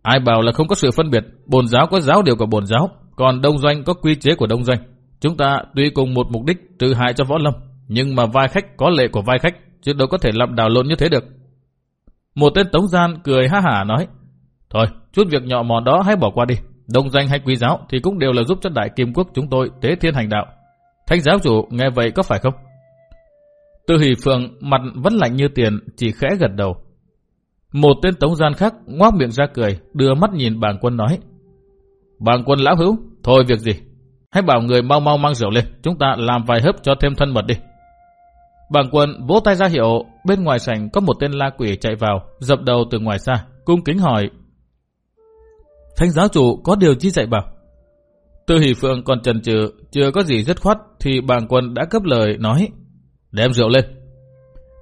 Ai bảo là không có sự phân biệt. Bổn giáo có giáo điều của bổn giáo. Còn đông doanh có quy chế của đông doanh. Chúng ta tuy cùng một mục đích trừ hại cho võ lâm. Nhưng mà vai khách có lệ của vai khách. Chứ đâu có thể làm đảo lộn như thế được. Một tên tống gian cười ha hả nói. Thôi, chút việc nhỏ mọn đó hãy bỏ qua đi. Đông danh hay quý giáo thì cũng đều là giúp cho đại kim quốc chúng tôi tế thiên hành đạo. Thánh giáo chủ nghe vậy có phải không? Tư hỷ phượng mặt vẫn lạnh như tiền, chỉ khẽ gật đầu. Một tên tống gian khác ngoác miệng ra cười, đưa mắt nhìn bàng quân nói. Bàng quân lão hữu, thôi việc gì? Hãy bảo người mau mau mang rượu lên, chúng ta làm vài hớp cho thêm thân mật đi. Bàng quân vỗ tay ra hiệu, bên ngoài sảnh có một tên la quỷ chạy vào, dập đầu từ ngoài xa, cung kính hỏi Thánh giáo chủ có điều chi dạy bảo. Tư hỷ phượng còn chần chừ, chưa có gì dứt khoát thì bàng quân đã cấp lời nói. Đem rượu lên.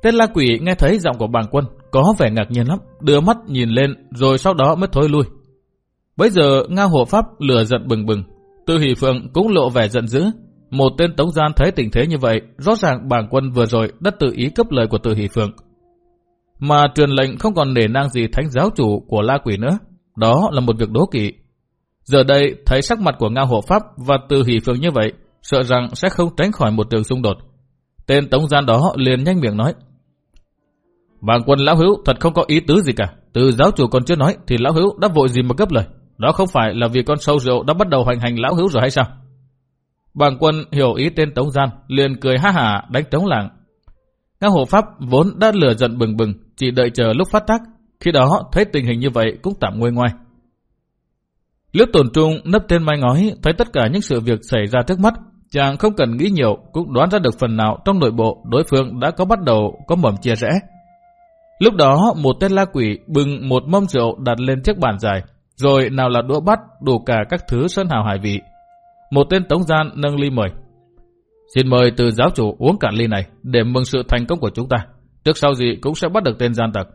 Tên la quỷ nghe thấy giọng của bàng quân có vẻ ngạc nhiên lắm, đưa mắt nhìn lên rồi sau đó mới thôi lui. Bây giờ Ngao Hộ Pháp lửa giận bừng bừng, Tư Hỷ Phượng cũng lộ vẻ giận dữ. Một tên tống gian thấy tình thế như vậy, rõ ràng bàng quân vừa rồi đã tự ý cấp lời của Tư Hỷ Phượng. Mà truyền lệnh không còn nể nang gì thánh giáo chủ của la quỷ nữa. Đó là một việc đố kỵ. Giờ đây thấy sắc mặt của Ngao Hộ Pháp và Tư hỷ phượng như vậy, sợ rằng sẽ không tránh khỏi một trường xung đột. Tên tống gian đó liền nhanh miệng nói. Bàng quân lão hữu thật không có ý tứ gì cả. Từ giáo chủ còn chưa nói thì lão hữu đã vội gì mà gấp lời. Đó không phải là vì con sâu rượu đã bắt đầu hoành hành lão hữu rồi hay sao? Bàng quân hiểu ý tên tống gian, liền cười ha hả đánh trống làng. Ngao hộ pháp vốn đã lửa giận bừng bừng, chỉ đợi chờ lúc phát tác khi đó thấy tình hình như vậy cũng tạm nguôi ngoai. Liễu tổn trung nấp trên mái ngói thấy tất cả những sự việc xảy ra trước mắt. Chàng không cần nghĩ nhiều cũng đoán ra được phần nào trong nội bộ đối phương đã có bắt đầu có mầm chia rẽ. Lúc đó một tên la quỷ bưng một mâm rượu đặt lên chiếc bàn dài. Rồi nào là đũa bắt đủ cả các thứ sơn hào hải vị. Một tên tống gian nâng ly mời. Xin mời từ giáo chủ uống cạn ly này để mừng sự thành công của chúng ta. Trước sau gì cũng sẽ bắt được tên gian tặc.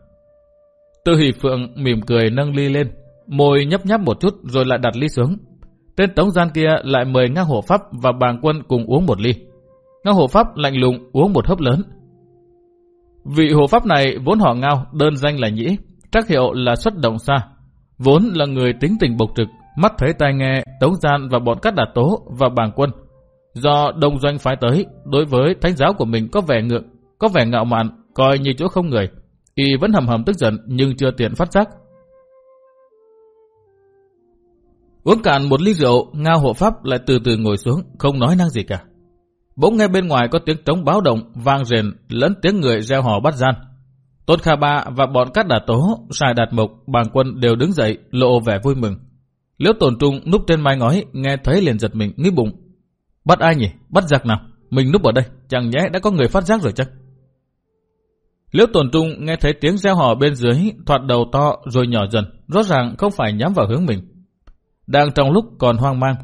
Tư hỷ phượng mỉm cười nâng ly lên, môi nhấp nháp một chút rồi lại đặt ly xuống. Tên tống gian kia lại mời ngang hổ pháp và bàng quân cùng uống một ly. Ngang hổ pháp lạnh lùng uống một hớp lớn. Vị hộ pháp này vốn họ ngao, đơn danh là nhĩ, trắc hiệu là xuất động xa. Vốn là người tính tình bộc trực, mắt thấy tai nghe, tống gian và bọn cát đạt tố và bàng quân. Do đông doanh phái tới, đối với thánh giáo của mình có vẻ ngượng, có vẻ ngạo mạn, coi như chỗ không người. Y vẫn hầm hầm tức giận nhưng chưa tiện phát giác. Uống cạn một ly rượu, Ngao hộ pháp lại từ từ ngồi xuống, không nói năng gì cả. Bỗng nghe bên ngoài có tiếng trống báo động, vang rền, lẫn tiếng người reo hò bắt gian. Tôn Kha Ba và bọn cát đà tố, Sài Đạt Mộc, Bàng Quân đều đứng dậy, lộ vẻ vui mừng. Liễu Tồn Trung núp trên mái ngói, nghe thấy liền giật mình, nghĩ bụng. Bắt ai nhỉ? Bắt giặc nào? Mình núp ở đây, chẳng nhẽ đã có người phát giác rồi chắc. Liễu Tồn Trung nghe thấy tiếng reo hò bên dưới, thoạt đầu to rồi nhỏ dần, rõ ràng không phải nhắm vào hướng mình. Đang trong lúc còn hoang mang,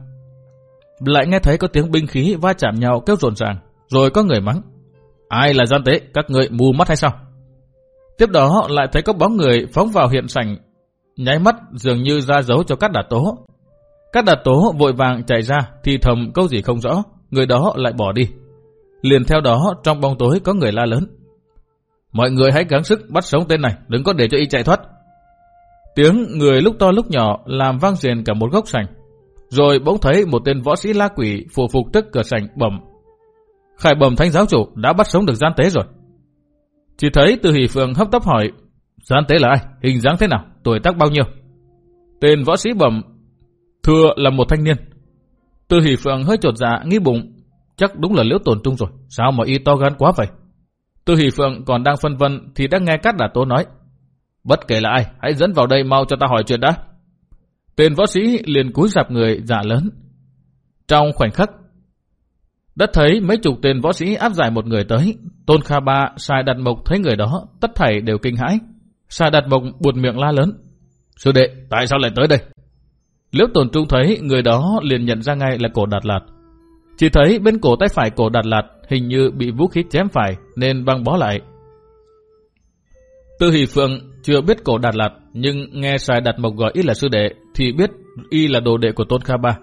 lại nghe thấy có tiếng binh khí va chạm nhau kêu rộn ràng, rồi có người mắng. Ai là gian tế, các người mù mắt hay sao? Tiếp đó lại thấy có bóng người phóng vào hiện sảnh, nháy mắt dường như ra dấu cho các đà tố. Các đà tố vội vàng chạy ra thì thầm câu gì không rõ, người đó lại bỏ đi. Liền theo đó trong bóng tối có người la lớn. Mọi người hãy gắng sức bắt sống tên này, đừng có để cho y chạy thoát. Tiếng người lúc to lúc nhỏ làm vang rền cả một góc sành. Rồi bỗng thấy một tên võ sĩ la quỷ phù phục tức cửa sành bẩm. Khải bẩm thánh giáo chủ đã bắt sống được gian tế rồi. Chỉ thấy từ hỷ phượng hấp tấp hỏi, gian tế là ai, hình dáng thế nào, tuổi tác bao nhiêu? Tên võ sĩ bẩm, thưa là một thanh niên. Từ hỷ phượng hơi trột dạ, nghĩ bụng, chắc đúng là liễu tổn trung rồi, sao mà y to gan quá vậy? Từ hỷ phượng còn đang phân vân thì đã nghe Cát đả Tố nói, bất kể là ai, hãy dẫn vào đây mau cho ta hỏi chuyện đã. Tên võ sĩ liền cúi dạp người giả lớn. Trong khoảnh khắc, đã thấy mấy chục tên võ sĩ áp giải một người tới. Tôn Kha Ba, Sai Đạt Mộc thấy người đó, tất thảy đều kinh hãi. Sai Đạt Mộc buột miệng la lớn. Sư đệ, tại sao lại tới đây? Liễu Tồn Trung thấy người đó liền nhận ra ngay là cổ Đạt Lạt. Chỉ thấy bên cổ tay phải cổ Đạt Lạt hình như bị vũ khí chém phải nên băng bó lại. Tư Hỷ Phượng chưa biết cổ Đạt Lạt nhưng nghe Sai Đạt Mộc gọi y là sư đệ thì biết y là đồ đệ của Tôn Kha Ba.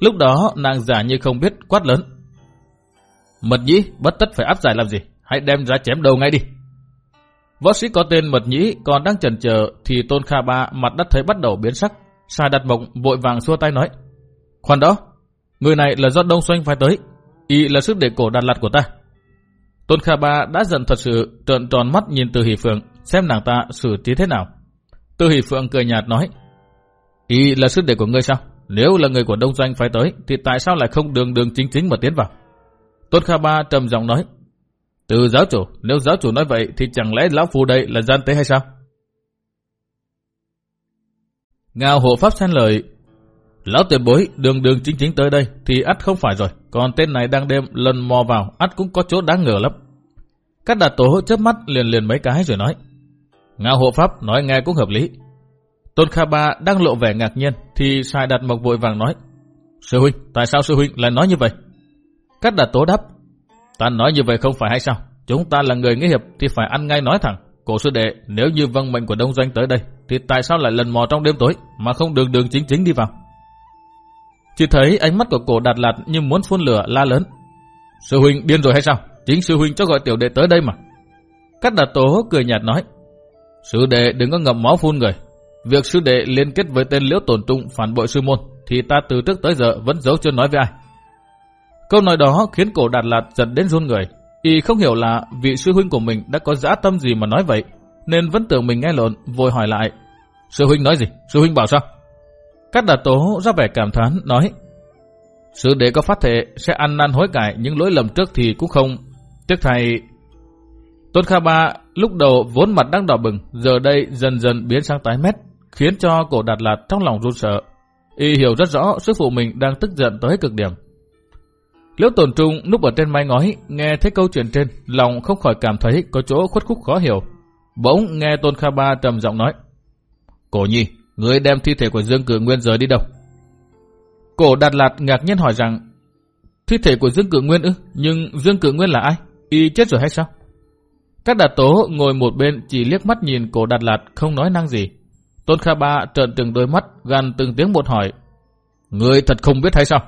Lúc đó nàng giả như không biết quát lớn. Mật nhĩ bất tất phải áp giải làm gì, hãy đem ra chém đầu ngay đi. Võ sĩ có tên Mật nhĩ còn đang chần chờ thì Tôn Kha Ba mặt đất thấy bắt đầu biến sắc. sai đặt mộng vội vàng xua tay nói. Khoan đó, người này là do Đông Xoanh phải tới, y là sức đệ cổ đạt Lạt của ta. Tôn Kha Ba đã dần thật sự trợn tròn mắt nhìn Từ Hỷ Phượng xem nàng ta xử trí thế nào. Tư Hỷ Phượng cười nhạt nói. Y là sức đệ của ngươi sao? Nếu là người của Đông Doanh phải tới thì tại sao lại không đường đường chính chính mà tiến vào? Tôn Kha Ba trầm giọng nói. Từ giáo chủ, nếu giáo chủ nói vậy thì chẳng lẽ lão phù đây là gian tế hay sao? Ngao hộ pháp xen lời. Lão tiền bối đường đường chính chính tới đây thì ắt không phải rồi. Còn tên này đang đêm lần mò vào ắt cũng có chỗ đáng ngờ lắm. Các đạt Tổ chớp mắt liền liền mấy cái rồi nói. Ngao hộ pháp nói nghe cũng hợp lý. Tôn Kha Ba đang lộ vẻ ngạc nhiên thì sai đạt mộc vội vàng nói. Sư huynh, tại sao sư huynh lại nói như vậy? Cát đạt tố đáp. Ta nói như vậy không phải hay sao? Chúng ta là người nghĩa hiệp thì phải ăn ngay nói thẳng. Cổ sư đệ, nếu như vâng mệnh của đông doanh tới đây, thì tại sao lại lần mò trong đêm tối mà không đường đường chính chính đi vào? Chỉ thấy ánh mắt của cổ đạt lạt như muốn phun lửa la lớn. Sư huynh điên rồi hay sao? Chính sư huynh cho gọi tiểu đệ tới đây mà. Cát đạt tố cười nhạt nói. Sư đệ đừng có ngậm máu phun người. Việc sư đệ liên kết với tên liễu tổn trung phản bội sư môn thì ta từ trước tới giờ vẫn giấu chưa nói với ai. Câu nói đó khiến cổ Đạt Lạt giật đến run người. Y không hiểu là vị sư huynh của mình đã có dã tâm gì mà nói vậy, nên vẫn tưởng mình nghe lộn, vội hỏi lại. Sư huynh nói gì? Sư huynh bảo sao? Cát Đạt Tố ra vẻ cảm thán, nói. Sư đệ có phát thể sẽ ăn năn hối cải những lỗi lầm trước thì cũng không. Tiếc thầy... Tôn Kha Ba lúc đầu vốn mặt đang đỏ bừng, giờ đây dần dần biến sang tái mét, khiến cho cổ Đạt Lạt trong lòng run sợ. Y hiểu rất rõ sư phụ mình đang tức giận tới cực điểm. Liễu Tồn trung núp ở trên mái ngói, nghe thấy câu chuyện trên, lòng không khỏi cảm thấy có chỗ khuất khúc khó hiểu. Bỗng nghe Tôn Kha Ba trầm giọng nói. Cổ nhi, người đem thi thể của Dương Cử Nguyên rời đi đâu? Cổ Đạt Lạt ngạc nhiên hỏi rằng, thi thể của Dương Cử Nguyên ư? Nhưng Dương Cử Nguyên là ai? Y chết rồi hay sao? Các đạt tố ngồi một bên chỉ liếc mắt nhìn cổ Đạt Lạt không nói năng gì. Tôn Kha Ba trợn từng đôi mắt, gần từng tiếng một hỏi. Người thật không biết hay sao?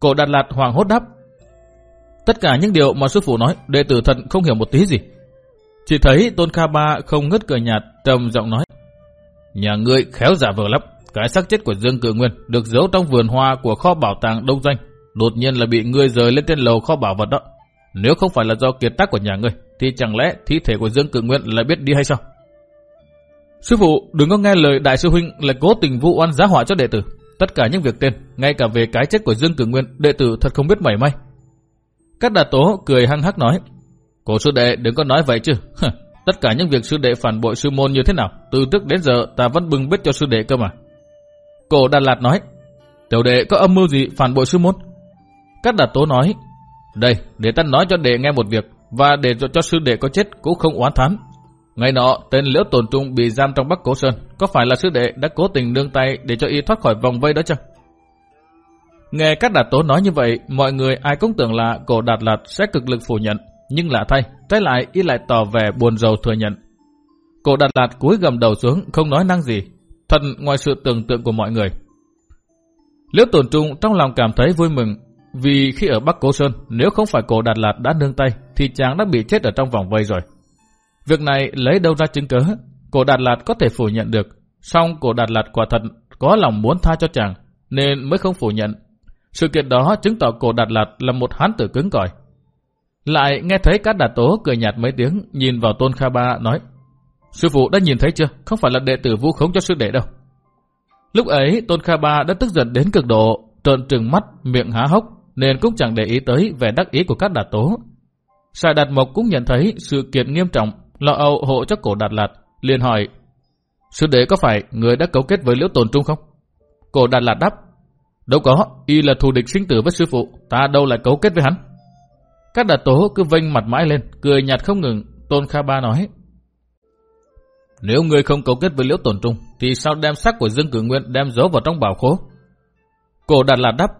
Cổ Đạt Lạt hoàng hốt đáp. Tất cả những điều mà sư phụ nói, đệ tử thật không hiểu một tí gì. Chỉ thấy Tôn Kha Ba không ngất cười nhạt, trầm giọng nói. Nhà ngươi khéo giả vờ lắm, cái xác chết của Dương Cự Nguyên được giấu trong vườn hoa của kho bảo tàng Đông Doanh, đột nhiên là bị ngươi rời lên trên lầu kho bảo vật đó. Nếu không phải là do kiệt tác của nhà ngươi, thì chẳng lẽ thi thể của Dương Cử Nguyên lại biết đi hay sao? Sư phụ, đừng có nghe lời đại sư huynh là cố tình vu oan giá họa cho đệ tử. Tất cả những việc tên, ngay cả về cái chết của Dương Cử Nguyên, đệ tử thật không biết mảy may. Các đà tố cười hăng hắc nói, Cổ sư đệ đừng có nói vậy chứ. Tất cả những việc sư đệ phản bội sư môn như thế nào, từ trước đến giờ ta vẫn bưng biết cho sư đệ cơ mà. Cổ Đà Lạt nói, tiểu đệ có âm mưu gì phản bội sư môn? Các đà tố nói, đây, để ta nói cho đệ nghe một việc, và để cho, cho sư đệ có chết cũng không oán thán. Ngày nọ, tên Liễu Tồn Trung bị giam trong Bắc Cố Sơn, có phải là sư đệ đã cố tình nương tay để cho y thoát khỏi vòng vây đó chăng? Nghe các đạt tố nói như vậy, mọi người ai cũng tưởng là cổ đạt lạt sẽ cực lực phủ nhận, nhưng lạ thay, trái lại y lại tỏ vẻ buồn rầu thừa nhận. Cổ đạt lạt cúi gầm đầu xuống, không nói năng gì, thật ngoài sự tưởng tượng của mọi người. Liễu Tồn Trung trong lòng cảm thấy vui mừng, vì khi ở Bắc Cố Sơn, nếu không phải cổ Đạt Lạt đã nương tay, thì chàng đã bị chết ở trong vòng vây rồi. Việc này lấy đâu ra chứng cớ, cổ Đạt Lạt có thể phủ nhận được, song cổ Đạt Lạt quả thật có lòng muốn tha cho chàng, nên mới không phủ nhận. Sự kiện đó chứng tỏ cổ Đạt Lạt là một hán tử cứng cỏi. Lại nghe thấy các đạt tố cười nhạt mấy tiếng, nhìn vào Tôn Kha Ba nói, Sư phụ đã nhìn thấy chưa, không phải là đệ tử vu khống cho sư đệ đâu. Lúc ấy Tôn Kha Ba đã tức giận đến cực độ, trợn trừng mắt, miệng há hốc, nên cũng chẳng để ý tới vẻ đắc ý của các đạt tố. Sài Đạt Mộc cũng nhận thấy sự kiện nghiêm trọng, lo âu hộ cho cổ Đạt Lạt, liền hỏi, Sư đệ có phải người đã cấu kết với Liễu Tồn Trung không? Cổ Đạt Lạt đáp, Đâu có, y là thù địch sinh tử với sư phụ, ta đâu lại cấu kết với hắn. Các đạt tố cứ vênh mặt mãi lên, cười nhạt không ngừng, Tôn Kha Ba nói, Nếu người không cấu kết với Liễu Tồn Trung, thì sao đem xác của Dương Cử Nguyên đem giấu vào trong bảo khố? Cổ Đạt Lạt đáp,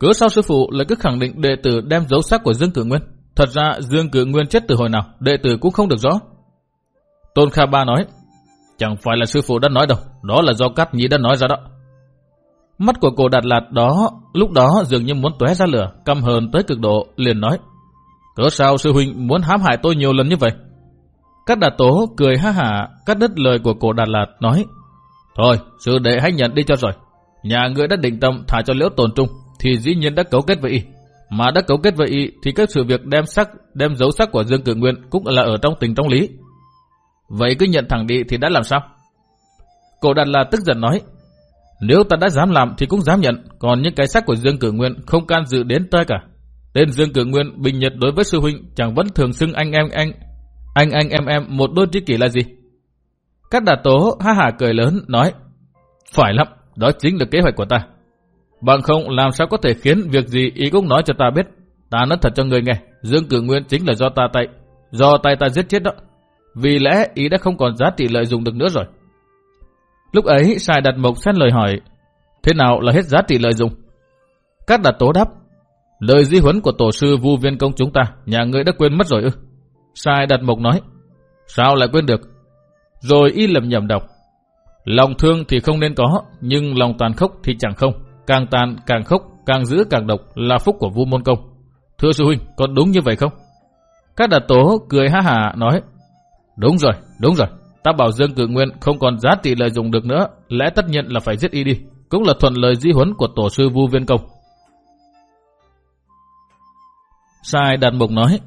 cứ sao sư phụ lại cứ khẳng định đệ tử đem dấu sắc của Dương Cử Nguyên? Thật ra Dương Cử Nguyên chết từ hồi nào, đệ tử cũng không được rõ. Tôn Kha Ba nói, chẳng phải là sư phụ đã nói đâu, đó là do Cát Nhĩ đã nói ra đó. Mắt của Cổ đạt lạt đó, lúc đó dường như muốn tóe ra lửa, căm hờn tới cực độ, liền nói, cớ sao sư huynh muốn hãm hại tôi nhiều lần như vậy? Cát đạt tố cười ha hả, cắt đứt lời của cổ Đạt Lạt nói, Thôi, sư đệ hãy nhận đi cho rồi. Nhà ngươi đã định tâm thả cho liễu tồn trung, thì dĩ nhiên đã cấu kết với y. Mà đã cấu kết với y thì các sự việc đem sắc, đem dấu sắc của Dương Cử Nguyên cũng là ở trong tình trong lý. Vậy cứ nhận thẳng đi thì đã làm sao? Cổ đạt là tức giận nói, nếu ta đã dám làm thì cũng dám nhận, còn những cái sắc của Dương Cử Nguyên không can dự đến tôi cả. Tên Dương Cử Nguyên bình nhật đối với sư huynh chẳng vẫn thường xưng anh em anh, anh anh em em một đôi tri kỷ là gì? Các đà tố ha hả cười lớn nói, phải lắm, đó chính là kế hoạch của ta. Bằng không làm sao có thể khiến việc gì ý cũng nói cho ta biết. Ta nói thật cho người nghe, Dương Cử Nguyên chính là do ta tay, do tay ta giết chết đó. Vì lẽ ý đã không còn giá trị lợi dụng được nữa rồi. Lúc ấy Sài đặt mộc xét lời hỏi, thế nào là hết giá trị lợi dụng? Cát đặt tố đáp, lời di huấn của tổ sư vu viên công chúng ta, nhà ngươi đã quên mất rồi ư? Sai đặt mộc nói, sao lại quên được? Rồi y lầm nhầm đọc, lòng thương thì không nên có, nhưng lòng tàn khốc thì chẳng không. Càng tàn càng khốc, càng giữ càng độc là phúc của Vu Môn Công. Thưa sư huynh, có đúng như vậy không? Các đạt tố cười ha hà nói, đúng rồi, đúng rồi, ta bảo Dương Cử Nguyên không còn giá trị lợi dụng được nữa, lẽ tất nhiên là phải giết y đi, cũng là thuận lời di huấn của tổ sư Vu Viên Công. Sai Đạt Mục nói,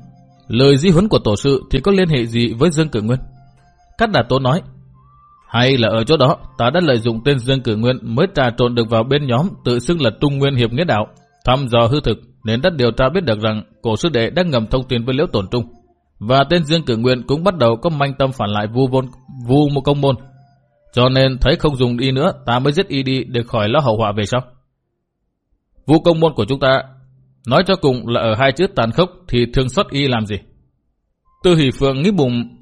lời di huấn của tổ sư thì có liên hệ gì với Dương Cử Nguyên? Các đạt tố nói, hay là ở chỗ đó, ta đã lợi dụng tên Dương Cử Nguyên mới trà trộn được vào bên nhóm tự xưng là Trung Nguyên Hiệp Nghĩa Đạo, thăm dò hư thực, nên đã điều tra biết được rằng cổ sư đệ đang ngầm thông tin với Liễu Tổn Trung. Và tên Dương Cử Nguyên cũng bắt đầu có manh tâm phản lại vu vôn, vu một công môn. Cho nên thấy không dùng đi nữa, ta mới giết y đi để khỏi lo hậu họa về sau. Vu công môn của chúng ta, nói cho cùng là ở hai chữ tàn khốc thì thương xót y làm gì? Tư Hỷ Phượng nghĩ bụng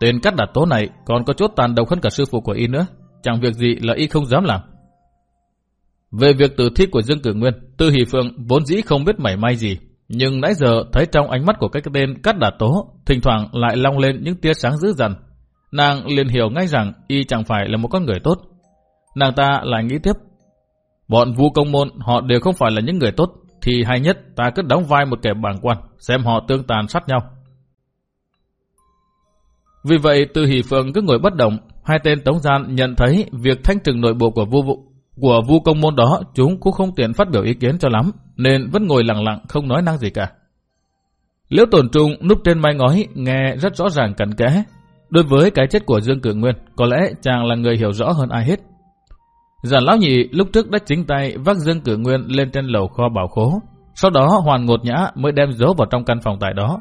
Tên cắt đặt tố này còn có chốt tàn độc hơn cả sư phụ của y nữa. Chẳng việc gì là y không dám làm. Về việc tử thi của Dương Cử Nguyên, Tư Hỷ Phượng vốn dĩ không biết mảy may gì. Nhưng nãy giờ thấy trong ánh mắt của cái tên cắt đà tố, thỉnh thoảng lại long lên những tia sáng dữ dằn. Nàng liền hiểu ngay rằng y chẳng phải là một con người tốt. Nàng ta lại nghĩ tiếp. Bọn vu công môn họ đều không phải là những người tốt, thì hay nhất ta cứ đóng vai một kẻ bảng quan, xem họ tương tàn sát nhau. Vì vậy từ hỷ phượng cứ ngồi bất động, hai tên tống gian nhận thấy việc thanh trừng nội bộ của vu vụ của vu công môn đó chúng cũng không tiện phát biểu ý kiến cho lắm, nên vẫn ngồi lặng lặng không nói năng gì cả. Liễu tổn trung núp trên mái ngói nghe rất rõ ràng cẩn kẽ. Đối với cái chết của Dương Cử Nguyên, có lẽ chàng là người hiểu rõ hơn ai hết. Giản lão nhị lúc trước đã chính tay vác Dương Cử Nguyên lên trên lầu kho bảo khố. Sau đó hoàn ngột nhã mới đem giấu vào trong căn phòng tại đó.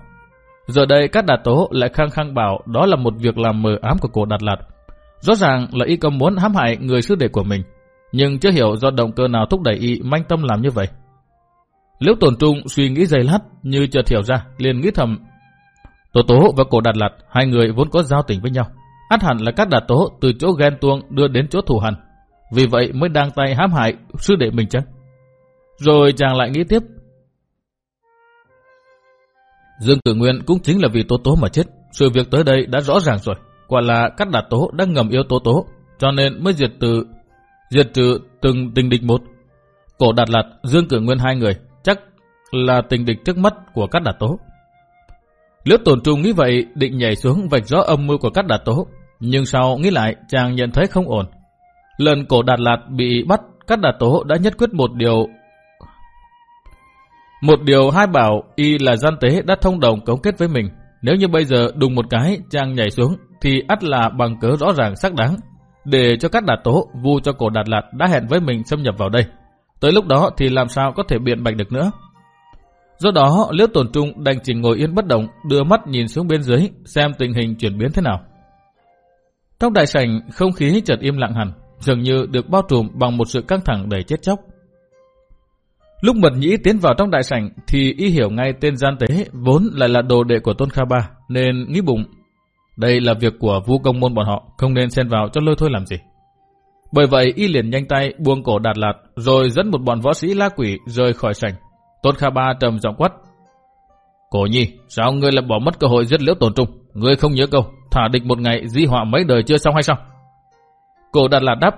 Giờ đây các đà tố lại khăng khăng bảo đó là một việc làm mờ ám của cổ Đạt Lạt. Rõ ràng là y cầm muốn hãm hại người sư đệ của mình, nhưng chưa hiểu do động cơ nào thúc đẩy y manh tâm làm như vậy. Liễu tổn trung suy nghĩ dày lát như chợt hiểu ra, liền nghĩ thầm. Tố tố và cổ đạt lạt, hai người vốn có giao tình với nhau. Át hẳn là các đà tố từ chỗ ghen tuông đưa đến chỗ thù hằn. Vì vậy mới đang tay hãm hại sư đệ mình chăng? Rồi chàng lại nghĩ tiếp. Dương Tử Nguyên cũng chính là vì tố tố mà chết. Sự việc tới đây đã rõ ràng rồi. Quả là các đạt tố đang ngầm yêu tố tố, cho nên mới diệt từ diệt trừ từng tình địch một. Cổ đạt lạt, Dương Tử Nguyên hai người chắc là tình địch trước mắt của các đạt tố. Liễu Tồn trung nghĩ vậy định nhảy xuống vạch rõ âm mưu của các đạt tố. Nhưng sau nghĩ lại chàng nhận thấy không ổn. Lần cổ đạt lạt bị bắt các đạt tố đã nhất quyết một điều một điều hai bảo y là gian tế đã thông đồng cấu kết với mình. Nếu như bây giờ đùng một cái chàng nhảy xuống thì ắt là bằng cớ rõ ràng xác đáng. Để cho các đạt tố vu cho cổ đạt lạt đã hẹn với mình xâm nhập vào đây. Tới lúc đó thì làm sao có thể biện bạch được nữa. Do đó, Liễu Tồn Trung đành chỉ ngồi yên bất động, đưa mắt nhìn xuống bên dưới, xem tình hình chuyển biến thế nào. Trong đại sảnh, không khí chợt im lặng hẳn, dường như được bao trùm bằng một sự căng thẳng đầy chết chóc. Lúc Mật Nhĩ tiến vào trong đại sảnh thì y hiểu ngay tên gian tế vốn lại là đồ đệ của Tôn Kha Ba, nên nghĩ bụng. Đây là việc của vũ công môn bọn họ, không nên xen vào cho lôi thôi làm gì. Bởi vậy y liền nhanh tay buông cổ đạt lạt rồi dẫn một bọn võ sĩ la quỷ rời khỏi sảnh. Tôn Kha Ba trầm giọng quát. Cổ nhi, sao ngươi lại bỏ mất cơ hội giết liễu tổn trung? Ngươi không nhớ câu, thả địch một ngày di họa mấy đời chưa xong hay sao? Cổ đạt lạt đáp.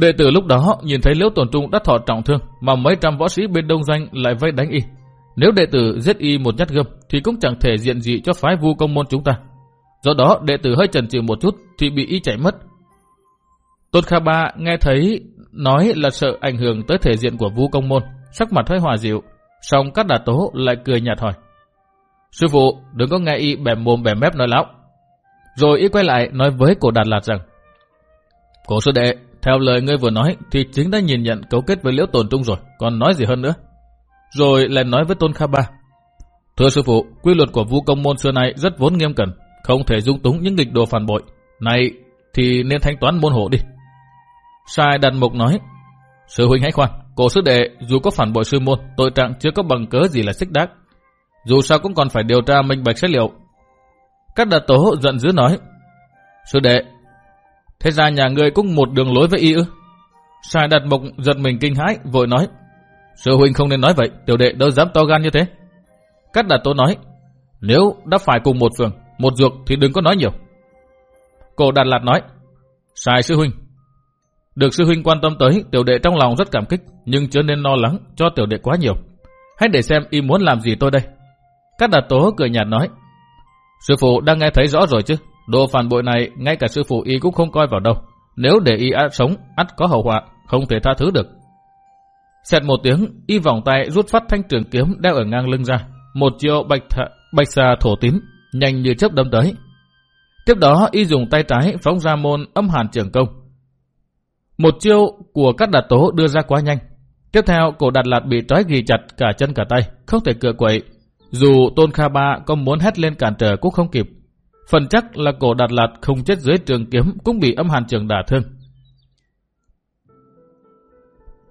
Đệ tử lúc đó nhìn thấy liễu tổn trung đã thọ trọng thương mà mấy trăm võ sĩ bên đông doanh lại vây đánh y. Nếu đệ tử giết y một nhát gươm thì cũng chẳng thể diện gì cho phái vu công môn chúng ta. Do đó đệ tử hơi chần chừ một chút thì bị y chạy mất Tôn Kha Ba nghe thấy nói là sợ ảnh hưởng tới thể diện của Vu Công Môn, sắc mặt hơi hòa dịu, song các đà tố lại cười nhạt hỏi. Sư phụ, đừng có nghe y bẻ mồm bẻ mép nói láo. Rồi y quay lại nói với cổ đạt lạt rằng, Cổ sư đệ, theo lời ngươi vừa nói thì chính đã nhìn nhận cấu kết với liễu tồn trung rồi, còn nói gì hơn nữa. Rồi lại nói với Tôn Kha Ba, Thưa sư phụ, quy luật của Vu Công Môn xưa nay rất vốn nghiêm cẩn, không thể dung túng những nghịch đồ phản bội. Này thì nên thanh toán môn hộ đi. Sai đặt mục nói, Sư huynh hãy khoan, cổ sư đệ dù có phản bội sư môn, tội trạng chưa có bằng cớ gì là xích đác. Dù sao cũng còn phải điều tra minh bạch xét liệu. Các đạt tố giận dữ nói, Sư đệ, thế ra nhà ngươi cũng một đường lối với y ư? Sai đặt mục giật mình kinh hãi, vội nói, Sư huynh không nên nói vậy, tiểu đệ đâu dám to gan như thế. Cắt đạt tố nói, nếu đã phải cùng một phường, một ruột thì đừng có nói nhiều. Cổ Đạt Lạt nói, sai sư huynh, được sư huynh quan tâm tới, tiểu đệ trong lòng rất cảm kích, nhưng chưa nên lo lắng cho tiểu đệ quá nhiều. Hãy để xem y muốn làm gì tôi đây. cát đạt tố cười nhạt nói, sư phụ đang nghe thấy rõ rồi chứ, đồ phản bội này ngay cả sư phụ y cũng không coi vào đâu. Nếu để y át sống, ắt có hậu họa, không thể tha thứ được. Xẹt một tiếng, y vòng tay rút phát thanh trường kiếm đeo ở ngang lưng ra. Một chiêu bạch, thạ, bạch xà thổ tím, nhanh như chớp đâm tới. Tiếp đó y dùng tay trái phóng ra môn âm hàn trường công, một chiêu của các đạt tố đưa ra quá nhanh. Tiếp theo, cổ đạt lạt bị trói ghi chặt cả chân cả tay, không thể cựa quậy. Dù Tôn Kha Ba có muốn hét lên cản trở cũng không kịp. Phần chắc là cổ đạt lạt không chết dưới trường kiếm cũng bị âm hàn trường đả thương.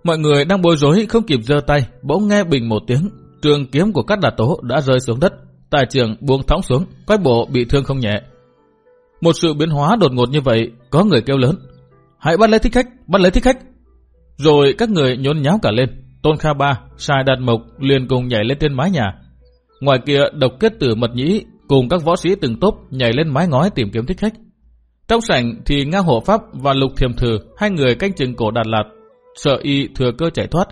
Mọi người đang bối rối không kịp giơ tay, bỗng nghe bình một tiếng, trường kiếm của các đạt tố đã rơi xuống đất. Tài trường buông thõng xuống, quái bộ bị thương không nhẹ. Một sự biến hóa đột ngột như vậy, có người kêu lớn, Hãy bắt lấy thích khách, bắt lấy thích khách. Rồi các người nhốn nháo cả lên. Tôn Kha Ba, Sai Đạt Mộc liền cùng nhảy lên trên mái nhà. Ngoài kia độc kết tử mật nhĩ cùng các võ sĩ từng tốp nhảy lên mái ngói tìm kiếm thích khách. Trong sảnh thì Nga Hộ Pháp và Lục Thiềm Thử hai người canh chừng cổ Đạt Lạt, sợ y thừa cơ chạy thoát.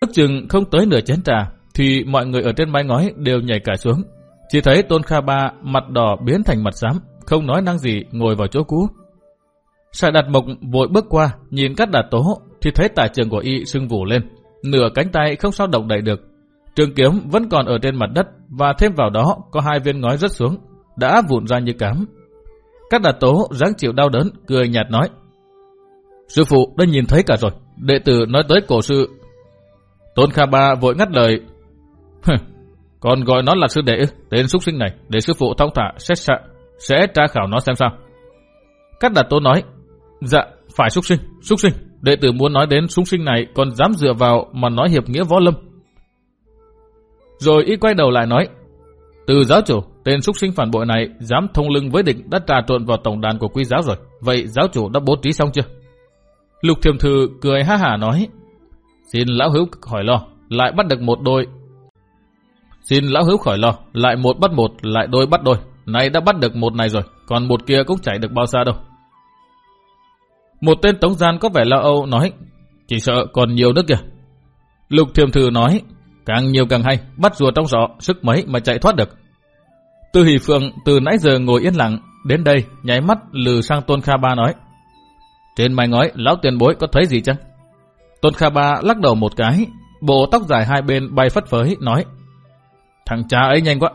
Ước chừng không tới nửa chén trà thì mọi người ở trên mái ngói đều nhảy cả xuống. Chỉ thấy Tôn Kha Ba mặt đỏ biến thành mặt xám, không nói năng gì ngồi vào chỗ cũ. Sài đặt mộc vội bước qua, nhìn các đạt tố, thì thấy tả trường của y sưng vù lên. Nửa cánh tay không sao động đậy được. Trường kiếm vẫn còn ở trên mặt đất và thêm vào đó có hai viên ngói rớt xuống, đã vụn ra như cám. Các đạt tố ráng chịu đau đớn, cười nhạt nói. Sư phụ đã nhìn thấy cả rồi, đệ tử nói tới cổ sư. Tôn Kha Ba vội ngắt lời. Còn gọi nó là sư đệ, tên súc sinh này, để sư phụ thông thả xét xạ, sẽ tra khảo nó xem sao. Các đạt tố nói, dạ, phải súc sinh, súc sinh, đệ tử muốn nói đến súc sinh này còn dám dựa vào mà nói hiệp nghĩa võ lâm. Rồi y quay đầu lại nói, từ giáo chủ, tên súc sinh phản bội này dám thông lưng với địch đã trà trộn vào tổng đàn của quý giáo rồi. Vậy giáo chủ đã bố trí xong chưa? Lục thiềm thư cười ha hả nói, xin lão hữu khỏi lo, lại bắt được một đôi. Xin lão hữu khỏi lo, lại một bắt một, lại đôi bắt đôi. Này đã bắt được một này rồi, còn một kia cũng chạy được bao xa đâu. Một tên tống gian có vẻ lo âu nói, chỉ sợ còn nhiều nữa kìa. Lục thiềm thư nói, càng nhiều càng hay, bắt rùa trong giỏ, sức mấy mà chạy thoát được. Tư Hỷ Phượng từ nãy giờ ngồi yên lặng, đến đây nháy mắt lừ sang Tôn Kha Ba nói. Trên mái ngói, lão tiền bối có thấy gì chăng? Tôn Kha Ba lắc đầu một cái, bộ tóc dài hai bên bay phất phới, nói. Thằng cha ấy nhanh quá.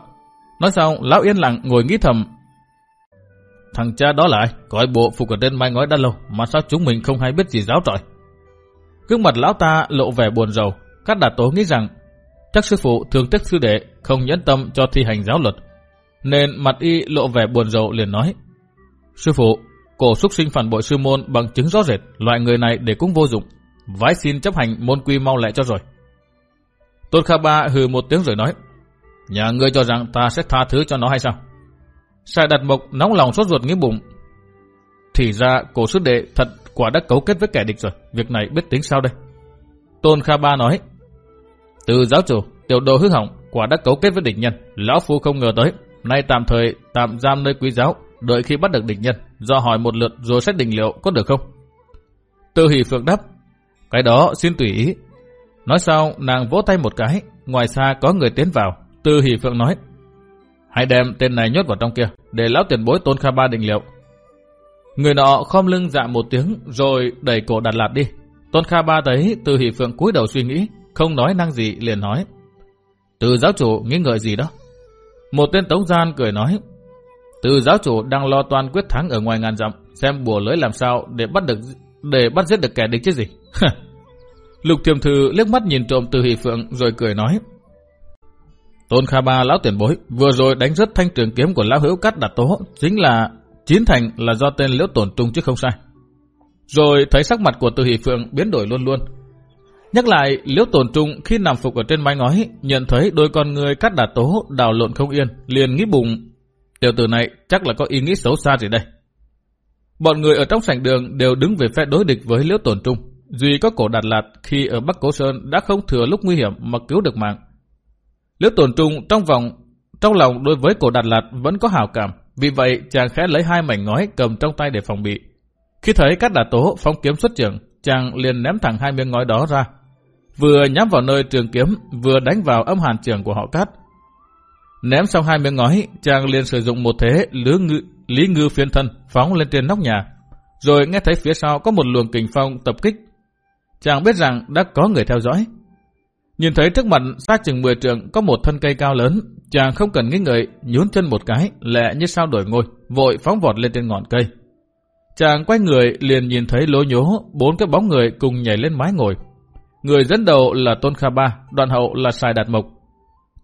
Nói xong, lão yên lặng ngồi nghĩ thầm. Thằng cha đó là ai? Cõi bộ phục ở trên mái ngói đã lâu, mà sao chúng mình không hay biết gì giáo trọi? Cương mặt lão ta lộ vẻ buồn rầu, các đạt tố nghĩ rằng chắc sư phụ thường tiếc sư đệ không nhẫn tâm cho thi hành giáo luật, nên mặt y lộ vẻ buồn rầu liền nói. Sư phụ, cổ xuất sinh phản bội sư môn bằng chứng rõ rệt, loại người này để cũng vô dụng. Vái xin chấp hành môn quy mau lẹ cho rồi. Tôn Kha Ba hừ một tiếng rồi nói, nhà ngươi cho rằng ta sẽ tha thứ cho nó hay sao? Sai đặt mộc nóng lòng sốt ruột nghĩ bụng. Thì ra cổ sư đệ thật quả đã cấu kết với kẻ địch rồi, việc này biết tính sao đây? Tôn Kha Ba nói, từ giáo chủ, tiểu đồ hư hỏng, quả đã cấu kết với địch nhân, lão phu không ngờ tới, Nay tạm thời tạm giam nơi quý giáo, đợi khi bắt được địch nhân, do hỏi một lượt rồi xét định liệu có được không? Tư hỷ phượng đáp, cái đó xin tùy ý. Nói sau nàng vỗ tay một cái, ngoài xa có người tiến vào. Tư hỷ phượng nói, hãy đem tên này nhốt vào trong kia, để lão tiền bối tôn kha ba định liệu. Người nọ khom lưng dạ một tiếng, rồi đẩy cổ đặt lạt đi. Tôn kha ba thấy Tư hỷ phượng cúi đầu suy nghĩ, không nói năng gì liền nói. Từ giáo chủ nghĩ ngợi gì đó? Một tên tống gian cười nói, từ giáo chủ đang lo toan quyết thắng ở ngoài ngàn dặm, xem bùa lưới làm sao để bắt được để bắt giết được kẻ địch chứ gì. Lục thiềm thư liếc mắt nhìn trộm từ hỷ phượng rồi cười nói, Tôn Kha Ba lão tiền bối vừa rồi đánh rất thanh trường kiếm của lão hữu cắt đặt tố chính là chiến thành là do tên liễu tổn trung chứ không sai. Rồi thấy sắc mặt của Từ Hỷ Phượng biến đổi luôn luôn, Nhắc lại, liễu tổn trung khi nằm phục ở trên mái ngói, nhận thấy đôi con người cắt đà tố đào lộn không yên, liền nghĩ bụng. Tiểu tử này chắc là có ý nghĩ xấu xa gì đây. Bọn người ở trong sảnh đường đều đứng về phe đối địch với liễu tổn trung. Duy có cổ Đạt Lạt khi ở Bắc Cố Sơn đã không thừa lúc nguy hiểm mà cứu được mạng. Liễu tổn trung trong vòng trong lòng đối với cổ Đạt Lạt vẫn có hào cảm, vì vậy chàng khẽ lấy hai mảnh ngói cầm trong tay để phòng bị. Khi thấy các đà tố phóng kiếm xuất trưởng, chàng liền ném thẳng hai miếng ngói đó ra, vừa nhắm vào nơi trường kiếm, vừa đánh vào âm hàn trường của họ cát. Ném xong hai miếng ngói, chàng liền sử dụng một thế lứa ngư, lý ngư phiên thân phóng lên trên nóc nhà, rồi nghe thấy phía sau có một luồng kình phong tập kích. Chàng biết rằng đã có người theo dõi. Nhìn thấy trước mặt xa chừng 10 trường có một thân cây cao lớn, chàng không cần nghĩ ngợi, nhún chân một cái, lẹ như sao đổi ngôi, vội phóng vọt lên trên ngọn cây. Chàng quay người liền nhìn thấy lỗ nhố, bốn cái bóng người cùng nhảy lên mái ngồi. Người dẫn đầu là Tôn Kha Ba, đoạn hậu là Sài Đạt Mộc.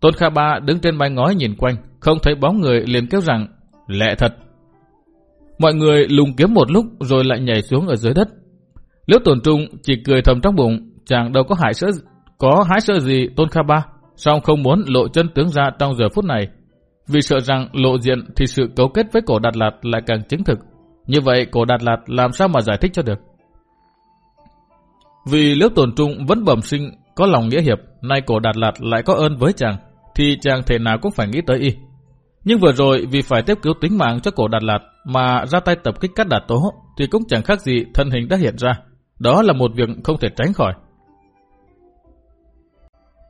Tôn Kha Ba đứng trên mái ngói nhìn quanh, không thấy bóng người liền kêu rằng, lẹ thật. Mọi người lùng kiếm một lúc rồi lại nhảy xuống ở dưới đất. Liễu Tồn Trung chỉ cười thầm trong bụng, chàng đâu có hại sợ có hái sợ gì Tôn Kha Ba, song không muốn lộ chân tướng ra trong giờ phút này, vì sợ rằng lộ diện thì sự cấu kết với cổ Đạt Lạt lại càng chứng thực. Như vậy cổ Đạt Lạt làm sao mà giải thích cho được? Vì Liễu Tồn Trung vẫn bẩm sinh có lòng nghĩa hiệp, nay cổ Đạt Lạt lại có ơn với chàng, thì chàng thể nào cũng phải nghĩ tới y. Nhưng vừa rồi vì phải tiếp cứu tính mạng cho cổ Đạt Lạt mà ra tay tập kích cắt đạt tố thì cũng chẳng khác gì thân hình đã hiện ra. Đó là một việc không thể tránh khỏi.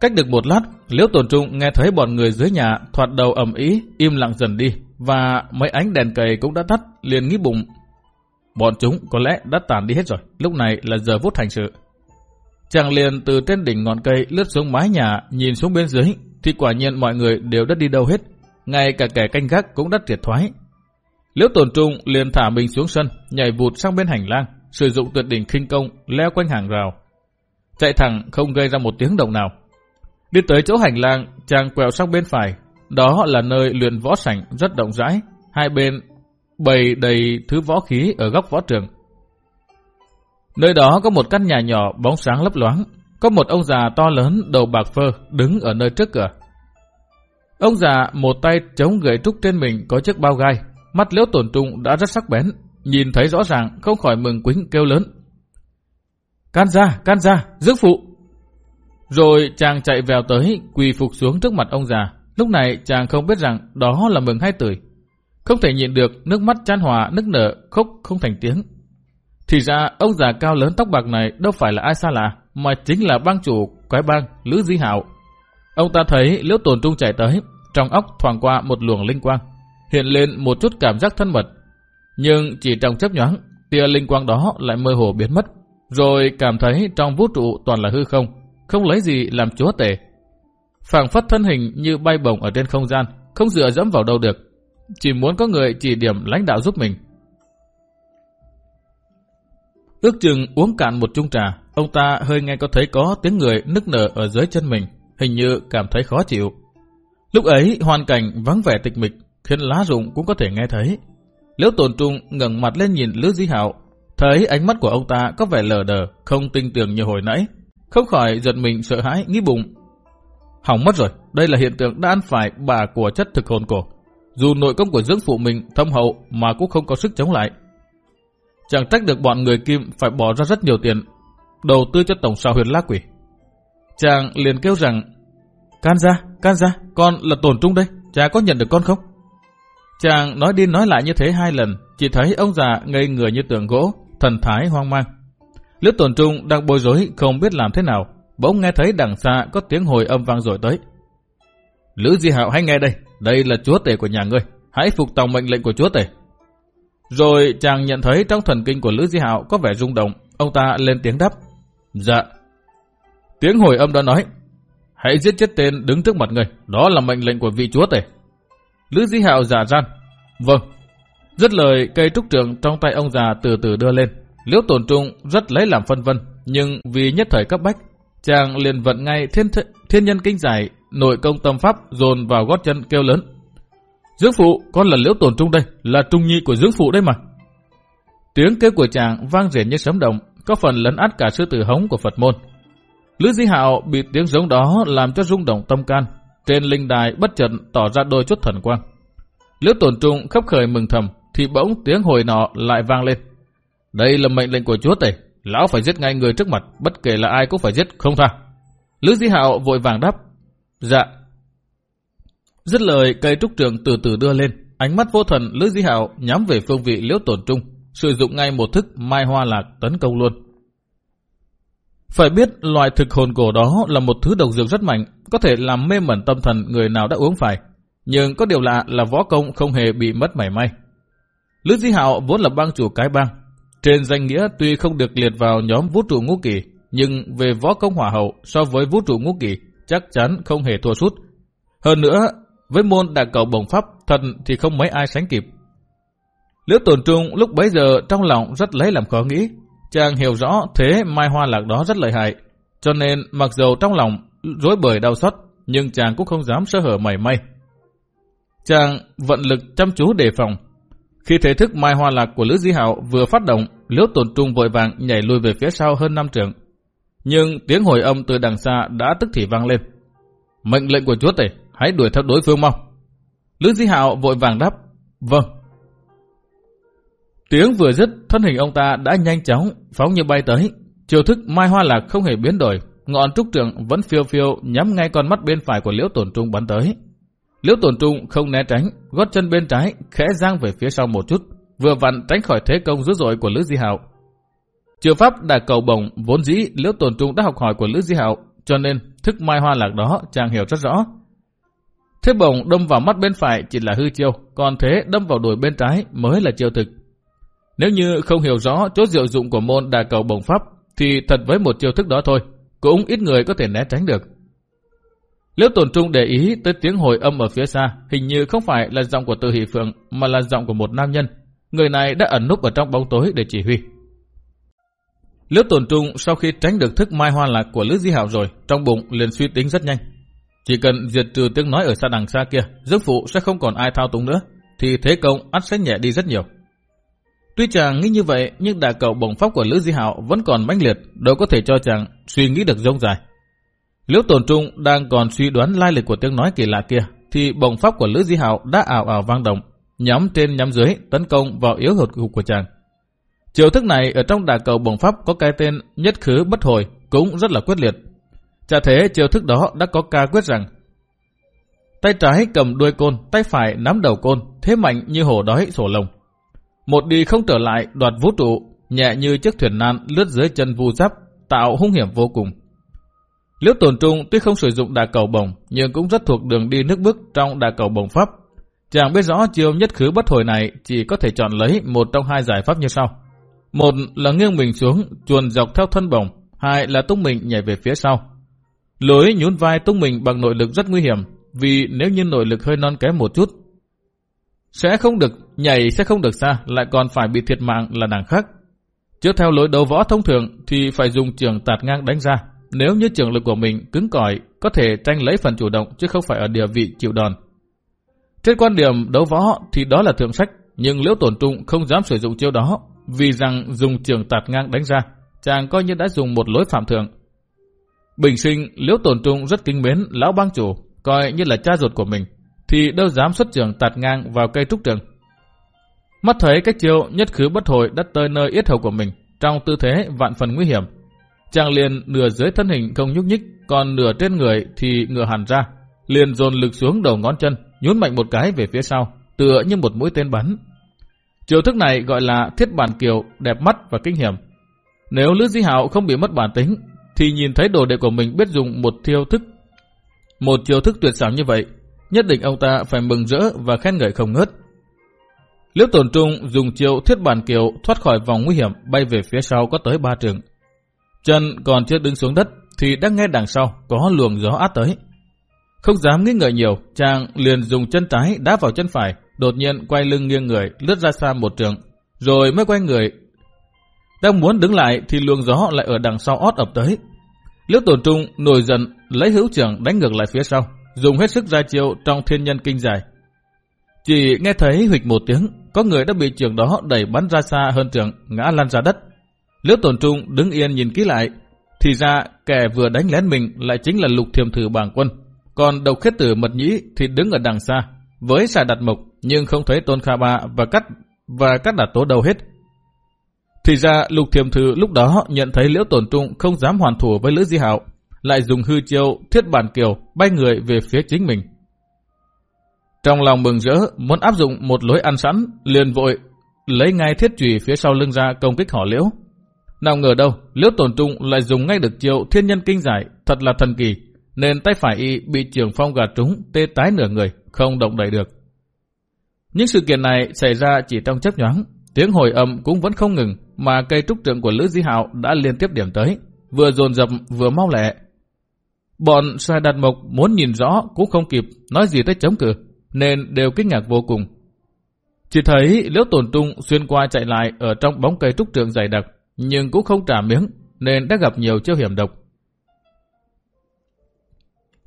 Cách được một lát, Liễu Tồn Trung nghe thấy bọn người dưới nhà thoạt đầu ầm ý, im lặng dần đi và mấy ánh đèn cầy cũng đã tắt, liền nghĩ bụng. Bọn chúng có lẽ đã tàn đi hết rồi, lúc này là giờ phút hành sự. Chàng liền từ trên đỉnh ngọn cây lướt xuống mái nhà, nhìn xuống bên dưới, thì quả nhiên mọi người đều đã đi đâu hết. Ngay cả kẻ canh gác cũng đã triệt thoái. Liễu tổn trung liền thả mình xuống sân, nhảy vụt sang bên hành lang, sử dụng tuyệt đỉnh khinh công, leo quanh hàng rào. Chạy thẳng không gây ra một tiếng động nào. Đi tới chỗ hành lang, chàng quẹo sang bên phải. Đó là nơi luyện võ sảnh rất rộng rãi. Hai bên bày đầy thứ võ khí ở góc võ trường. Nơi đó có một căn nhà nhỏ bóng sáng lấp loáng. Có một ông già to lớn đầu bạc phơ đứng ở nơi trước cửa. Ông già một tay chống gậy trúc trên mình có chiếc bao gai. Mắt liễu tổn trung đã rất sắc bén. Nhìn thấy rõ ràng không khỏi mừng quính kêu lớn. Can ra, can ra, giữ phụ. Rồi chàng chạy vèo tới, quỳ phục xuống trước mặt ông già. Lúc này chàng không biết rằng đó là mừng hai tuổi. Không thể nhịn được, nước mắt chan hòa, nức nở, khóc không thành tiếng. Thì ra ông già cao lớn tóc bạc này đâu phải là ai xa lạ, mà chính là bang chủ quái bang Lữ Di Hạo. Ông ta thấy Liễu Tồn Trung chạy tới, trong óc thoảng qua một luồng linh quang, hiện lên một chút cảm giác thân mật. Nhưng chỉ trong chấp nhoáng, tia linh quang đó lại mơ hồ biến mất, rồi cảm thấy trong vũ trụ toàn là hư không, không lấy gì làm chúa tể. phảng phất thân hình như bay bổng ở trên không gian, không dựa dẫm vào đâu được, chỉ muốn có người chỉ điểm lãnh đạo giúp mình. Ước chừng uống cạn một chung trà, ông ta hơi nghe có thấy có tiếng người nức nở ở dưới chân mình, hình như cảm thấy khó chịu. Lúc ấy hoàn cảnh vắng vẻ tịch mịch, khiến lá rụng cũng có thể nghe thấy. Liễu tồn trung ngẩng mặt lên nhìn Lữ Di Hạo, thấy ánh mắt của ông ta có vẻ lờ đờ, không tinh tường như hồi nãy. Không khỏi giật mình sợ hãi, nghĩ bụng. Hỏng mất rồi, đây là hiện tượng đã ăn phải bà của chất thực hồn cổ. Dù nội công của dưỡng phụ mình thâm hậu mà cũng không có sức chống lại. Chẳng trách được bọn người Kim phải bỏ ra rất nhiều tiền đầu tư cho tổng sao huyền lá quỷ. Chàng liền kêu rằng Can ra, can ra, con là tổn trung đây, cha có nhận được con không? Chàng nói đi nói lại như thế hai lần, chỉ thấy ông già ngây người như tượng gỗ, thần thái hoang mang. Liễu tổn trung đang bối rối không biết làm thế nào, bỗng nghe thấy đằng xa có tiếng hồi âm vang rồi tới. Lữ Di Hạo hãy nghe đây, đây là chúa tể của nhà ngươi, hãy phục tòng mệnh lệnh của chúa tể. Rồi chàng nhận thấy trong thần kinh của Lữ Di Hạo có vẻ rung động, ông ta lên tiếng đáp. Dạ. Tiếng hồi âm đó nói, hãy giết chết tên đứng trước mặt người, đó là mệnh lệnh của vị chúa tể. Lữ Di Hạo giả gian. Vâng. Rất lời cây trúc trường trong tay ông già từ từ đưa lên. Liễu tổn trung rất lấy làm phân vân, nhưng vì nhất thời cấp bách, chàng liền vận ngay thiên, th thiên nhân kinh giải, nội công tâm pháp dồn vào gót chân kêu lớn. dưỡng phụ, con là liễu tổn trung đây, là trung nhi của dưỡng phụ đây mà. Tiếng kêu của chàng vang rền như sấm động, có phần lấn át cả sư tử hống của Phật môn. Lữ Di Hạo bị tiếng giống đó làm cho rung động tâm can, trên linh đài bất chợt tỏ ra đôi chút thần quang. Liễu tổn trung khắp khởi mừng thầm, thì bỗng tiếng hồi nọ lại vang lên. Đây là mệnh lệnh của chúa tể, lão phải giết ngay người trước mặt, bất kể là ai cũng phải giết không tha. Lữ Di Hạo vội vàng đáp, dạ. Dứt lời cây trúc trường từ từ đưa lên, ánh mắt vô thần Lữ Di Hạo nhắm về phương vị Liễu tổn trung, sử dụng ngay một thức mai hoa lạc tấn công luôn. Phải biết loài thực hồn cổ đó là một thứ độc dược rất mạnh, có thể làm mê mẩn tâm thần người nào đã uống phải. Nhưng có điều lạ là võ công không hề bị mất mảy may. Lữ Di Hạo vốn là bang chủ cái bang. Trên danh nghĩa tuy không được liệt vào nhóm vũ trụ ngũ kỳ, nhưng về võ công hỏa hậu so với vũ trụ ngũ kỳ chắc chắn không hề thua sút. Hơn nữa, với môn đạc cầu bổng pháp thần thì không mấy ai sánh kịp. Liễu tổn trung lúc bấy giờ trong lòng rất lấy làm khó nghĩ. Chàng hiểu rõ thế mai hoa lạc đó rất lợi hại. Cho nên mặc dù trong lòng rối bời đau xót, nhưng chàng cũng không dám sơ hở mảy may. Chàng vận lực chăm chú đề phòng. Khi thể thức mai hoa lạc của Lữ Di Hạo vừa phát động, Liễu tổn trung vội vàng nhảy lùi về phía sau hơn năm trượng. Nhưng tiếng hồi âm từ đằng xa đã tức thì vang lên. Mệnh lệnh của chúa tể, hãy đuổi theo đối phương mau. Lữ Di Hạo vội vàng đáp, vâng. Tiếng vừa dứt, thân hình ông ta đã nhanh chóng phóng như bay tới. Chiều thức Mai Hoa Lạc không hề biến đổi, ngọn trúc trường vẫn phiêu phiêu nhắm ngay con mắt bên phải của Liễu Tổn Trung bắn tới. Liễu Tổn Trung không né tránh, gót chân bên trái khẽ giang về phía sau một chút, vừa vặn tránh khỏi thế công dữ dội của Lữ Di Hạo. Chiều pháp đà cầu bổng vốn dĩ Liễu tồn Trung đã học hỏi của Lữ Di Hạo, cho nên thức Mai Hoa Lạc đó chàng hiểu rất rõ. Thế bổng đâm vào mắt bên phải chỉ là hư chiêu, còn thế đâm vào đùi bên trái mới là chiêu thực. Nếu như không hiểu rõ chỗ diệu dụng của môn đà cầu bổng pháp, thì thật với một chiêu thức đó thôi, cũng ít người có thể né tránh được. Liễu tồn trung để ý tới tiếng hồi âm ở phía xa, hình như không phải là giọng của Từ Hỷ Phượng mà là giọng của một nam nhân. Người này đã ẩn núp ở trong bóng tối để chỉ huy. Liễu tổn trung sau khi tránh được thức mai hoa lạc của Lữ Di Hạo rồi, trong bụng liền suy tính rất nhanh. Chỉ cần diệt trừ tiếng nói ở xa đằng xa kia, giấc phụ sẽ không còn ai thao túng nữa, thì thế công ắt sẽ nhẹ đi rất nhiều. Tuy chàng nghĩ như vậy, nhưng đà cầu bổng pháp của Lữ Di Hạo vẫn còn mãnh liệt, đâu có thể cho chàng suy nghĩ được rông dài. Liễu Tồn Trung đang còn suy đoán lai lịch của tiếng nói kỳ lạ kia, thì bổng pháp của Lữ Di Hạo đã ảo ảo vang động, nhắm trên nhắm dưới tấn công vào yếu hột của chàng. Chiều thức này ở trong đà cầu bổng pháp có cái tên nhất khứ bất hồi, cũng rất là quyết liệt. Chả thế chiều thức đó đã có ca quyết rằng tay trái cầm đuôi côn, tay phải nắm đầu côn, thế mạnh như hổ đói sổ lồng. Một đi không trở lại đoạt vũ trụ, nhẹ như chiếc thuyền nan lướt dưới chân vu giáp, tạo hung hiểm vô cùng. Liễu tồn trung tuy không sử dụng đà cầu bổng, nhưng cũng rất thuộc đường đi nước bước trong đà cầu bổng pháp. Chàng biết rõ chiêu nhất khứ bất hồi này chỉ có thể chọn lấy một trong hai giải pháp như sau. Một là nghiêng mình xuống, chuồn dọc theo thân bổng, hai là tung mình nhảy về phía sau. Lối nhún vai tung mình bằng nội lực rất nguy hiểm, vì nếu như nội lực hơi non kém một chút, sẽ không được nhảy sẽ không được xa, lại còn phải bị thiệt mạng là đằng khác. Trước theo lối đấu võ thông thường thì phải dùng trường tạt ngang đánh ra. Nếu như trường lực của mình cứng cỏi, có thể tranh lấy phần chủ động chứ không phải ở địa vị chịu đòn. Trên quan điểm đấu võ thì đó là thượng sách, nhưng liễu tổn trung không dám sử dụng chiêu đó, vì rằng dùng trường tạt ngang đánh ra, chàng coi như đã dùng một lối phạm thượng. Bình sinh, liễu tổn trung rất kính mến lão bang chủ, coi như là cha ruột của mình, thì đâu dám xuất trường tạt ngang vào cây trúc trường. Mắt thấy cách chiêu nhất khứ bất hồi đất tới nơi yết hầu của mình, trong tư thế vạn phần nguy hiểm. Chàng liền nửa dưới thân hình không nhúc nhích, còn nửa trên người thì ngửa hẳn ra, liền dồn lực xuống đầu ngón chân, nhún mạnh một cái về phía sau, tựa như một mũi tên bắn. Chiêu thức này gọi là thiết bản kiều, đẹp mắt và kinh hiểm. Nếu Lữ Di Hạo không bị mất bản tính, thì nhìn thấy đồ đệ của mình biết dùng một thiêu thức. Một chiêu thức tuyệt xảo như vậy, nhất định ông ta phải mừng rỡ và khen ngợi không ngớt. Liễu tổn trung dùng chiêu thiết bản kiều thoát khỏi vòng nguy hiểm bay về phía sau có tới ba trường. Chân còn chưa đứng xuống đất thì đã nghe đằng sau có luồng gió át tới. Không dám nghĩ ngợi nhiều, chàng liền dùng chân trái đá vào chân phải, đột nhiên quay lưng nghiêng người, lướt ra xa một trường, rồi mới quay người. Đang muốn đứng lại thì luồng gió lại ở đằng sau ót ập tới. Liễu tổn trung nổi giận lấy hữu trưởng đánh ngược lại phía sau, dùng hết sức ra chiêu trong thiên nhân kinh dài. Chỉ nghe thấy huỵch một tiếng, có người đã bị trường đó đẩy bắn ra xa hơn trường, ngã lăn ra đất. Liễu tổn trung đứng yên nhìn kỹ lại, thì ra kẻ vừa đánh lén mình lại chính là lục thiềm thử bảng quân. Còn độc khết tử mật nhĩ thì đứng ở đằng xa, với xài đặt mộc nhưng không thấy tôn kha ba và cắt và cắt đặt tố đâu hết. Thì ra lục thiềm Thư lúc đó nhận thấy liễu tổn trung không dám hoàn thủ với lữ di hạo, lại dùng hư chiêu thiết bản kiều bay người về phía chính mình. Trong lòng mừng rỡ, muốn áp dụng một lối ăn sẵn, liền vội lấy ngay thiết chùy phía sau lưng ra công kích họ liễu. Nào ngờ đâu, liễu tổn trung lại dùng ngay được chiêu thiên nhân kinh giải, thật là thần kỳ, nên tay phải y bị trường phong gạt trúng, tê tái nửa người, không động đậy được. Những sự kiện này xảy ra chỉ trong chấp nhoáng, tiếng hồi âm cũng vẫn không ngừng, mà cây trúc trượng của Lữ Di Hạo đã liên tiếp điểm tới, vừa dồn dập vừa mau lẹ. Bọn Sai Đạt mộc muốn nhìn rõ cũng không kịp nói gì tới chống cự, nên đều kinh ngạc vô cùng. Chỉ thấy liễu tổn trung xuyên qua chạy lại ở trong bóng cây trúc trượng dày đặc, nhưng cũng không trả miếng, nên đã gặp nhiều chiêu hiểm độc.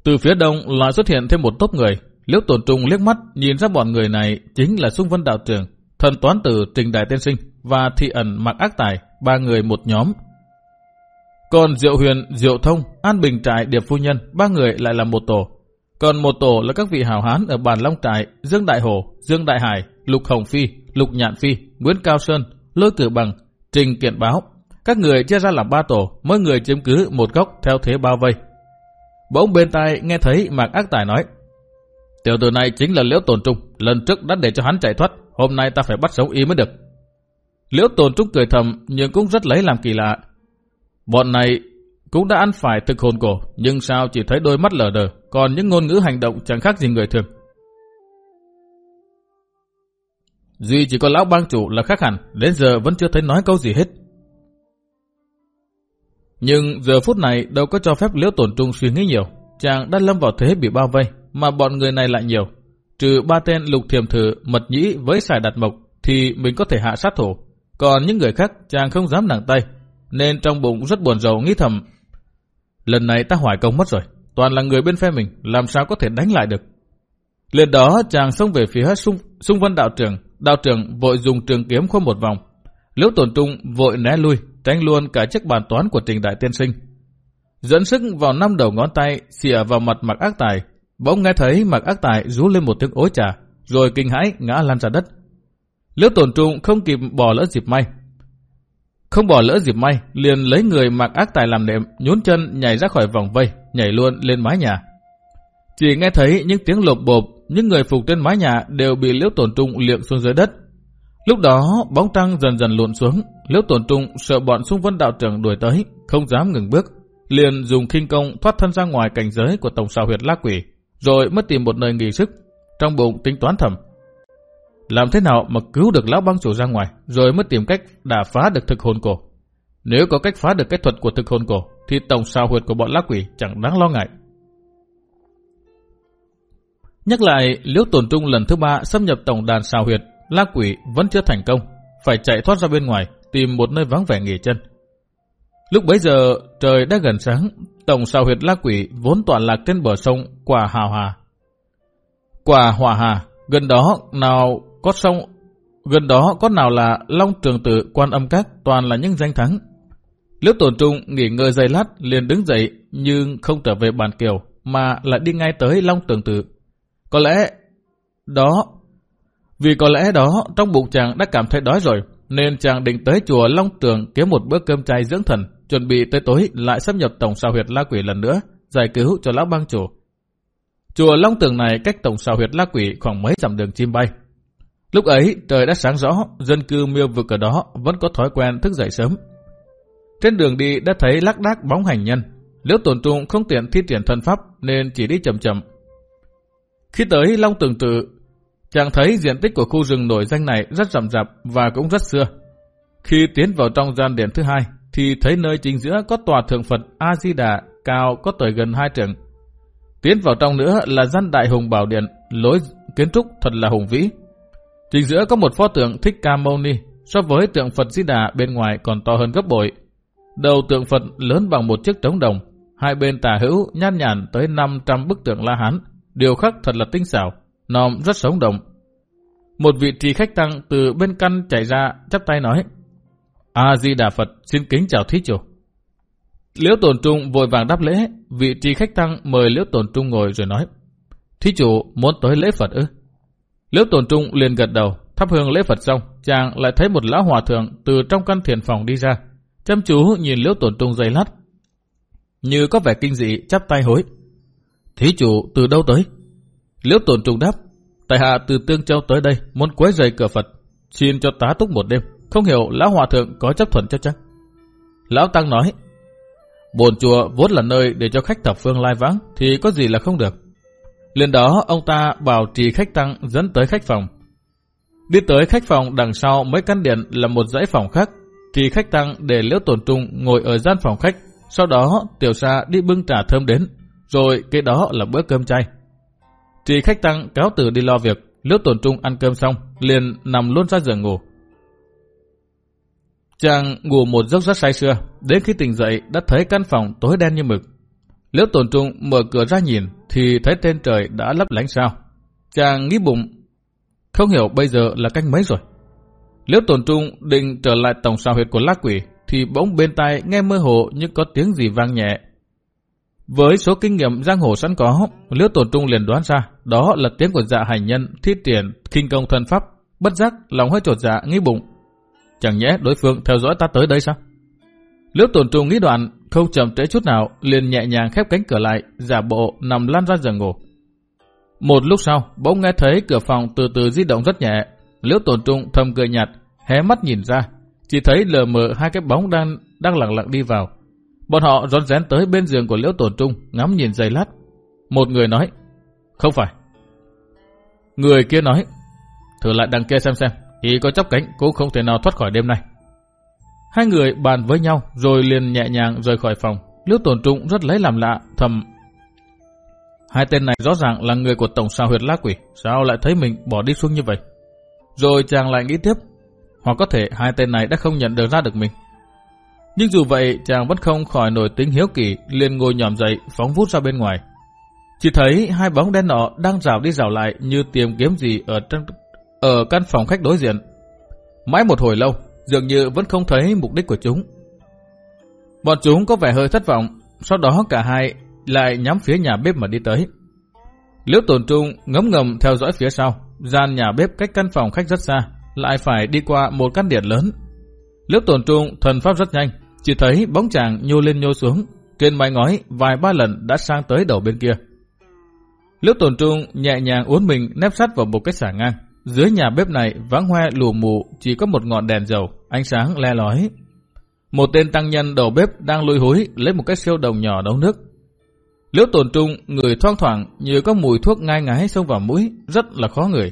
Từ phía đông là xuất hiện thêm một tốp người, liễu tổn trung liếc mắt nhìn ra bọn người này chính là Xung Vân Đạo Trường, thần toán tử Trình Đại Tiên Sinh và thị ẩn Mạc Ác Tài, ba người một nhóm. Còn Diệu Huyền, Diệu Thông, An Bình Trại, Điệp Phu Nhân, ba người lại là một tổ. Còn một tổ là các vị hào hán ở bàn Long Trại, Dương Đại Hồ, Dương Đại Hải, Lục Hồng Phi, Lục Nhạn Phi, Nguyễn Cao Sơn, Lôi Cử Bằng, Trình Kiện Báo. Các người chia ra làm ba tổ, mỗi người chiếm cứ một góc theo thế bao vây. Bỗng bên tai nghe thấy Mạc Ác Tài nói, Tiểu tử này chính là Liễu Tồn Trung, lần trước đã để cho hắn chạy thoát, hôm nay ta phải bắt sống y mới được. Liễu Tồn Trung cười thầm nhưng cũng rất lấy làm kỳ lạ. Bọn này cũng đã ăn phải thực hồn cổ, nhưng sao chỉ thấy đôi mắt lờ đờ, còn những ngôn ngữ hành động chẳng khác gì người thường. Duy chỉ có lão bang chủ là khác hẳn, đến giờ vẫn chưa thấy nói câu gì hết. Nhưng giờ phút này đâu có cho phép Liễu Tồn Trung suy nghĩ nhiều. Chàng đã lâm vào thế bị bao vây, mà bọn người này lại nhiều. Trừ ba tên lục thiềm thử, mật nhĩ với xài đặt mộc, thì mình có thể hạ sát thủ. Còn những người khác chàng không dám nặng tay, nên trong bụng rất buồn rầu nghĩ thầm. Lần này ta hoài công mất rồi, toàn là người bên phe mình, làm sao có thể đánh lại được. Lên đó chàng xông về phía sung, sung vân đạo trưởng, đạo trưởng vội dùng trường kiếm khuôn một vòng. Liễu tổn trung vội né lui, tránh luôn cả chiếc bàn toán của trình đại tiên sinh. Dẫn sức vào năm đầu ngón tay, xìa vào mặt mặc ác tài. Bỗng nghe thấy mặc ác tài rú lên một tiếng ối trà, rồi kinh hãi ngã lăn ra đất. Liễu tổn trung không kịp bỏ lỡ dịp may. Không bỏ lỡ dịp may, liền lấy người mặc ác tài làm nệm, nhún chân nhảy ra khỏi vòng vây, nhảy luôn lên mái nhà. Chỉ nghe thấy những tiếng lộp bộp, những người phục trên mái nhà đều bị liễu tổn trung liệm xuống dưới đất. Lúc đó, bóng trăng dần dần lộn xuống, liễu tổn trung sợ bọn xung vân đạo trưởng đuổi tới, không dám ngừng bước, liền dùng khinh công thoát thân ra ngoài cảnh giới của tổng sao huyệt la quỷ, rồi mất tìm một nơi nghỉ sức, trong bụng tính toán thầm. Làm thế nào mà cứu được lão băng chủ ra ngoài, rồi mới tìm cách đả phá được thực hồn cổ. Nếu có cách phá được cái thuật của thực hồn cổ, thì tổng sao huyệt của bọn lá quỷ chẳng đáng lo ngại. Nhắc lại, liễu tổn trung lần thứ ba xâm nhập tổng đàn sao huyệt, lá quỷ vẫn chưa thành công, phải chạy thoát ra bên ngoài, tìm một nơi vắng vẻ nghỉ chân. Lúc bấy giờ, trời đã gần sáng, tổng sao huyệt la quỷ vốn tọa lạc trên bờ sông Quả Hào Hà. Quả Hòa Hà, gần đó nào có sông, gần đó có nào là Long Trường Tử, Quan Âm Các, toàn là những danh thắng. Liễu Tổn Trung nghỉ ngơi giây lát liền đứng dậy nhưng không trở về bàn kiều mà lại đi ngay tới Long Trường Tử. Có lẽ đó, vì có lẽ đó trong bụng chàng đã cảm thấy đói rồi nên chàng định tới chùa Long Tường kiếm một bữa cơm chay dưỡng thần, chuẩn bị tới tối lại xâm nhập tổng sao huyệt la quỷ lần nữa, giải cứu cho lão bang chủ. Chùa Long Tường này cách tổng sao huyệt la quỷ khoảng mấy dặm đường chim bay. Lúc ấy trời đã sáng rõ, dân cư miêu vực ở đó vẫn có thói quen thức dậy sớm. Trên đường đi đã thấy lác đác bóng hành nhân, liễu tổn trung không tiện thi triển thân pháp nên chỉ đi chậm chậm. Khi tới Long Tường Tự, chàng thấy diện tích của khu rừng nổi danh này rất rậm rạp và cũng rất xưa. Khi tiến vào trong gian điện thứ hai, thì thấy nơi chính giữa có tòa thượng Phật A-di-đà cao có tuổi gần hai trượng. Tiến vào trong nữa là gian đại hùng bảo điện, lối kiến trúc thật là hùng vĩ. Chính giữa có một pho tượng Thích Ca Mâu Ni, so với tượng Phật Di Đà bên ngoài còn to hơn gấp bội. Đầu tượng Phật lớn bằng một chiếc trống đồng, hai bên tà hữu nhan nhản tới 500 bức tượng La Hán, điều khắc thật là tinh xảo, nòm rất sống động. Một vị trì khách tăng từ bên căn chạy ra, chắp tay nói, A-di-đà Phật xin kính chào thí chủ. Liễu Tồn Trung vội vàng đáp lễ, vị trí khách tăng mời Liễu Tồn Trung ngồi rồi nói, thí chủ muốn tới lễ Phật ư? Liễu Tồn Trung liền gật đầu, thắp hương lễ Phật xong, chàng lại thấy một lão hòa thượng từ trong căn thiền phòng đi ra, chăm chú nhìn Liễu Tồn Trung dày lát. Như có vẻ kinh dị, chắp tay hối. Thí chủ từ đâu tới? Liễu Tồn Trung đáp, tại hạ từ Tương Châu tới đây, muốn quấy rầy cửa Phật, xin cho tá túc một đêm. Không hiểu lão hòa thượng có chấp thuận cho chắc. Lão Tăng nói, bồn chùa vốn là nơi để cho khách thập phương lai vắng, thì có gì là không được. Liền đó ông ta bảo trì khách tăng dẫn tới khách phòng. Đi tới khách phòng đằng sau mấy căn điện là một dãy phòng khác. Trì khách tăng để liễu tổn trung ngồi ở gian phòng khách. Sau đó tiểu xa đi bưng trà thơm đến. Rồi cái đó là bữa cơm chay. Trì khách tăng cáo từ đi lo việc. Liễu tổn trung ăn cơm xong liền nằm luôn ra giường ngủ. Chàng ngủ một giấc rất say sưa. Đến khi tỉnh dậy đã thấy căn phòng tối đen như mực. Liễu tổn trung mở cửa ra nhìn thì thấy tên trời đã lấp lánh sao. Chàng nghĩ bụng, không hiểu bây giờ là cách mấy rồi. Liễu tổn trung định trở lại tổng sao huyệt của lá quỷ thì bỗng bên tai nghe mơ hồ như có tiếng gì vang nhẹ. Với số kinh nghiệm giang hồ sẵn có, Liễu tổn trung liền đoán ra đó là tiếng của dạ hành nhân thi triển kinh công thân pháp. Bất giác lòng hơi trột dạ nghĩ bụng. Chẳng nhẽ đối phương theo dõi ta tới đây sao? Liễu tổn trung nghĩ đoạn không chậm trễ chút nào, liền nhẹ nhàng khép cánh cửa lại, giả bộ nằm lăn ra giường ngủ. Một lúc sau, bỗng nghe thấy cửa phòng từ từ di động rất nhẹ. Liễu tổn trung thầm cười nhạt, hé mắt nhìn ra, chỉ thấy lờ mờ hai cái bóng đang đang lặng lặng đi vào. Bọn họ rón rén tới bên giường của Liễu tổn trung, ngắm nhìn dày lát. Một người nói, không phải. Người kia nói, thử lại đằng kia xem xem, y có chắp cánh cũng không thể nào thoát khỏi đêm nay. Hai người bàn với nhau rồi liền nhẹ nhàng rời khỏi phòng. Liễu tổn trung rất lấy làm lạ, thầm. Hai tên này rõ ràng là người của tổng sao huyệt lá quỷ, sao lại thấy mình bỏ đi xuống như vậy? Rồi chàng lại nghĩ tiếp, hoặc có thể hai tên này đã không nhận được ra được mình. Nhưng dù vậy, chàng vẫn không khỏi nổi tính hiếu kỳ, liền ngồi nhòm dậy, phóng vút ra bên ngoài. Chỉ thấy hai bóng đen nọ đang rào đi rào lại như tìm kiếm gì ở trong ở căn phòng khách đối diện. Mãi một hồi lâu, dường như vẫn không thấy mục đích của chúng. Bọn chúng có vẻ hơi thất vọng, sau đó cả hai lại nhắm phía nhà bếp mà đi tới. Liễu tổn trung ngấm ngầm theo dõi phía sau, gian nhà bếp cách căn phòng khách rất xa, lại phải đi qua một căn điện lớn. Liễu tổn trung thần pháp rất nhanh, chỉ thấy bóng chàng nhô lên nhô xuống, trên mái ngói vài ba lần đã sang tới đầu bên kia. Liễu tổn trung nhẹ nhàng uốn mình nép sát vào một cái xả ngang. Dưới nhà bếp này vắng hoe lù mù chỉ có một ngọn đèn dầu, ánh sáng le lói. Một tên tăng nhân đầu bếp đang lùi húi lấy một cái siêu đồng nhỏ nấu nước. Liễu tổn trung, người thoang thoảng như có mùi thuốc ngai ngái xông vào mũi, rất là khó người.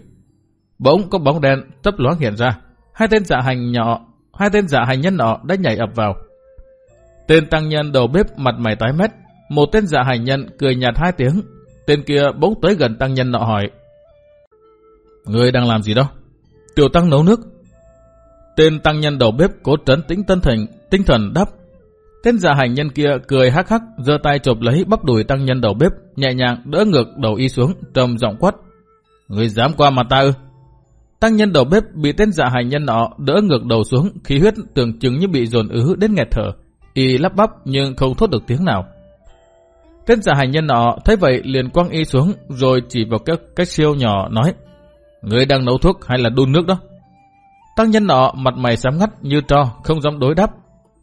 Bỗng có bóng đen tấp loáng hiện ra. Hai tên dạ hành nhỏ, hai tên dạ hành nhân nọ đã nhảy ập vào. Tên tăng nhân đầu bếp mặt mày tái mét, một tên dạ hành nhân cười nhạt hai tiếng. Tên kia bỗng tới gần tăng nhân nọ hỏi. Người đang làm gì đó, Tiểu tăng nấu nước. Tên tăng nhân đầu bếp cố trấn tĩnh tân thành, tinh thần đáp. Tên giả hành nhân kia cười hắc hắc, giơ tay chộp lấy bắp đùi tăng nhân đầu bếp, nhẹ nhàng đỡ ngược đầu y xuống, trầm giọng quát. Người dám qua mặt ta ư? Tăng nhân đầu bếp bị tên giả hành nhân nọ đỡ ngược đầu xuống, khí huyết tưởng chừng như bị dồn ứ đến nghẹt thở. Y lắp bắp nhưng không thốt được tiếng nào. Tên giả hành nhân nọ thấy vậy liền quăng y xuống rồi chỉ vào cái, cái siêu nhỏ nói Người đang nấu thuốc hay là đun nước đó? Tăng nhân nọ mặt mày sám ngắt như tro, không dám đối đáp.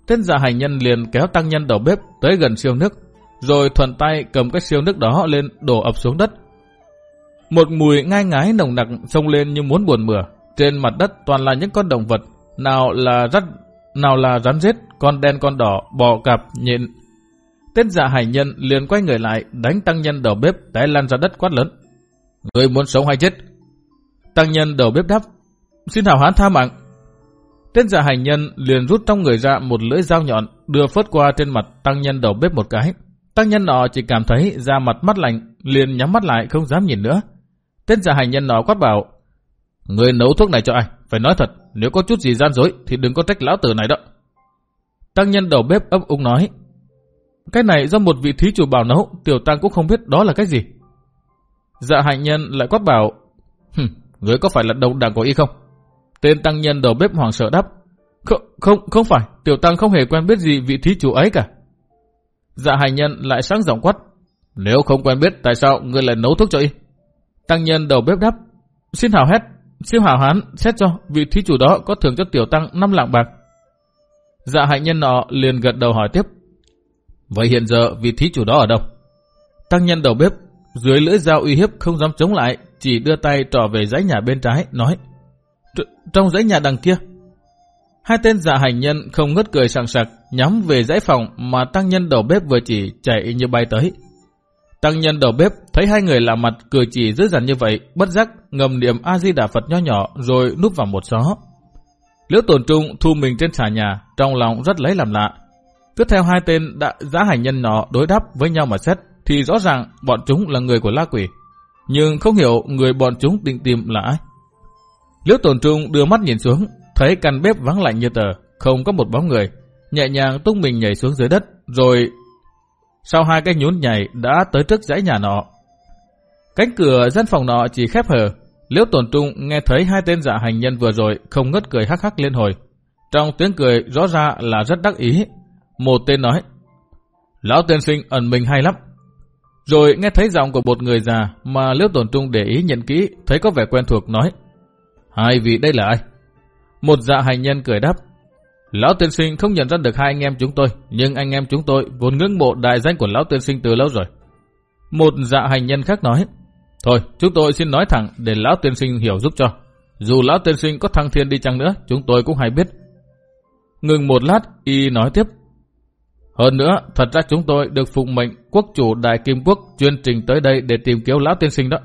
Tên giả hành nhân liền kéo tăng nhân đầu bếp tới gần siêu nước, rồi thuận tay cầm cái siêu nước đó lên đổ ập xuống đất. Một mùi ngai ngái nồng nặc xông lên như muốn buồn mửa. Trên mặt đất toàn là những con động vật, nào là rắn, nào là rắn rết, con đen con đỏ, bò cạp, nhện. Tên giả hành nhân liền quay người lại, đánh tăng nhân đầu bếp té lăn ra đất quát lớn. Người muốn sống hay chết? Tăng nhân đầu bếp đáp, xin hảo hán tha mạng. Tên giả hành nhân liền rút trong người ra một lưỡi dao nhọn, đưa phớt qua trên mặt tăng nhân đầu bếp một cái. Tăng nhân nọ chỉ cảm thấy da mặt mắt lạnh, liền nhắm mắt lại không dám nhìn nữa. Tên giả hành nhân nọ quát bảo, Người nấu thuốc này cho ai? Phải nói thật, nếu có chút gì gian dối thì đừng có trách lão tử này đó. Tăng nhân đầu bếp ấp úng nói, Cái này do một vị thí chủ bảo nấu, tiểu tăng cũng không biết đó là cái gì. Dạ hành nhân lại quát bảo, Hừm, Người có phải là đồng đảng của y không? Tên tăng nhân đầu bếp hoàng sợ đáp. Không, không, không phải, tiểu tăng không hề quen biết gì vị thí chủ ấy cả. Dạ hành nhân lại sáng giọng quát. Nếu không quen biết, tại sao người lại nấu thuốc cho y? Tăng nhân đầu bếp đáp. Xin hào hét, xin hào hán, xét cho, vị thí chủ đó có thưởng cho tiểu tăng 5 lạng bạc. Dạ hành nhân nọ liền gật đầu hỏi tiếp. Vậy hiện giờ vị thí chủ đó ở đâu? Tăng nhân đầu bếp dưới lưỡi dao uy hiếp không dám chống lại, chỉ đưa tay trỏ về dãy nhà bên trái, nói Trong dãy nhà đằng kia. Hai tên dạ hành nhân không ngất cười sảng sặc, nhắm về dãy phòng mà tăng nhân đầu bếp vừa chỉ chạy như bay tới. Tăng nhân đầu bếp thấy hai người lạ mặt cười chỉ dữ dằn như vậy, bất giác ngầm niệm A-di-đà Phật nho nhỏ rồi núp vào một gió. Liễu tổn trung thu mình trên xà nhà, trong lòng rất lấy làm lạ. Cứ theo hai tên đã giá hành nhân nọ đối đáp với nhau mà xét, thì rõ ràng bọn chúng là người của la quỷ nhưng không hiểu người bọn chúng định tìm là ai. Liễu tổn trung đưa mắt nhìn xuống, thấy căn bếp vắng lạnh như tờ, không có một bóng người, nhẹ nhàng tung mình nhảy xuống dưới đất, rồi sau hai cái nhún nhảy đã tới trước dãy nhà nọ. Cánh cửa gian phòng nọ chỉ khép hờ, Liễu tổn trung nghe thấy hai tên dạ hành nhân vừa rồi không ngất cười hắc hắc lên hồi. Trong tiếng cười rõ ra là rất đắc ý. Một tên nói, Lão tiên sinh ẩn mình hay lắm, rồi nghe thấy giọng của một người già mà Liễu Tổn Trung để ý nhận kỹ, thấy có vẻ quen thuộc nói. Hai vị đây là ai? Một dạ hành nhân cười đáp. Lão tiên sinh không nhận ra được hai anh em chúng tôi, nhưng anh em chúng tôi vốn ngưỡng mộ đại danh của lão tiên sinh từ lâu rồi. Một dạ hành nhân khác nói. Thôi, chúng tôi xin nói thẳng để lão tiên sinh hiểu giúp cho. Dù lão tiên sinh có thăng thiên đi chăng nữa, chúng tôi cũng hay biết. Ngừng một lát, y nói tiếp. Hơn nữa, thật ra chúng tôi được phụng mệnh quốc chủ Đại Kim Quốc chuyên trình tới đây để tìm kiếm lão tiên sinh đó.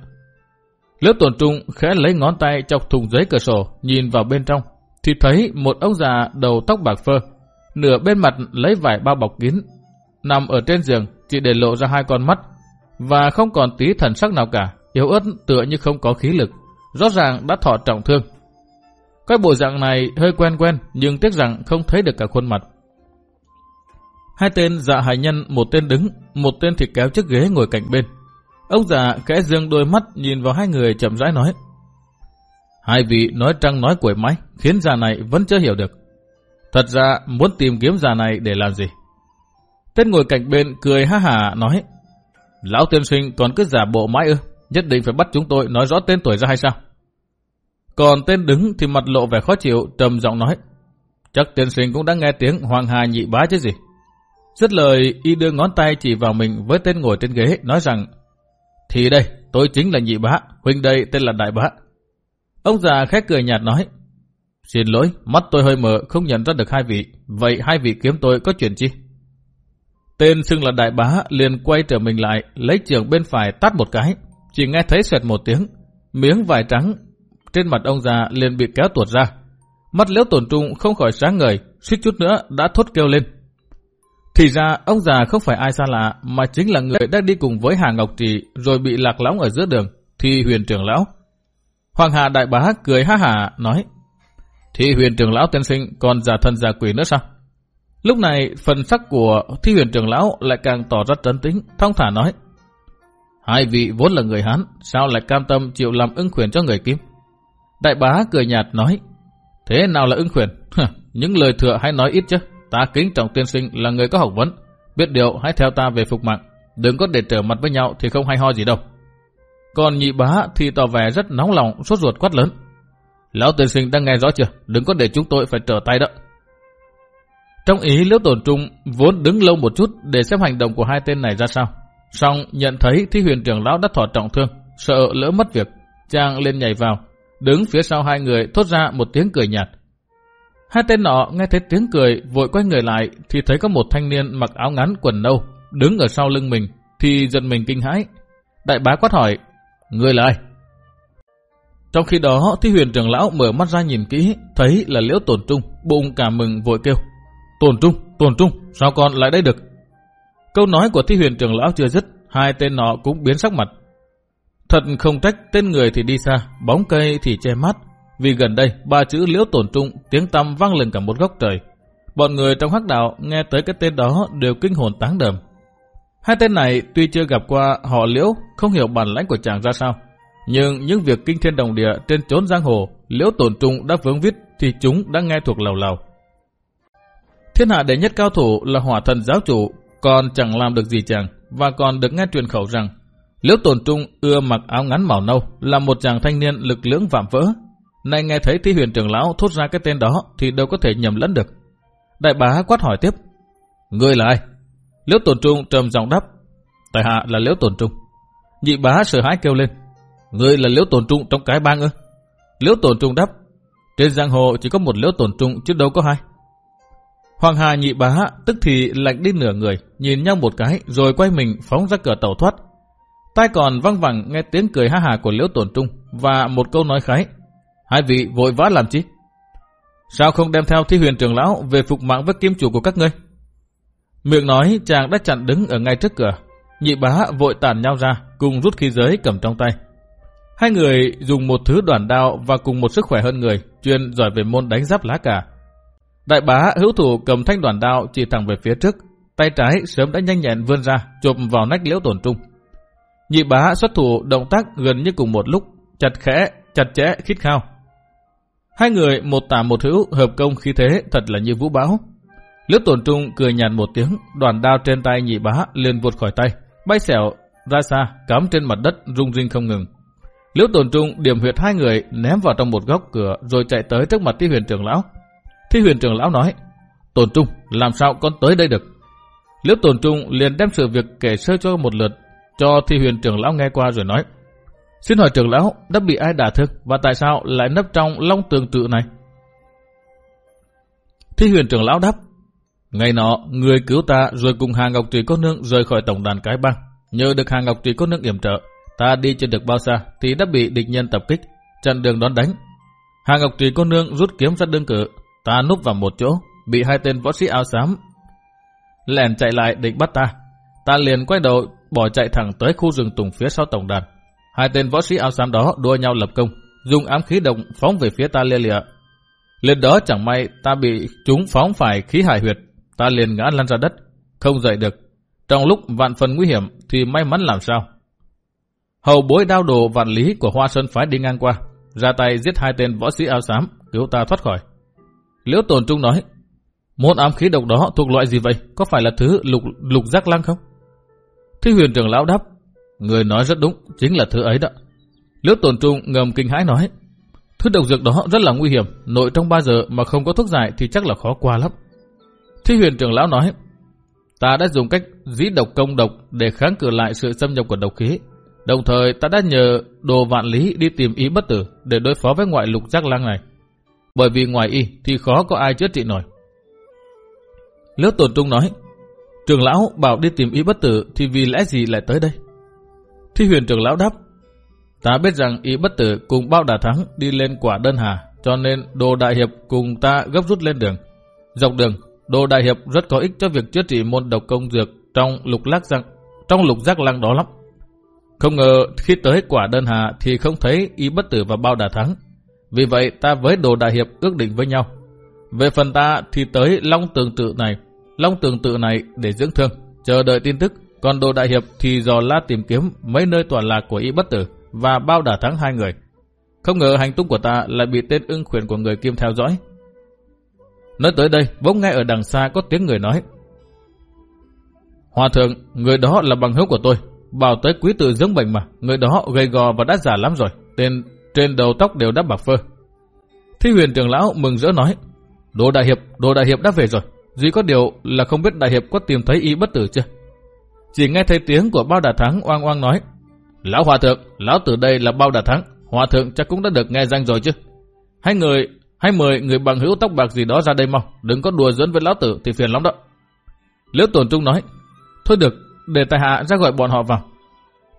Liễu tổn trung khẽ lấy ngón tay chọc thùng giấy cửa sổ, nhìn vào bên trong, thì thấy một ông già đầu tóc bạc phơ, nửa bên mặt lấy vải bao bọc kín, nằm ở trên giường chỉ để lộ ra hai con mắt và không còn tí thần sắc nào cả, yếu ớt tựa như không có khí lực, rõ ràng đã thọ trọng thương. Cái bộ dạng này hơi quen quen nhưng tiếc rằng không thấy được cả khuôn mặt. Hai tên dạ hải nhân, một tên đứng, một tên thì kéo chiếc ghế ngồi cạnh bên. Ông dạ già kẽ dương đôi mắt nhìn vào hai người chậm rãi nói. Hai vị nói trăng nói quẩy máy, khiến già này vẫn chưa hiểu được. Thật ra muốn tìm kiếm già này để làm gì? Tên ngồi cạnh bên cười ha hả nói. Lão tiên sinh còn cứ giả bộ mãi ư, nhất định phải bắt chúng tôi nói rõ tên tuổi ra hay sao? Còn tên đứng thì mặt lộ vẻ khó chịu, trầm giọng nói. Chắc tiên sinh cũng đã nghe tiếng Hoàng Hà nhị bá chứ gì. Dứt lời, y đưa ngón tay chỉ vào mình với tên ngồi trên ghế, nói rằng Thì đây, tôi chính là nhị bá, huynh đây tên là đại bá. Ông già khét cười nhạt nói Xin lỗi, mắt tôi hơi mờ, không nhận ra được hai vị. Vậy hai vị kiếm tôi có chuyện chi? Tên xưng là đại bá liền quay trở mình lại, lấy trường bên phải tắt một cái. Chỉ nghe thấy xoẹt một tiếng, miếng vải trắng trên mặt ông già liền bị kéo tuột ra. Mắt liễu tổn trung không khỏi sáng ngời, suýt chút nữa đã thốt kêu lên. Thì ra ông già không phải ai xa lạ mà chính là người đã đi cùng với Hà Ngọc Trì rồi bị lạc lõng ở giữa đường, thì huyền trưởng lão. Hoàng Hà Đại Bá cười ha hả nói Thì huyền trưởng lão tiên sinh còn giả thân giả quỷ nữa sao? Lúc này phần sắc của thi huyền trưởng lão lại càng tỏ ra trấn tính, thong thả nói Hai vị vốn là người Hán, sao lại cam tâm chịu làm ưng khuyển cho người Kim? Đại bá cười nhạt nói Thế nào là ưng khuyển? Những lời thừa hãy nói ít chứ. Ta kính trọng tiên sinh là người có học vấn. Biết điều hãy theo ta về phục mạng. Đừng có để trở mặt với nhau thì không hay ho gì đâu. Còn nhị bá thì tỏ vẻ rất nóng lòng, sốt ruột quát lớn. Lão tiên sinh đang nghe rõ chưa? Đừng có để chúng tôi phải trở tay đó. Trong ý liễu tổn trung vốn đứng lâu một chút để xem hành động của hai tên này ra sao. Xong nhận thấy thi huyền trưởng lão đã thọ trọng thương, sợ lỡ mất việc. Chàng lên nhảy vào, đứng phía sau hai người thốt ra một tiếng cười nhạt. Hai tên nọ nghe thấy tiếng cười vội quay người lại thì thấy có một thanh niên mặc áo ngắn quần nâu đứng ở sau lưng mình thì giật mình kinh hãi. Đại bá quát hỏi, người là ai? Trong khi đó thì huyền trưởng lão mở mắt ra nhìn kỹ thấy là liễu tổn trung bụng cả mừng vội kêu. Tổn trung, tổn trung, sao con lại đây được? Câu nói của thi huyền trưởng lão chưa dứt, hai tên nọ cũng biến sắc mặt. Thật không trách tên người thì đi xa, bóng cây thì che mắt. Vì gần đây, ba chữ liễu tổn trung, tiếng tăm vang lên cả một góc trời. Bọn người trong hắc đạo nghe tới cái tên đó đều kinh hồn táng đờm. Hai tên này tuy chưa gặp qua họ liễu, không hiểu bản lãnh của chàng ra sao. Nhưng những việc kinh thiên đồng địa trên chốn giang hồ, liễu tổn trung đã vướng vít thì chúng đã nghe thuộc lầu lầu. Thiên hạ đệ nhất cao thủ là hỏa thần giáo chủ, còn chẳng làm được gì chàng, và còn được nghe truyền khẩu rằng Liễu Tồn Trung ưa mặc áo ngắn màu nâu, là một chàng thanh niên lực lưỡng vạm vỡ. Nay nghe thấy thi huyền trưởng lão thốt ra cái tên đó thì đâu có thể nhầm lẫn được. Đại bá quát hỏi tiếp. Ngươi là ai? Liễu tổn Trung trầm giọng đáp. Tại hạ là Liễu tổn Trung. Nhị bá sợ hãi kêu lên. Ngươi là Liễu tổn Trung trong cái bang ư? Liễu tổn Trung đáp. Trên giang hồ chỉ có một Liễu tổn Trung chứ đâu có hai. Hoàng Hà nhị bá tức thì lạnh đi nửa người, nhìn nhau một cái rồi quay mình phóng ra cửa tàu thoát. Tai còn văng vẳng nghe tiếng cười ha hà của Liễu Tổn Trung và một câu nói khái. Hai vị vội vã làm chi? Sao không đem theo thi huyền trưởng lão về phục mạng với kim chủ của các ngươi? Miệng nói chàng đã chặn đứng ở ngay trước cửa. Nhị bá vội tản nhau ra cùng rút khí giới cầm trong tay. Hai người dùng một thứ đoàn đao và cùng một sức khỏe hơn người, chuyên giỏi về môn đánh giáp lá cả. Đại bá hữu thủ cầm thanh đoàn đao chỉ thẳng về phía trước, tay trái sớm đã nhanh nhẹn vươn ra, chụp vào nách liễu tổn trung. Nhị bá xuất thủ động tác gần như cùng một lúc, chặt khẽ, chặt chẽ, khít khao. Hai người một tả một hữu hợp công khí thế thật là như vũ bão. Liễu tổn trung cười nhàn một tiếng, đoàn đao trên tay nhị bá liền vụt khỏi tay, bay xẻo ra xa, cắm trên mặt đất rung rinh không ngừng. Liễu Tồn trung điểm huyệt hai người ném vào trong một góc cửa rồi chạy tới trước mặt thi huyền trưởng lão. Thi huyền trưởng lão nói, "Tồn trung, làm sao con tới đây được? Liễu Tồn trung liền đem sự việc kể sơ cho một lượt cho thi huyền trưởng lão nghe qua rồi nói. Xin hỏi trưởng lão, đã bị ai đả thương và tại sao lại nấp trong long tường tự này? Thi huyền trưởng lão đáp, Ngày nọ, người cứu ta rồi cùng Hà Ngọc Trì Cô Nương rời khỏi tổng đàn cái băng. Nhờ được Hà Ngọc Trì Cô Nương yểm trợ, ta đi chưa được bao xa thì đã bị địch nhân tập kích, chặn đường đón đánh. Hà Ngọc Trì Cô Nương rút kiếm ra đương cử, ta núp vào một chỗ, bị hai tên võ sĩ áo xám lèn chạy lại định bắt ta. Ta liền quay đầu bỏ chạy thẳng tới khu rừng tùng phía sau tổng đàn. Hai tên võ sĩ áo xám đó đua nhau lập công, dùng ám khí động phóng về phía ta lia lịa. Lên đó chẳng may ta bị chúng phóng phải khí hải huyệt, ta liền ngã lăn ra đất, không dậy được. Trong lúc vạn phần nguy hiểm thì may mắn làm sao. Hầu bối đao đồ vạn lý của Hoa Sơn Phái đi ngang qua, ra tay giết hai tên võ sĩ áo xám, cứu ta thoát khỏi. Liễu Tồn Trung nói, môn ám khí độc đó thuộc loại gì vậy? Có phải là thứ lục lục giác lăng không? Thi huyền trưởng lão đáp, người nói rất đúng, chính là thứ ấy đó. Liễu tổn Trung ngầm kinh hãi nói, thứ độc dược đó rất là nguy hiểm, nội trong 3 giờ mà không có thuốc giải thì chắc là khó qua lắm. Thi huyền trưởng lão nói, ta đã dùng cách dĩ độc công độc để kháng cự lại sự xâm nhập của độc khí. Đồng thời ta đã nhờ đồ vạn lý đi tìm ý bất tử để đối phó với ngoại lục giác lang này. Bởi vì ngoài y thì khó có ai chữa trị nổi. Liễu tổn Trung nói, trường lão bảo đi tìm ý bất tử thì vì lẽ gì lại tới đây? Thi huyền trưởng lão đáp, ta biết rằng ý bất tử cùng bao đà thắng đi lên quả đơn hà, cho nên đồ đại hiệp cùng ta gấp rút lên đường. Dọc đường, đồ đại hiệp rất có ích cho việc chữa trị môn độc công dược trong lục lắc răng, trong lục giác lăng đó lắm. Không ngờ khi tới quả đơn hà thì không thấy ý bất tử và bao đà thắng. Vì vậy ta với đồ đại hiệp ước định với nhau. Về phần ta thì tới Long Tường Tự này, Long Tường Tự này để dưỡng thương, chờ đợi tin tức. Còn đồ đại hiệp thì dò la tìm kiếm mấy nơi toàn lạc của y bất tử và bao đả thắng hai người. Không ngờ hành tung của ta lại bị tên ưng khuyển của người Kim theo dõi. Nói tới đây, bỗng nghe ở đằng xa có tiếng người nói. Hòa thượng, người đó là bằng hữu của tôi, Bảo tới quý tử giống bệnh mà, người đó gầy gò và đã già lắm rồi, tên trên đầu tóc đều đã bạc phơ. Thi huyền trưởng lão mừng rỡ nói, Đồ đại hiệp, đồ đại hiệp đã về rồi, duy có điều là không biết đại hiệp có tìm thấy y bất tử chưa. Chỉ nghe thấy tiếng của bao đà thắng oang oang nói, Lão hòa thượng, lão tử đây là bao đà thắng, hòa thượng chắc cũng đã được nghe danh rồi chứ. Hai người, hai mời người bằng hữu tóc bạc gì đó ra đây mau, đừng có đùa dẫn với lão tử thì phiền lắm đó. Liễu tổn trung nói, thôi được, để tài hạ ra gọi bọn họ vào.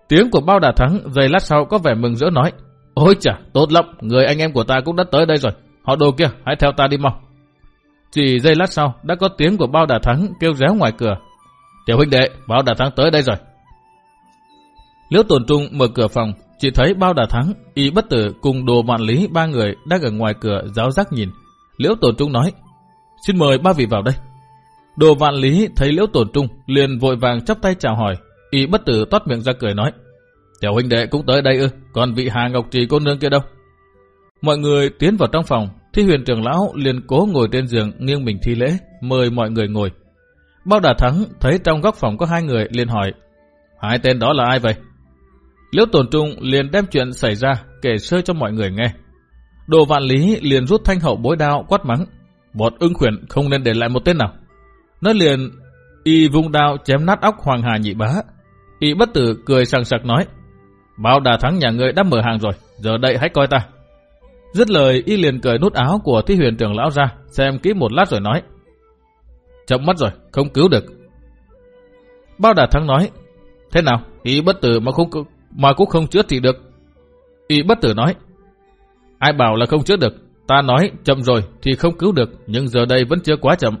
Tiếng của bao đà thắng giây lát sau có vẻ mừng rỡ nói, Ôi chà, tốt lắm, người anh em của ta cũng đã tới đây rồi. Họ đồ kia, hãy theo ta đi mau. Chỉ giây lát sau, đã có tiếng của bao đà thắng kêu réo ngoài cửa. Tiểu huynh đệ, bao đà thắng tới đây rồi. Liễu tổn trung mở cửa phòng, chỉ thấy bao đà thắng, y bất tử cùng đồ vạn lý ba người đang ở ngoài cửa giáo giác nhìn. Liễu tổn trung nói, xin mời ba vị vào đây. Đồ vạn lý thấy liễu tổn trung, liền vội vàng chắp tay chào hỏi. Y bất tử toát miệng ra cười nói, tiểu huynh đệ cũng tới đây ư, còn vị Hà Ngọc Trì cô nương kia đâu? Mọi người tiến vào trong phòng, thi huyền trưởng lão liền cố ngồi trên giường nghiêng mình thi lễ, mời mọi người ngồi. Bao đà thắng thấy trong góc phòng có hai người liền hỏi, hai tên đó là ai vậy? Liễu Tồn trung liền đem chuyện xảy ra kể sơ cho mọi người nghe. Đồ vạn lý liền rút thanh hậu bối đao quát mắng, bọn ưng khuyển không nên để lại một tên nào. Nó liền y vung đao chém nát óc Hoàng Hà nhị bá. Y bất tử cười sằng sặc nói, bao đà thắng nhà ngươi đã mở hàng rồi, giờ đây hãy coi ta. Dứt lời y liền cởi nút áo của thi huyền trưởng lão ra, xem kỹ một lát rồi nói. Chậm mất rồi, không cứu được. Bao đà thắng nói, thế nào, y bất tử mà không mà cũng không chữa trị được. Y bất tử nói, ai bảo là không chữa được, ta nói chậm rồi thì không cứu được, nhưng giờ đây vẫn chưa quá chậm.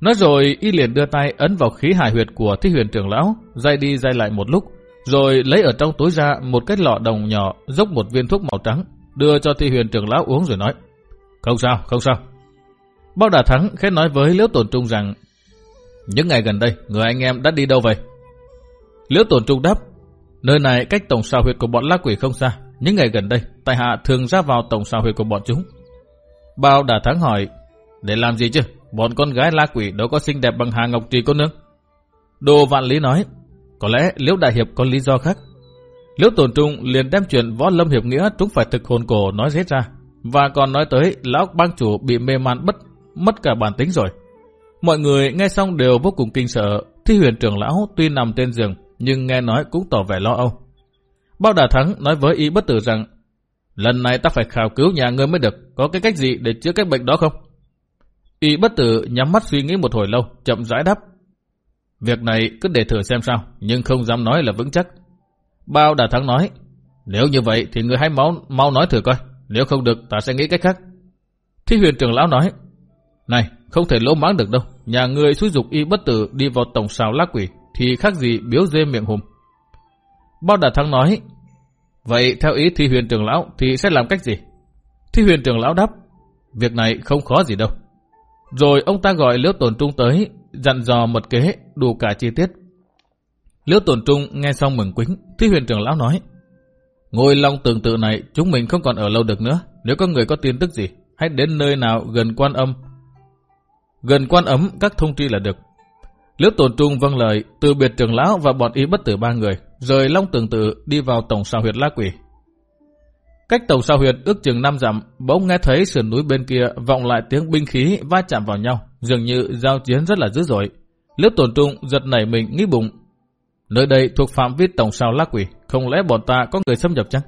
Nói rồi y liền đưa tay ấn vào khí hải huyệt của thi huyền trưởng lão, dây đi dây lại một lúc, rồi lấy ở trong túi ra một cái lọ đồng nhỏ dốc một viên thuốc màu trắng, đưa cho thi huyền trưởng lão uống rồi nói. Không sao, không sao. Bao Đà Thắng khẽ nói với Liễu Tồn Trung rằng những ngày gần đây, người anh em đã đi đâu vậy? Liễu Tồn Trung đáp, nơi này cách tổng xào huyệt của bọn la quỷ không xa. Những ngày gần đây, tại hạ thường ra vào tổng xào huyệt của bọn chúng. Bao Đà Thắng hỏi, để làm gì chứ? Bọn con gái la quỷ đâu có xinh đẹp bằng Hà Ngọc Trì cô nương. Đồ Vạn Lý nói, có lẽ Liễu Đại Hiệp có lý do khác. Liễu Tồn Trung liền đem chuyện võ lâm hiệp nghĩa chúng phải thực hồn cổ nói hết ra. Và còn nói tới lão bang chủ bị mê man bất mất cả bản tính rồi. Mọi người nghe xong đều vô cùng kinh sợ. Thi huyền trưởng lão tuy nằm trên giường nhưng nghe nói cũng tỏ vẻ lo âu. Bao Đà Thắng nói với y bất tử rằng lần này ta phải khảo cứu nhà ngươi mới được. Có cái cách gì để chữa cái bệnh đó không? Y bất tử nhắm mắt suy nghĩ một hồi lâu, chậm rãi đáp. Việc này cứ để thử xem sao, nhưng không dám nói là vững chắc. Bao Đà Thắng nói, nếu như vậy thì người hãy mau, mau nói thử coi, nếu không được ta sẽ nghĩ cách khác. Thi huyền trưởng lão nói, này, không thể lỗ mãng được đâu. Nhà người xúi dục y bất tử đi vào tổng sào lá quỷ thì khác gì biếu dê miệng hùm. Bao Đà Thắng nói, vậy theo ý thi huyền trưởng lão thì sẽ làm cách gì? Thi huyền trưởng lão đáp, việc này không khó gì đâu. Rồi ông ta gọi Liễu Tồn Trung tới, dặn dò mật kế, đủ cả chi tiết. Liễu Tồn Trung nghe xong mừng quính, Thi huyền trưởng lão nói, Ngôi long tường tự này chúng mình không còn ở lâu được nữa. Nếu có người có tin tức gì, hãy đến nơi nào gần quan âm. Gần quan ấm các thông tri là được. Liễu Tồn Trung vâng lời, từ biệt trưởng lão và bọn y bất tử ba người, rời long tường tự đi vào tổng sao huyệt la quỷ. Cách tổng sao huyệt ước chừng năm dặm, bỗng nghe thấy sườn núi bên kia vọng lại tiếng binh khí va chạm vào nhau, dường như giao chiến rất là dữ dội. Liễu Tồn Trung giật nảy mình nghĩ bụng, Nơi đây thuộc phạm vi tổng sao la quỷ, không lẽ bọn ta có người xâm nhập chăng?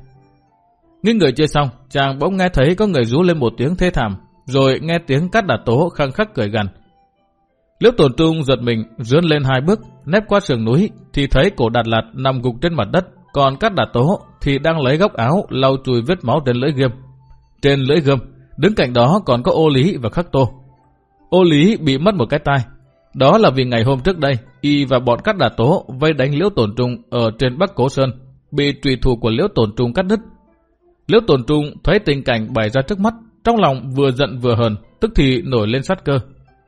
Nghĩ người chơi xong, chàng bỗng nghe thấy có người rú lên một tiếng thê thảm, rồi nghe tiếng cắt đà tố khăng khắc cười gần. Liễu tổn trung giật mình, dướn lên hai bước, nép qua sườn núi, thì thấy cổ đạt lạt nằm gục trên mặt đất, còn cắt đà tố thì đang lấy góc áo lau chùi vết máu trên lưỡi gươm. Trên lưỡi gươm, đứng cạnh đó còn có ô lý và khắc tô. Ô lý bị mất một cái tai, đó là vì ngày hôm trước đây, y và bọn cắt đà tố vây đánh liễu tổn trung ở trên Bắc Cố Sơn, bị trùy thủ của liễu tổn trung cắt đứt. Liễu tổn trung thấy tình cảnh bày ra trước mắt, trong lòng vừa giận vừa hờn, tức thì nổi lên sát cơ.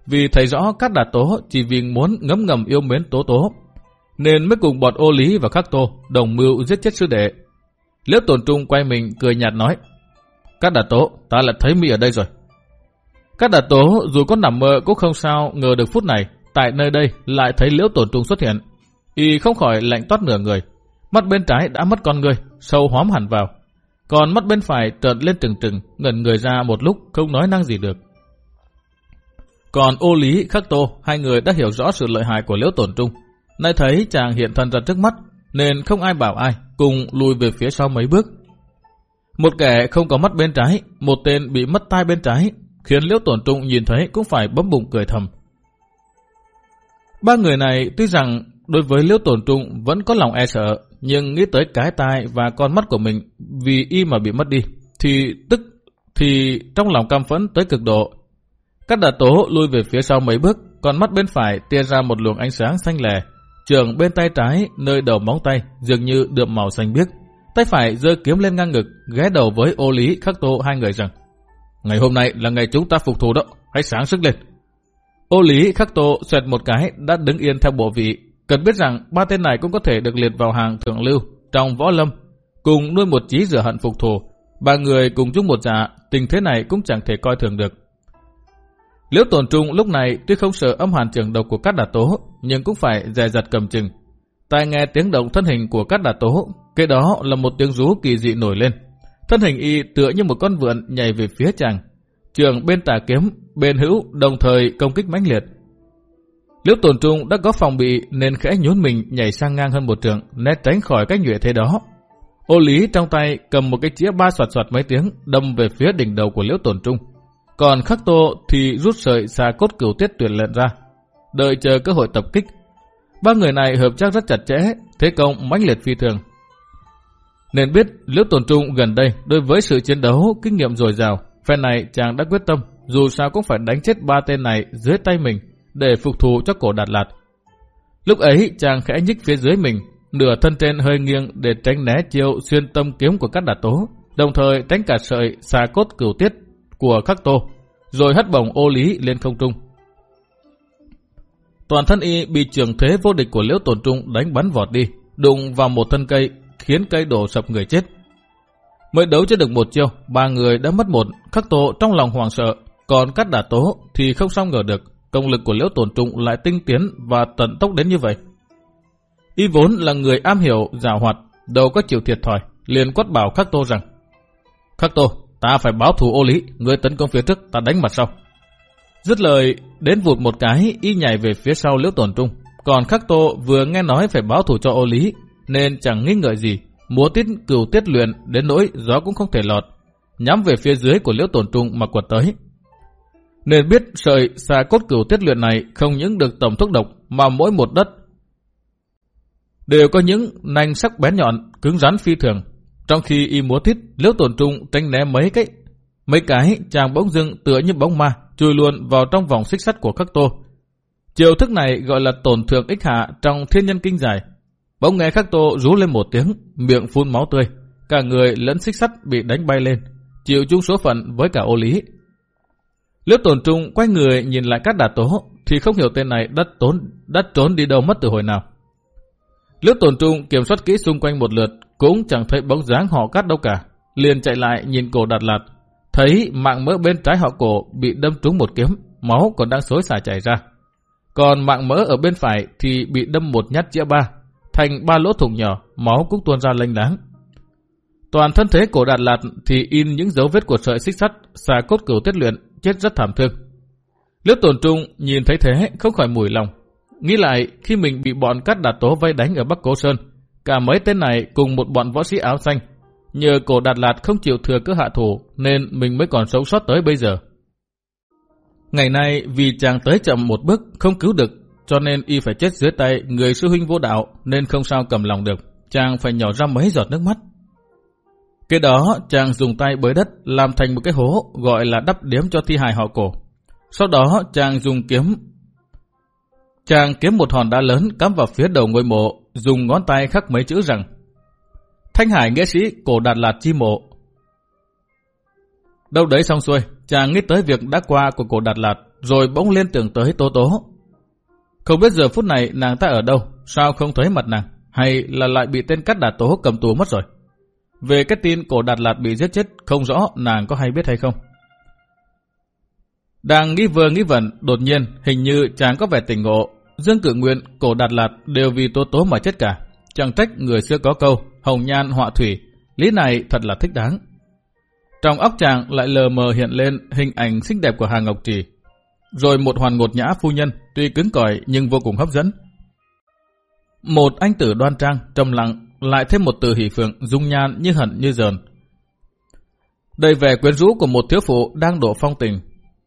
Vì thấy rõ Cát đà tố chỉ vì muốn ngấm ngầm yêu mến tố tố, nên mới cùng bọn ô lý và khắc tô đồng mưu giết chết sư đệ. Liễu tổn trung quay mình cười nhạt nói, Cát đà tố, ta lại thấy mi ở đây rồi, các đà tố dù có nằm mơ cũng không sao ngờ được phút này, tại nơi đây lại thấy liễu tổn trung xuất hiện. Y không khỏi lạnh toát nửa người. Mắt bên trái đã mất con người, sâu hóm hẳn vào. Còn mắt bên phải trợn lên trừng trừng, ngẩn người ra một lúc không nói năng gì được. Còn ô lý, khắc tô, hai người đã hiểu rõ sự lợi hại của liễu tổn trung. Nay thấy chàng hiện thân ra trước mắt, nên không ai bảo ai, cùng lùi về phía sau mấy bước. Một kẻ không có mắt bên trái, một tên bị mất tai bên trái, khiến Liễu Tổn Trung nhìn thấy cũng phải bấm bụng cười thầm. Ba người này tuy rằng đối với Liễu Tổn Trung vẫn có lòng e sợ, nhưng nghĩ tới cái tai và con mắt của mình vì y mà bị mất đi, thì tức thì trong lòng cam phẫn tới cực độ. Các đà tố lui về phía sau mấy bước, con mắt bên phải tia ra một luồng ánh sáng xanh lè. Trường bên tay trái, nơi đầu móng tay, dường như đượm màu xanh biếc. Tay phải giơ kiếm lên ngang ngực, ghé đầu với ô lý khắc tô hai người rằng Ngày hôm nay là ngày chúng ta phục thù đó, hãy sáng sức lên. Ô lý khắc tô xoẹt một cái đã đứng yên theo bộ vị. Cần biết rằng ba tên này cũng có thể được liệt vào hàng thượng lưu trong võ lâm, cùng nuôi một chí rửa hận phục thù. Ba người cùng chung một dạ, tình thế này cũng chẳng thể coi thường được. Liễu Tồn trung lúc này tuy không sợ âm hàn trường độc của các đà tố, nhưng cũng phải dè dặt cầm chừng. Tai nghe tiếng động thân hình của các đà tố, kế đó là một tiếng rú kỳ dị nổi lên. Thân hình y tựa như một con vượn nhảy về phía chàng. Trường bên tà kiếm, bên hữu đồng thời công kích mãnh liệt. Liễu Tồn trung đã có phòng bị nên khẽ nhún mình nhảy sang ngang hơn một trường, né tránh khỏi cách nhuệ thế đó. Ô lý trong tay cầm một cái chĩa ba soạt soạt mấy tiếng đâm về phía đỉnh đầu của liễu Tồn trung. Còn khắc tô thì rút sợi xà cốt cửu tiết tuyển lệnh ra, đợi chờ cơ hội tập kích. Ba người này hợp tác rất chặt chẽ, thế công mãnh liệt phi thường, nên biết Liễu Tồn Trung gần đây đối với sự chiến đấu kinh nghiệm dồi dào, phe này chàng đã quyết tâm dù sao cũng phải đánh chết ba tên này dưới tay mình để phục thù cho cổ Đạt Lạt. Lúc ấy chàng khẽ nhích phía dưới mình, nửa thân trên hơi nghiêng để tránh né chiêu xuyên tâm kiếm của các đạt tố, đồng thời tránh cả sợi xà cốt cửu tiết của khắc tô, rồi hất bổng ô lý lên không trung. Toàn thân y bị trường thế vô địch của liễu tổn trung đánh bắn vọt đi, đụng vào một thân cây khiến cây đổ sập người chết. Mới đấu chưa được một chiêu, ba người đã mất một, khắc tô trong lòng hoàng sợ, còn cắt đả tố thì không xong ngờ được công lực của liễu tổn trung lại tinh tiến và tận tốc đến như vậy. Y vốn là người am hiểu, giả hoạt, đâu có chịu thiệt thòi, liền quát bảo khắc tô rằng Khắc tô, ta phải báo thù ô lý, người tấn công phía trước, ta đánh mặt sau. Dứt lời, đến vụt một cái, y nhảy về phía sau liễu tổn trung. Còn khắc tô vừa nghe nói phải báo thù cho ô lý, nên chẳng nghi ngợi gì, múa tiết cửu tiết luyện đến nỗi gió cũng không thể lọt, nhắm về phía dưới của liễu tổn trung mà quật tới. Nên biết sợi xà cốt cửu tiết luyện này không những được tổng thuốc độc mà mỗi một đất đều có những nanh sắc bén nhọn, cứng rắn phi thường. Trong khi y múa thít, liễu tổn trung tránh né mấy cái mấy cái chàng bỗng dưng tựa như bóng ma chui luôn vào trong vòng xích sắt của khắc tô. Chiều thức này gọi là tổn thượng ích hạ trong thiên nhân kinh giải. Bỗng nghe khắc tô rú lên một tiếng, miệng phun máu tươi. Cả người lẫn xích sắt bị đánh bay lên, chịu chung số phận với cả ô lý. Liễu tổn trung quay người nhìn lại các đà tố, thì không hiểu tên này đã, tốn đã trốn đi đâu mất từ hồi nào. Liễu tổn trung kiểm soát kỹ xung quanh một lượt, cũng chẳng thấy bóng dáng họ cắt đâu cả. Liền chạy lại nhìn cổ đạt lạt, thấy mạng mỡ bên trái họ cổ bị đâm trúng một kiếm, máu còn đang xối xả chảy ra. Còn mạng mỡ ở bên phải thì bị đâm một nhát chĩa ba, thành ba lỗ thủng nhỏ, máu cũng tuôn ra lênh láng. Toàn thân thế cổ đạt lạt thì in những dấu vết của sợi xích sắt, xà cốt cửu tiết luyện, chết rất thảm thương. Liễu tổn trung nhìn thấy thế không khỏi mùi lòng. Nghĩ lại khi mình bị bọn cắt đạt tố vây đánh ở Bắc Cố Sơn, cả mấy tên này cùng một bọn võ sĩ áo xanh. Nhờ cổ đạt lạt không chịu thừa cơ hạ thủ nên mình mới còn sống sót tới bây giờ. Ngày nay vì chàng tới chậm một bước không cứu được cho nên y phải chết dưới tay người sư huynh vô đạo nên không sao cầm lòng được. Chàng phải nhỏ ra mấy giọt nước mắt kế đó chàng dùng tay bới đất làm thành một cái hố gọi là đắp điếm cho thi hài họ cổ. Sau đó chàng dùng kiếm chàng kiếm một hòn đá lớn cắm vào phía đầu ngôi mộ, dùng ngón tay khắc mấy chữ rằng Thanh Hải nghệ sĩ cổ đạt lạt chi mộ. Đâu đấy xong xuôi, chàng nghĩ tới việc đã qua của cổ đạt lạt, rồi bỗng lên tưởng tới Tố Tố. Không biết giờ phút này nàng ta ở đâu, sao không thấy mặt nàng, hay là lại bị tên cắt đà tố cầm tù mất rồi. Về cái tin cổ đạt lạt bị giết chết, không rõ nàng có hay biết hay không. Đang nghĩ vừa nghĩ vẩn, đột nhiên hình như chàng có vẻ tỉnh ngộ. Dương Cử Nguyện, cổ Đạt Lạt đều vì tố tố mà chết cả. Chẳng trách người xưa có câu, hồng nhan họa thủy. Lý này thật là thích đáng. Trong óc chàng lại lờ mờ hiện lên hình ảnh xinh đẹp của Hà Ngọc Trì. Rồi một hoàn ngột nhã phu nhân, tuy cứng cỏi nhưng vô cùng hấp dẫn. Một anh tử đoan trang, trầm lặng, lại thêm một từ hỷ phượng, dung nhan như hận như dờn. đây vẻ quyến rũ của một thiếu phụ đang đổ phong tình,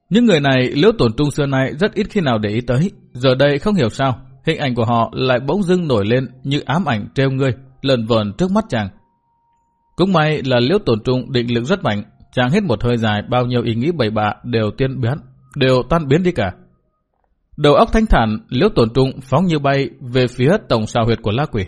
những người này liễu tổn trung xưa nay rất ít khi nào để ý tới. Giờ đây không hiểu sao, hình ảnh của họ lại bỗng dưng nổi lên như ám ảnh treo ngươi, lợn vờn trước mắt chàng. Cũng may là liễu tổn trung định lực rất mạnh, chàng hết một hơi dài bao nhiêu ý nghĩ bậy bạ đều tiên biến, đều tan biến đi cả. Đầu óc thanh thản, liễu tổn trung phóng như bay về phía tổng sao huyệt của la quỷ.